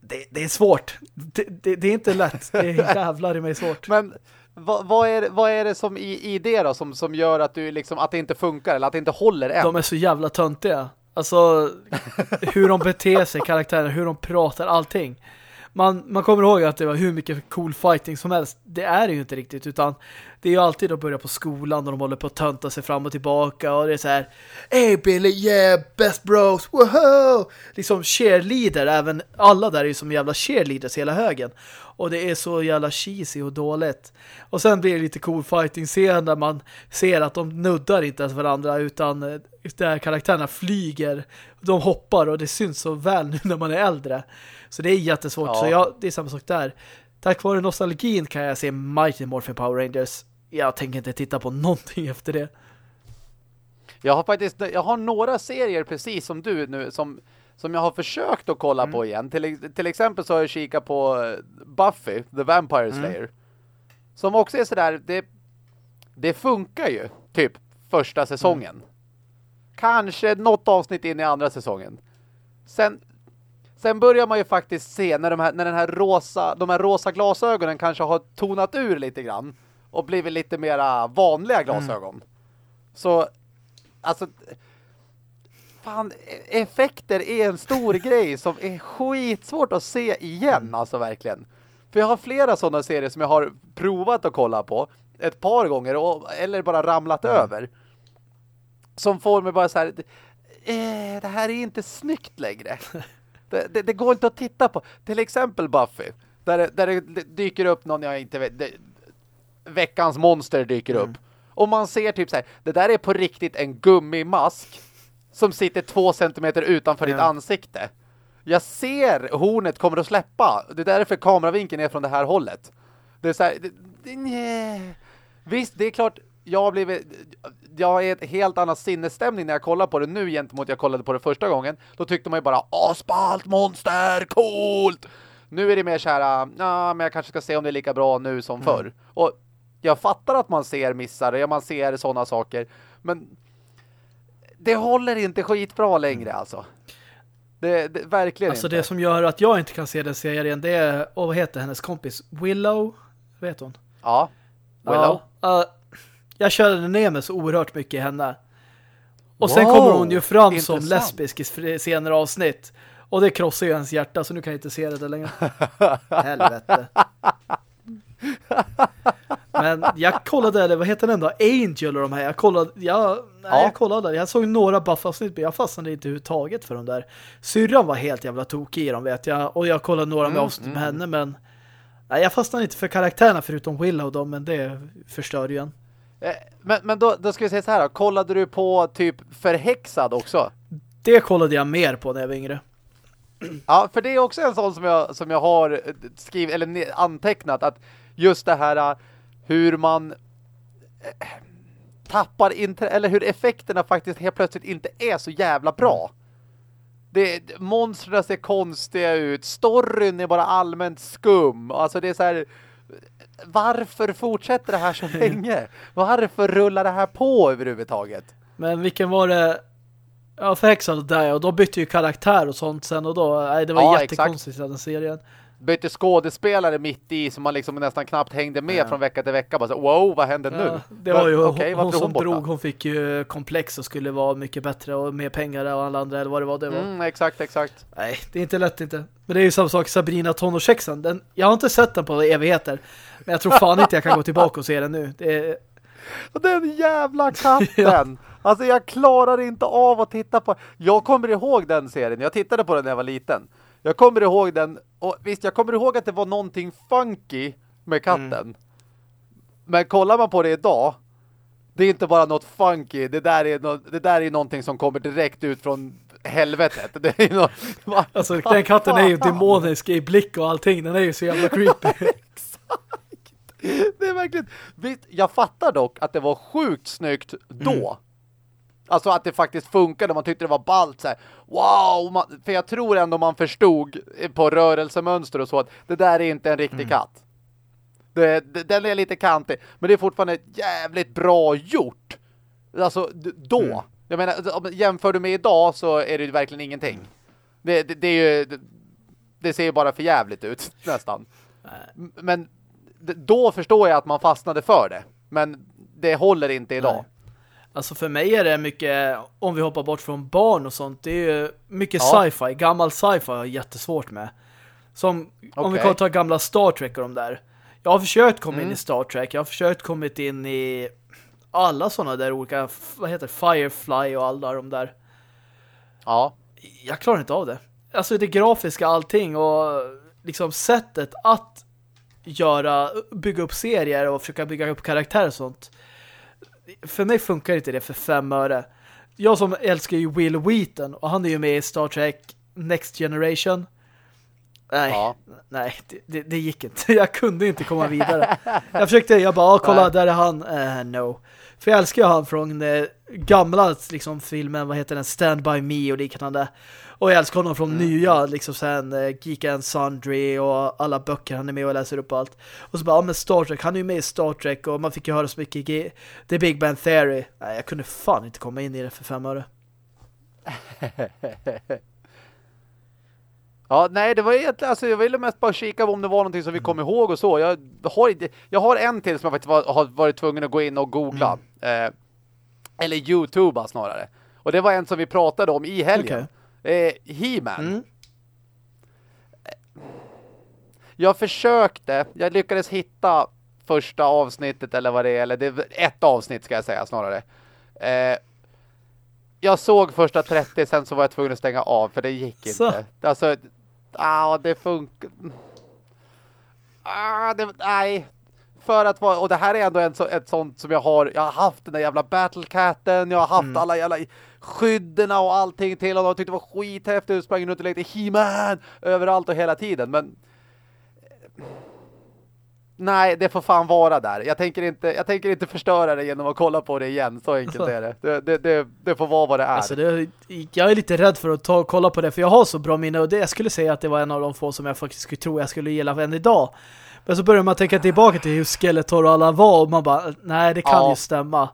Det, det är svårt. Det, det, det, är inte lätt. Det är jävlar i mig svårt. Men vad, vad, är, vad är det som i, i det då som, som gör att, du liksom, att det inte funkar eller att det inte håller än? De är så jävla töntiga. Alltså hur de beter sig, karaktärer, hur de pratar, allting man, man kommer ihåg att det var hur mycket cool fighting som helst. Det är det ju inte riktigt utan det är ju alltid att börja på skolan och de håller på att tönta sig fram och tillbaka och det är så här Hey Billy, yeah, best bros, woho! Liksom cheerleader, även alla där är ju som jävla cheerleaders hela högen. Och det är så jävla cheesy och dåligt. Och sen blir det lite cool fighting-scen där man ser att de nuddar inte ens varandra utan eh, där karaktärerna flyger. De hoppar och det syns så väl nu när man är äldre. Så det är jättesvårt. Ja. Så jag, det är samma sak där. Tack vare nostalgin kan jag se Mighty Morphin Power Rangers. Jag tänker inte titta på någonting efter det. Jag har faktiskt jag har några serier precis som du nu som, som jag har försökt att kolla mm. på igen. Till, till exempel så har jag kikat på eh, Buffy, The Vampire mm. Slayer. Mm. Som också är sådär, det, det funkar ju typ första säsongen. Mm. Kanske något avsnitt in i andra säsongen. Sen Sen börjar man ju faktiskt se när, de här, när den här rosa, de här rosa glasögonen kanske har tonat ur lite grann och blivit lite mera vanliga glasögon. Mm. Så, alltså fan, effekter är en stor grej som är skitsvårt att se igen, mm. alltså verkligen. För jag har flera sådana serier som jag har provat att kolla på ett par gånger och, eller bara ramlat mm. över. som får mig bara så här eh, det här är inte snyggt längre. det, det, det, går inte att titta på. Till exempel Buffy. Där, där det dyker upp någon jag inte vet. Det, veckans monster dyker mm. upp. Och man ser typ så här, det där är på riktigt en gummimask som sitter två centimeter utanför ja. ditt ansikte. Jag ser hornet kommer att släppa. Det är därför kameravinkeln är från det här hållet. Det är så här, det, det, Visst, det är klart jag har blivit jag är ett helt annat sinnesstämning när jag kollar på det nu gentemot jag kollade på det första gången. Då tyckte man ju bara, asfalt monster, coolt! Nu är det mer så här, ja, men jag kanske ska se om det är lika bra nu som mm. förr. Och jag fattar att man ser missar, ja, man ser sådana saker. Men det håller inte skitbra längre alltså. Det, det verkligen Alltså inte. det som gör att jag inte kan se den serien, det är, och vad heter hennes kompis? Willow? Vet hon? Ja, Willow. Ja, uh, jag körde ner mig så oerhört mycket i henne. Och wow, sen kommer hon ju fram intressant. som lesbisk i senare avsnitt. Och det krossar ju ens hjärta så nu kan jag inte se det längre. Helvete. Men jag kollade, eller vad heter den då? Angel och de här. Jag kollade, jag, nej, ja. jag kollade. Jag såg några buffavsnitt men jag fastnade inte överhuvudtaget för de där. Syrran var helt jävla tokig i dem vet jag. Och jag kollade några med mm, avsnitt med mm. henne men nej, jag fastnade inte för karaktärerna förutom Willow och dem men det förstör ju en. Eh, men, men då, då ska vi säga så här då. Kollade du på typ Förhäxad också? Det kollade jag mer på när jag var yngre. Ja, för det är också en sån som jag, som jag har skrivit eller antecknat att just det här äh, hur man äh, tappar inte eller hur effekterna faktiskt helt plötsligt inte är så jävla bra. Det, monstren ser konstiga ut. Storyn är bara allmänt skum. Alltså det är så här varför fortsätter det här så länge? Varför rullar det här på överhuvudtaget? Men vilken var det? Ja, förhäxad där och då bytte ju karaktär och sånt sen och då, nej, det var ja, jättekonstigt den serien. Bytte skådespelare mitt i som man liksom nästan knappt hängde med ja. från vecka till vecka. Bara så, wow, vad hände ja, nu? Det var ju okay, hon, hon som hon drog, hon fick ju komplex och skulle vara mycket bättre och mer pengar än alla andra eller vad det var. Det var. Mm, exakt, exakt. Nej, det är inte lätt inte. Men det är ju samma sak Sabrina tonårssexan. Den, jag har inte sett den på evigheter. Men jag tror fan inte jag kan gå tillbaka och se den nu. Det är... Den jävla katten! ja. Alltså jag klarar inte av att titta på... Jag kommer ihåg den serien. Jag tittade på den när jag var liten. Jag kommer ihåg den. Och visst, jag kommer ihåg att det var någonting funky med katten. Mm. Men kollar man på det idag det är inte bara något funky. Det där är, no det där är någonting som kommer direkt ut från helvetet. Det är något, alltså den katten är ju demonisk i blick och allting. Den är ju så jävla creepy. det är verkligen... Jag fattar dock att det var sjukt snyggt då. Mm. Alltså att det faktiskt funkade. Man tyckte det var ballt så här. Wow! Man, för jag tror ändå man förstod på rörelsemönster och så att det där är inte en riktig mm. katt. Det, det, den är lite kantig. Men det är fortfarande jävligt bra gjort. Alltså då. Mm. Jag menar, jämför du med idag så är det verkligen ingenting. Det, det, det är ju... Det, det ser ju bara för jävligt ut nästan. Men då förstår jag att man fastnade för det. Men det håller inte idag. Nej. Alltså för mig är det mycket, om vi hoppar bort från barn och sånt, det är ju mycket ja. sci-fi. Gammal sci-fi har jag jättesvårt med. Som, okay. om vi kan ta gamla Star Trek och de där. Jag har försökt komma mm. in i Star Trek. Jag har försökt komma in i alla sådana där olika, vad heter Firefly och alla de där. Ja. Jag klarar inte av det. Alltså det grafiska allting och liksom sättet att göra, bygga upp serier och försöka bygga upp karaktärer och sånt. För mig funkar inte det för fem öre. Jag som älskar ju Will Wheaton och han är ju med i Star Trek Next Generation. Nej, ja. nej det, det, det, gick inte. Jag kunde inte komma vidare. Jag försökte, jag bara, kolla, nej. där är han. Uh, no. För jag älskar ju han från eh, gamla liksom, filmen, vad heter den? Stand By Me och liknande. Och jag älskar honom från mm. nya, liksom sen uh, Geek and Sundry och alla böcker han är med och läser upp allt. Och så bara, ja men Star Trek, han är ju med i Star Trek och man fick ju höra så mycket i The Big Bang Theory. Nej, jag kunde fan inte komma in i det för fem öre. Ja, nej, det var egentligen, alltså jag ville mest bara kika om det var någonting som vi kom mm. ihåg och så. Jag har, jag har en till som jag faktiskt var, har varit tvungen att gå in och googla. Mm. Eh, eller YouTuba snarare. Och det var en som vi pratade om i helgen. Okay. Eh, He-Man. Mm. Jag försökte, jag lyckades hitta första avsnittet eller vad det är, eller det är ett avsnitt ska jag säga snarare. Eh, jag såg första 30, sen så var jag tvungen att stänga av för det gick Så. inte. Alltså, ah, det funkar. Ah, det, nej. För att vara, och det här är ändå en, så, ett sånt som jag har, jag har haft den där jävla Battlecatten, jag har haft alla jävla skydden och allting till honom, jag tyckte det var skithäftigt, jag sprang runt och lekte He-Man överallt och hela tiden, men Nej, det får fan vara där. Jag tänker inte, jag tänker inte förstöra det genom att kolla på det igen. Så enkelt är det. Det, det, det, det får vara vad det är. Alltså det, jag är lite rädd för att ta och kolla på det för jag har så bra minne och det, jag skulle säga att det var en av de få som jag faktiskt skulle tro jag skulle gilla än idag. Men så börjar man tänka tillbaka till hur Skeletor och alla var och man bara, nej det kan Ja. ju stämma.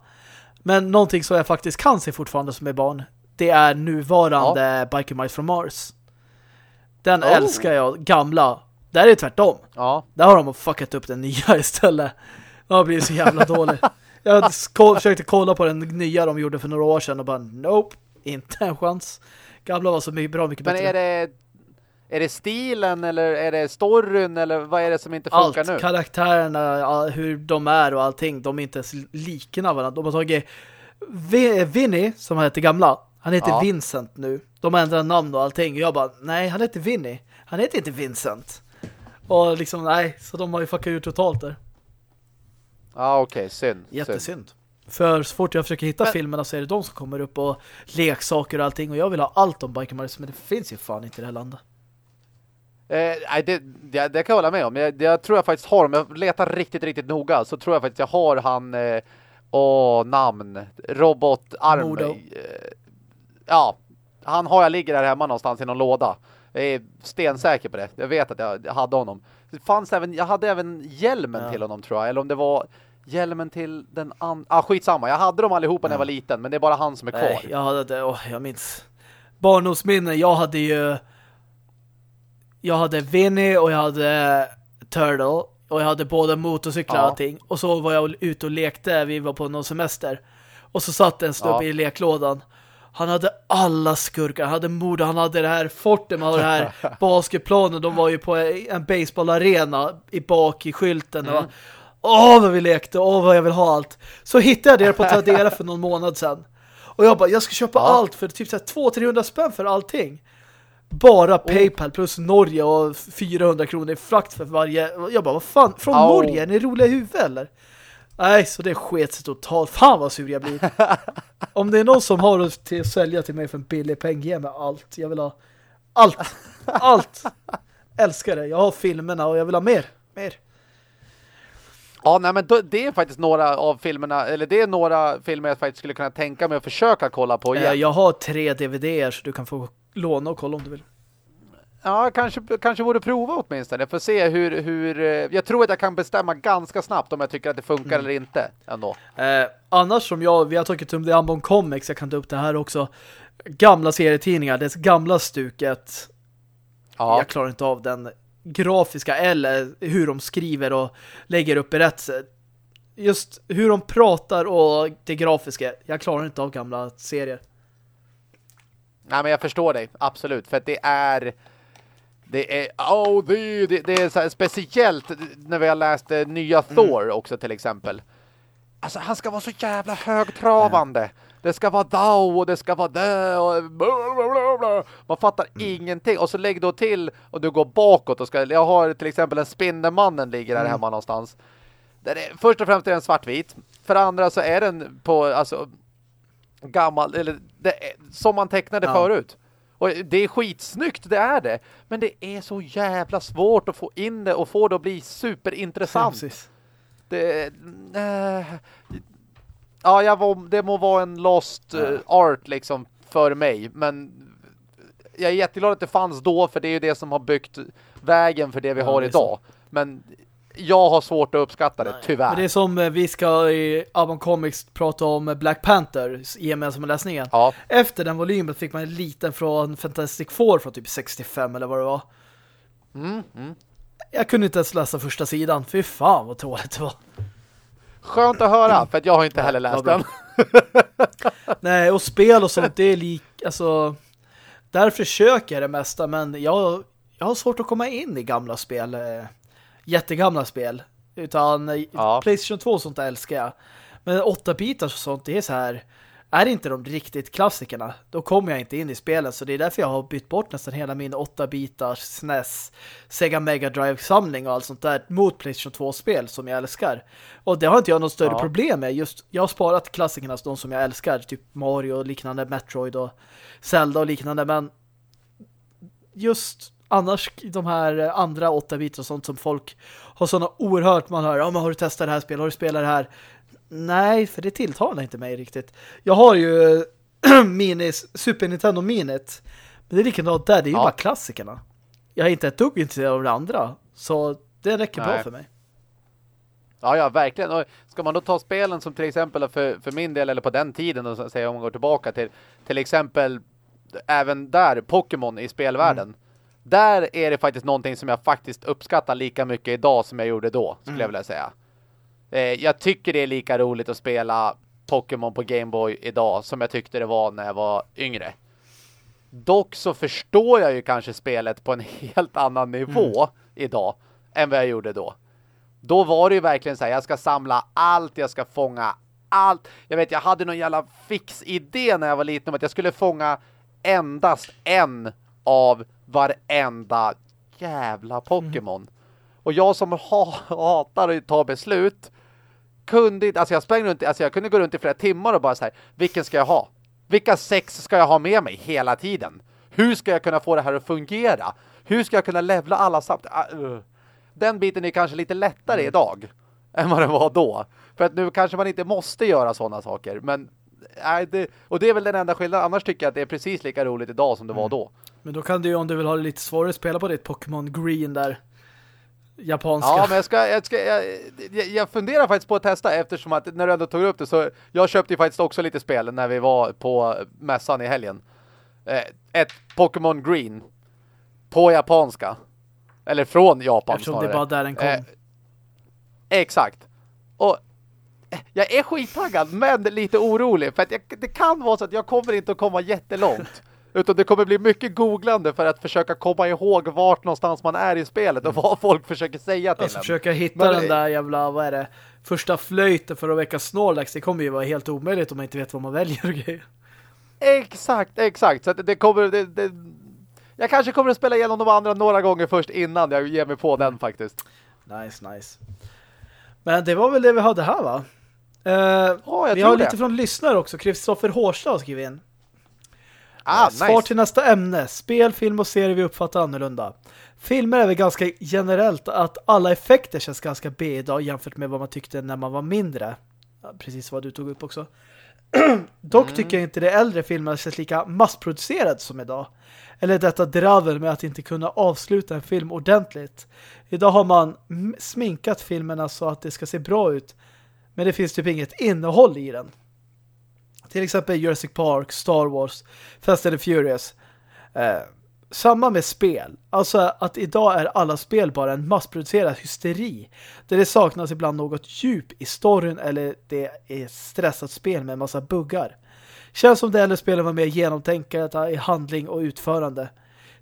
Men någonting som jag faktiskt kan se fortfarande som är barn, det är nuvarande Biker Mice from Mars. Den Oh. älskar jag, gamla. Där är det tvärtom. Ja. Där har de fuckat upp den nya istället. Det har blivit så jävla dålig. Jag försökte kolla på den nya de gjorde för några år sedan och bara, nope, inte en chans. Gamla var så mycket bra, mycket Men bättre. är det, är det stilen eller är det storyn eller vad är det som inte Allt, funkar nu? karaktärerna, all- hur de är och allting, de är inte ens likna varandra. De har tagit Vi- Vinny, som han heter gamla, han heter Ja. Vincent nu. De har ändrat namn och allting. Jag bara, nej, han heter Vinny. Han heter inte Vincent. Och liksom, nej, så de har ju fuckat ut totalt där. Ja, okej, synd. synd. Jättesynd. För så fort jag försöker hitta Men- filmerna så är det de som kommer upp och leksaker och allting. Och jag vill ha allt om Biker Mice, men det finns ju fan inte i det här landet. Eh, det, det, det kan jag hålla med om. Jag, jag tror jag faktiskt har, om jag letar riktigt, riktigt noga så tror jag faktiskt jag har han, eh, åh, namn, robotarm. Modo. Eh, ja, han har jag ligger där hemma någonstans i någon låda. Jag är stensäker på det. Jag vet att jag, jag hade honom. Det fanns även, jag hade även hjälmen Ja. till honom tror jag. Eller om det var hjälmen till den andra. Ah, skitsamma. Jag hade dem allihopa när jag var liten. Men det är bara han som är kvar. Nej, jag hade det, åh, jag minns. Barndomsminnen, jag hade ju jag hade Vinny och jag hade Turtle och jag hade både motorcyklar och Ja. allting. Och så var jag ute och lekte, vi var på någon semester. Och så satt en snubbe Ja. i leklådan. Han hade alla skurkar, han hade mord, han hade det här forten, han hade det här basketplanen, de var ju på en baseballarena i bak i skylten och åh vad vi lekte, åh vad jag vill ha allt. Så hittade jag det på Tradera för någon månad sedan. Och jag bara, jag ska köpa Ja. allt för typ så här 200-300 spänn för allting. Bara Paypal plus Norge och 400 kronor i frakt för varje. Jag bara, vad fan? Från Au. Norge? Är ni roliga i huvudet eller? Nej, så det sket sig totalt. Fan vad sur jag blir. Om det är någon som har till att sälja till mig för en billig peng, ge mig allt. Jag vill ha allt. Allt. Älskar det. Jag har filmerna och jag vill ha mer. Mer. Ja, nej men det är faktiskt några av filmerna, eller det är några filmer jag faktiskt skulle kunna tänka mig att försöka kolla på igen. Eh, Jag har tre DVD-er så du kan få låna och kolla om du vill. Ja, kanske, kanske borde prova åtminstone för se hur, hur... eh, Jag tror att jag kan bestämma ganska snabbt om jag tycker att det funkar Mm. eller inte ändå. Eh, annars som jag, vi har tagit upp det i Ambon Comics, jag kan ta upp det här också. Gamla serietidningar, det gamla stuket. Ja, Jag klarar inte av den grafiska eller hur de skriver och lägger upp berättelser. Just hur de pratar och det grafiska. Jag klarar inte av gamla serier. Nej men jag förstår dig, absolut. För att det är... Det är, oh, det, det, det är så här speciellt när vi har läst eh, nya Mm. Thor också till exempel. Alltså han ska vara så jävla högtravande. Det ska vara Dao och det ska vara det och bla, bla, bla. Man fattar Mm. ingenting. Och så lägg då till och du går bakåt och ska, jag har till exempel en Spindelmannen ligger där Mm. hemma någonstans. Där är, först och främst är den svartvit. För andra så är den på alltså gammal eller det som man tecknade Ja. förut. Och det är skitsnyggt, det är det. Men det är så jävla svårt att få in det och få det att bli superintressant. Precis. Det, eh, ja, jag var, det må vara en lost eh, art liksom för mig, men jag är jätteglad att det fanns då, för det är ju det som har byggt vägen för det vi Ja, har idag. Men jag har svårt att uppskatta det, Men tyvärr. det är som eh, vi ska i Ambon Comics prata om Black Panther i gemensamma läsningen. Ja, Efter den volymen fick man en liten från Fantastic Four från typ 65 eller vad det var. mm, mm. Jag kunde inte ens läsa första sidan. Fy fan vad tråkigt det var. Skönt att höra, för att jag har inte heller läst den. Nej, och spel och sånt, det är lik... Alltså, där försöker jag det mesta, men jag, jag har svårt att komma in i gamla spel. Jättegamla spel. Utan eh, Ja. Playstation 2 och sånt där älskar jag. Men 8 bitars och sånt, det är så här... är inte de riktigt klassikerna, då kommer jag inte in i spelen. Så det är därför jag har bytt bort nästan hela min 8-bitars SNES, Sega Mega Drive-samling och allt sånt där mot PlayStation 2-spel som jag älskar. Och det har inte jag något större ja. problem med. Just, jag har sparat klassikerna, de som jag älskar, typ Mario och liknande, Metroid och Zelda och liknande, men just annars de här andra 8-bitar och sånt som folk har sådana oerhört man hör, ja men har du testat det här spelet, har du spelat det här? Nej, för det tilltalar inte mig riktigt. Jag har ju minis, Super Nintendo Minit. Men det är likadant där, det är ju ja. bara klassikerna. Jag är inte ett dugg intresserad av det andra. Så det räcker Nej. bra för mig. Ja, ja, verkligen. Och ska man då ta spelen som till exempel för, för min del eller på den tiden och säga om man går tillbaka till till exempel även där Pokémon i spelvärlden. Mm. Där är det faktiskt någonting som jag faktiskt uppskattar lika mycket idag som jag gjorde då, skulle mm. jag vilja säga. Eh, jag tycker det är lika roligt att spela Pokémon på Gameboy idag som jag tyckte det var när jag var yngre. Dock så förstår jag ju kanske spelet på en helt annan nivå mm. idag än vad jag gjorde då. Då var det ju verkligen så här, jag ska samla allt, jag ska fånga allt. Jag vet, jag hade någon jävla fix idé när jag var liten om att jag skulle fånga endast en av varenda jävla Pokémon. Mm. Och jag som ha hatar att ta beslut kunde inte, alltså jag sprang runt, alltså jag kunde gå runt i flera timmar och bara så här, vilken ska jag ha? Vilka sex ska jag ha med mig hela tiden? Hur ska jag kunna få det här att fungera? Hur ska jag kunna levla alla samt? Uh. Den biten är kanske lite lättare mm. idag än vad det var då. För att nu kanske man inte måste göra sådana saker, men nej, det, och det är väl den enda skillnaden. Annars tycker jag att det är precis lika roligt idag som det mm. var då. Men då kan du ju, om du vill ha det lite svårare, spela på ditt Pokémon Green där japanska. Ja, men jag, ska, jag, ska, jag, jag funderar faktiskt på att testa eftersom att när du ändå tog upp det så jag köpte ju faktiskt också lite spel när vi var på mässan i helgen. Eh, ett Pokémon Green på japanska. Eller från Japan Eftersom snarare. det bara där den kom. Eh, exakt. Och eh, jag är skittaggad men lite orolig för att jag, det kan vara så att jag kommer inte att komma jättelångt. Utan det kommer bli mycket googlande för att försöka komma ihåg vart någonstans man är i spelet och vad folk försöker säga till alltså, en. försöka hitta Men, den där jävla, vad är det, första flöjten för att väcka Snorlax. Det kommer ju vara helt omöjligt om man inte vet vad man väljer och grejer. Exakt, exakt. Så det kommer... Det, det, jag kanske kommer att spela igenom de andra några gånger först innan jag ger mig på den faktiskt. Nice, nice. Men det var väl det vi hade här va? Uh, oh, vi har lite från lyssnare också. Kristoffer Hårstad har skrivit in. Ah, Svar nice. till nästa ämne. Spel, film och serier vi uppfattar annorlunda. Filmer är väl ganska generellt att alla effekter känns ganska B idag jämfört med vad man tyckte när man var mindre. Precis vad du tog upp också. Dock mm. tycker jag inte det äldre filmer känns lika massproducerade som idag. Eller detta dravel med att inte kunna avsluta en film ordentligt. Idag har man sminkat filmerna så att det ska se bra ut. Men det finns typ inget innehåll i den. Till exempel Jurassic Park, Star Wars, Fast and Furious. Eh, samma med spel. Alltså att idag är alla spel bara en massproducerad hysteri. Där det saknas ibland något djup i storyn eller det är stressat spel med en massa buggar. Känns som det äldre spelen var mer genomtänkta i handling och utförande.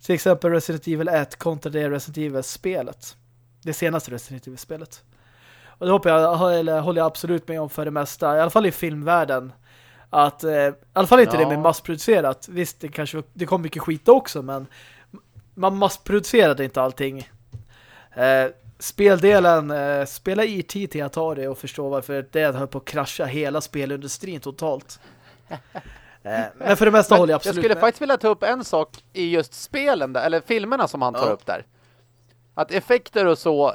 Till exempel Resident Evil 1 kontra det Resident Evil-spelet. Det senaste Resident Evil-spelet. Och det hoppas jag, eller håller jag absolut med om för det mesta. I alla fall i filmvärlden. Att, eh, i alla fall inte ja. det med massproducerat. Visst, det kanske det kom mycket skit också, men man massproducerade inte allting. Eh, speldelen, eh, spela IT till Atari och förstå varför det höll på att krascha hela spelindustrin totalt. Eh, men för det mesta håller jag absolut Jag skulle med. faktiskt vilja ta upp en sak i just spelen, där, eller filmerna som han tar ja. upp där. Att effekter och så,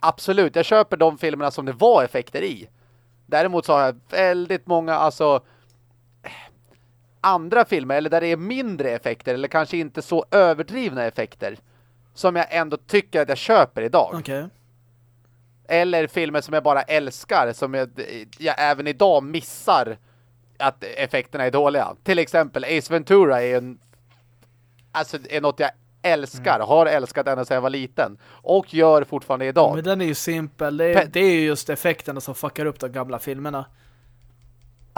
absolut, jag köper de filmerna som det var effekter i. Däremot så har jag väldigt många, alltså andra filmer eller där det är mindre effekter eller kanske inte så överdrivna effekter som jag ändå tycker att jag köper idag. Okay. Eller filmer som jag bara älskar som jag, jag även idag missar att effekterna är dåliga. Till exempel Ace Ventura är en alltså är något jag älskar, mm. har älskat ända sedan jag var liten och gör fortfarande idag. Men den är ju simpel. Det är, det är ju just effekterna som fuckar upp de gamla filmerna.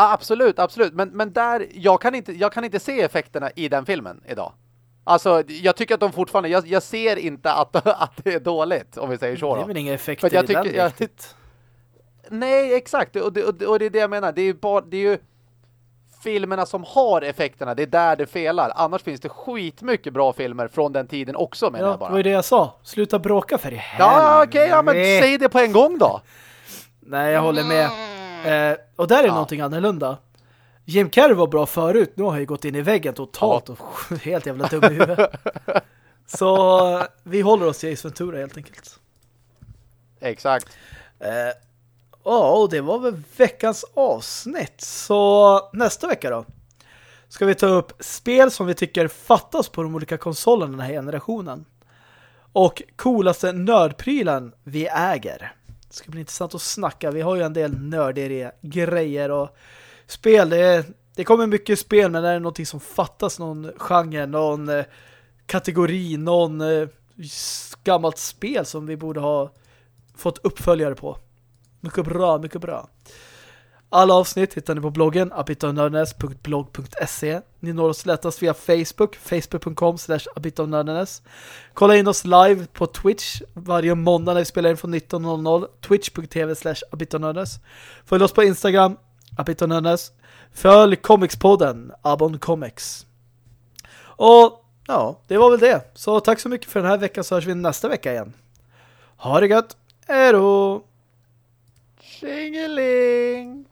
Absolut, absolut. Men, men där, jag kan, inte, jag kan inte se effekterna i den filmen idag. Alltså, jag tycker att de fortfarande, jag, jag ser inte att, att det är dåligt, om vi säger så. Det är väl inga effekter jag i tycker, den jag, Nej, exakt. Och det, och, och det är det jag menar. Det är bara, det är ju filmerna som har effekterna, det är där det felar. Annars finns det skitmycket bra filmer från den tiden också, menar Ja, jag det var bara. ju det jag sa. Sluta bråka för i Ja, okej, ja, men helvete. säg det på en gång då. Nej, jag håller med. Eh, och där är Ja. någonting annorlunda. Jim Carrey var bra förut. Nu har han ju gått in i väggen totalt och helt jävla dum i huvudet. Så vi håller oss till Ace Ventura helt enkelt. Exakt. Eh, Ja, och det var väl veckans avsnitt. Så nästa vecka då ska vi ta upp spel som vi tycker fattas på de olika konsolerna den här generationen. Och coolaste nördprylen vi äger. Det ska bli intressant att snacka. Vi har ju en del nördiga grejer och spel. Det, det kommer mycket spel men det är någonting som fattas. Någon genre, någon eh, kategori, någon eh, gammalt spel som vi borde ha fått uppföljare på. Mycket bra, mycket bra. Alla avsnitt hittar ni på bloggen abitonördenes.blog.se Ni når oss lättast via Facebook, facebook.com slash abitonördenes. Kolla in oss live på Twitch varje måndag när vi spelar in från 19.00 twitch.tv slash abitonördenes. Följ oss på Instagram, abitonördenes. Följ Comicspodden, Abon Comics. Och ja, det var väl det. Så tack så mycket för den här veckan så hörs vi nästa vecka igen. Ha det gött! Hej då! Tjingeling!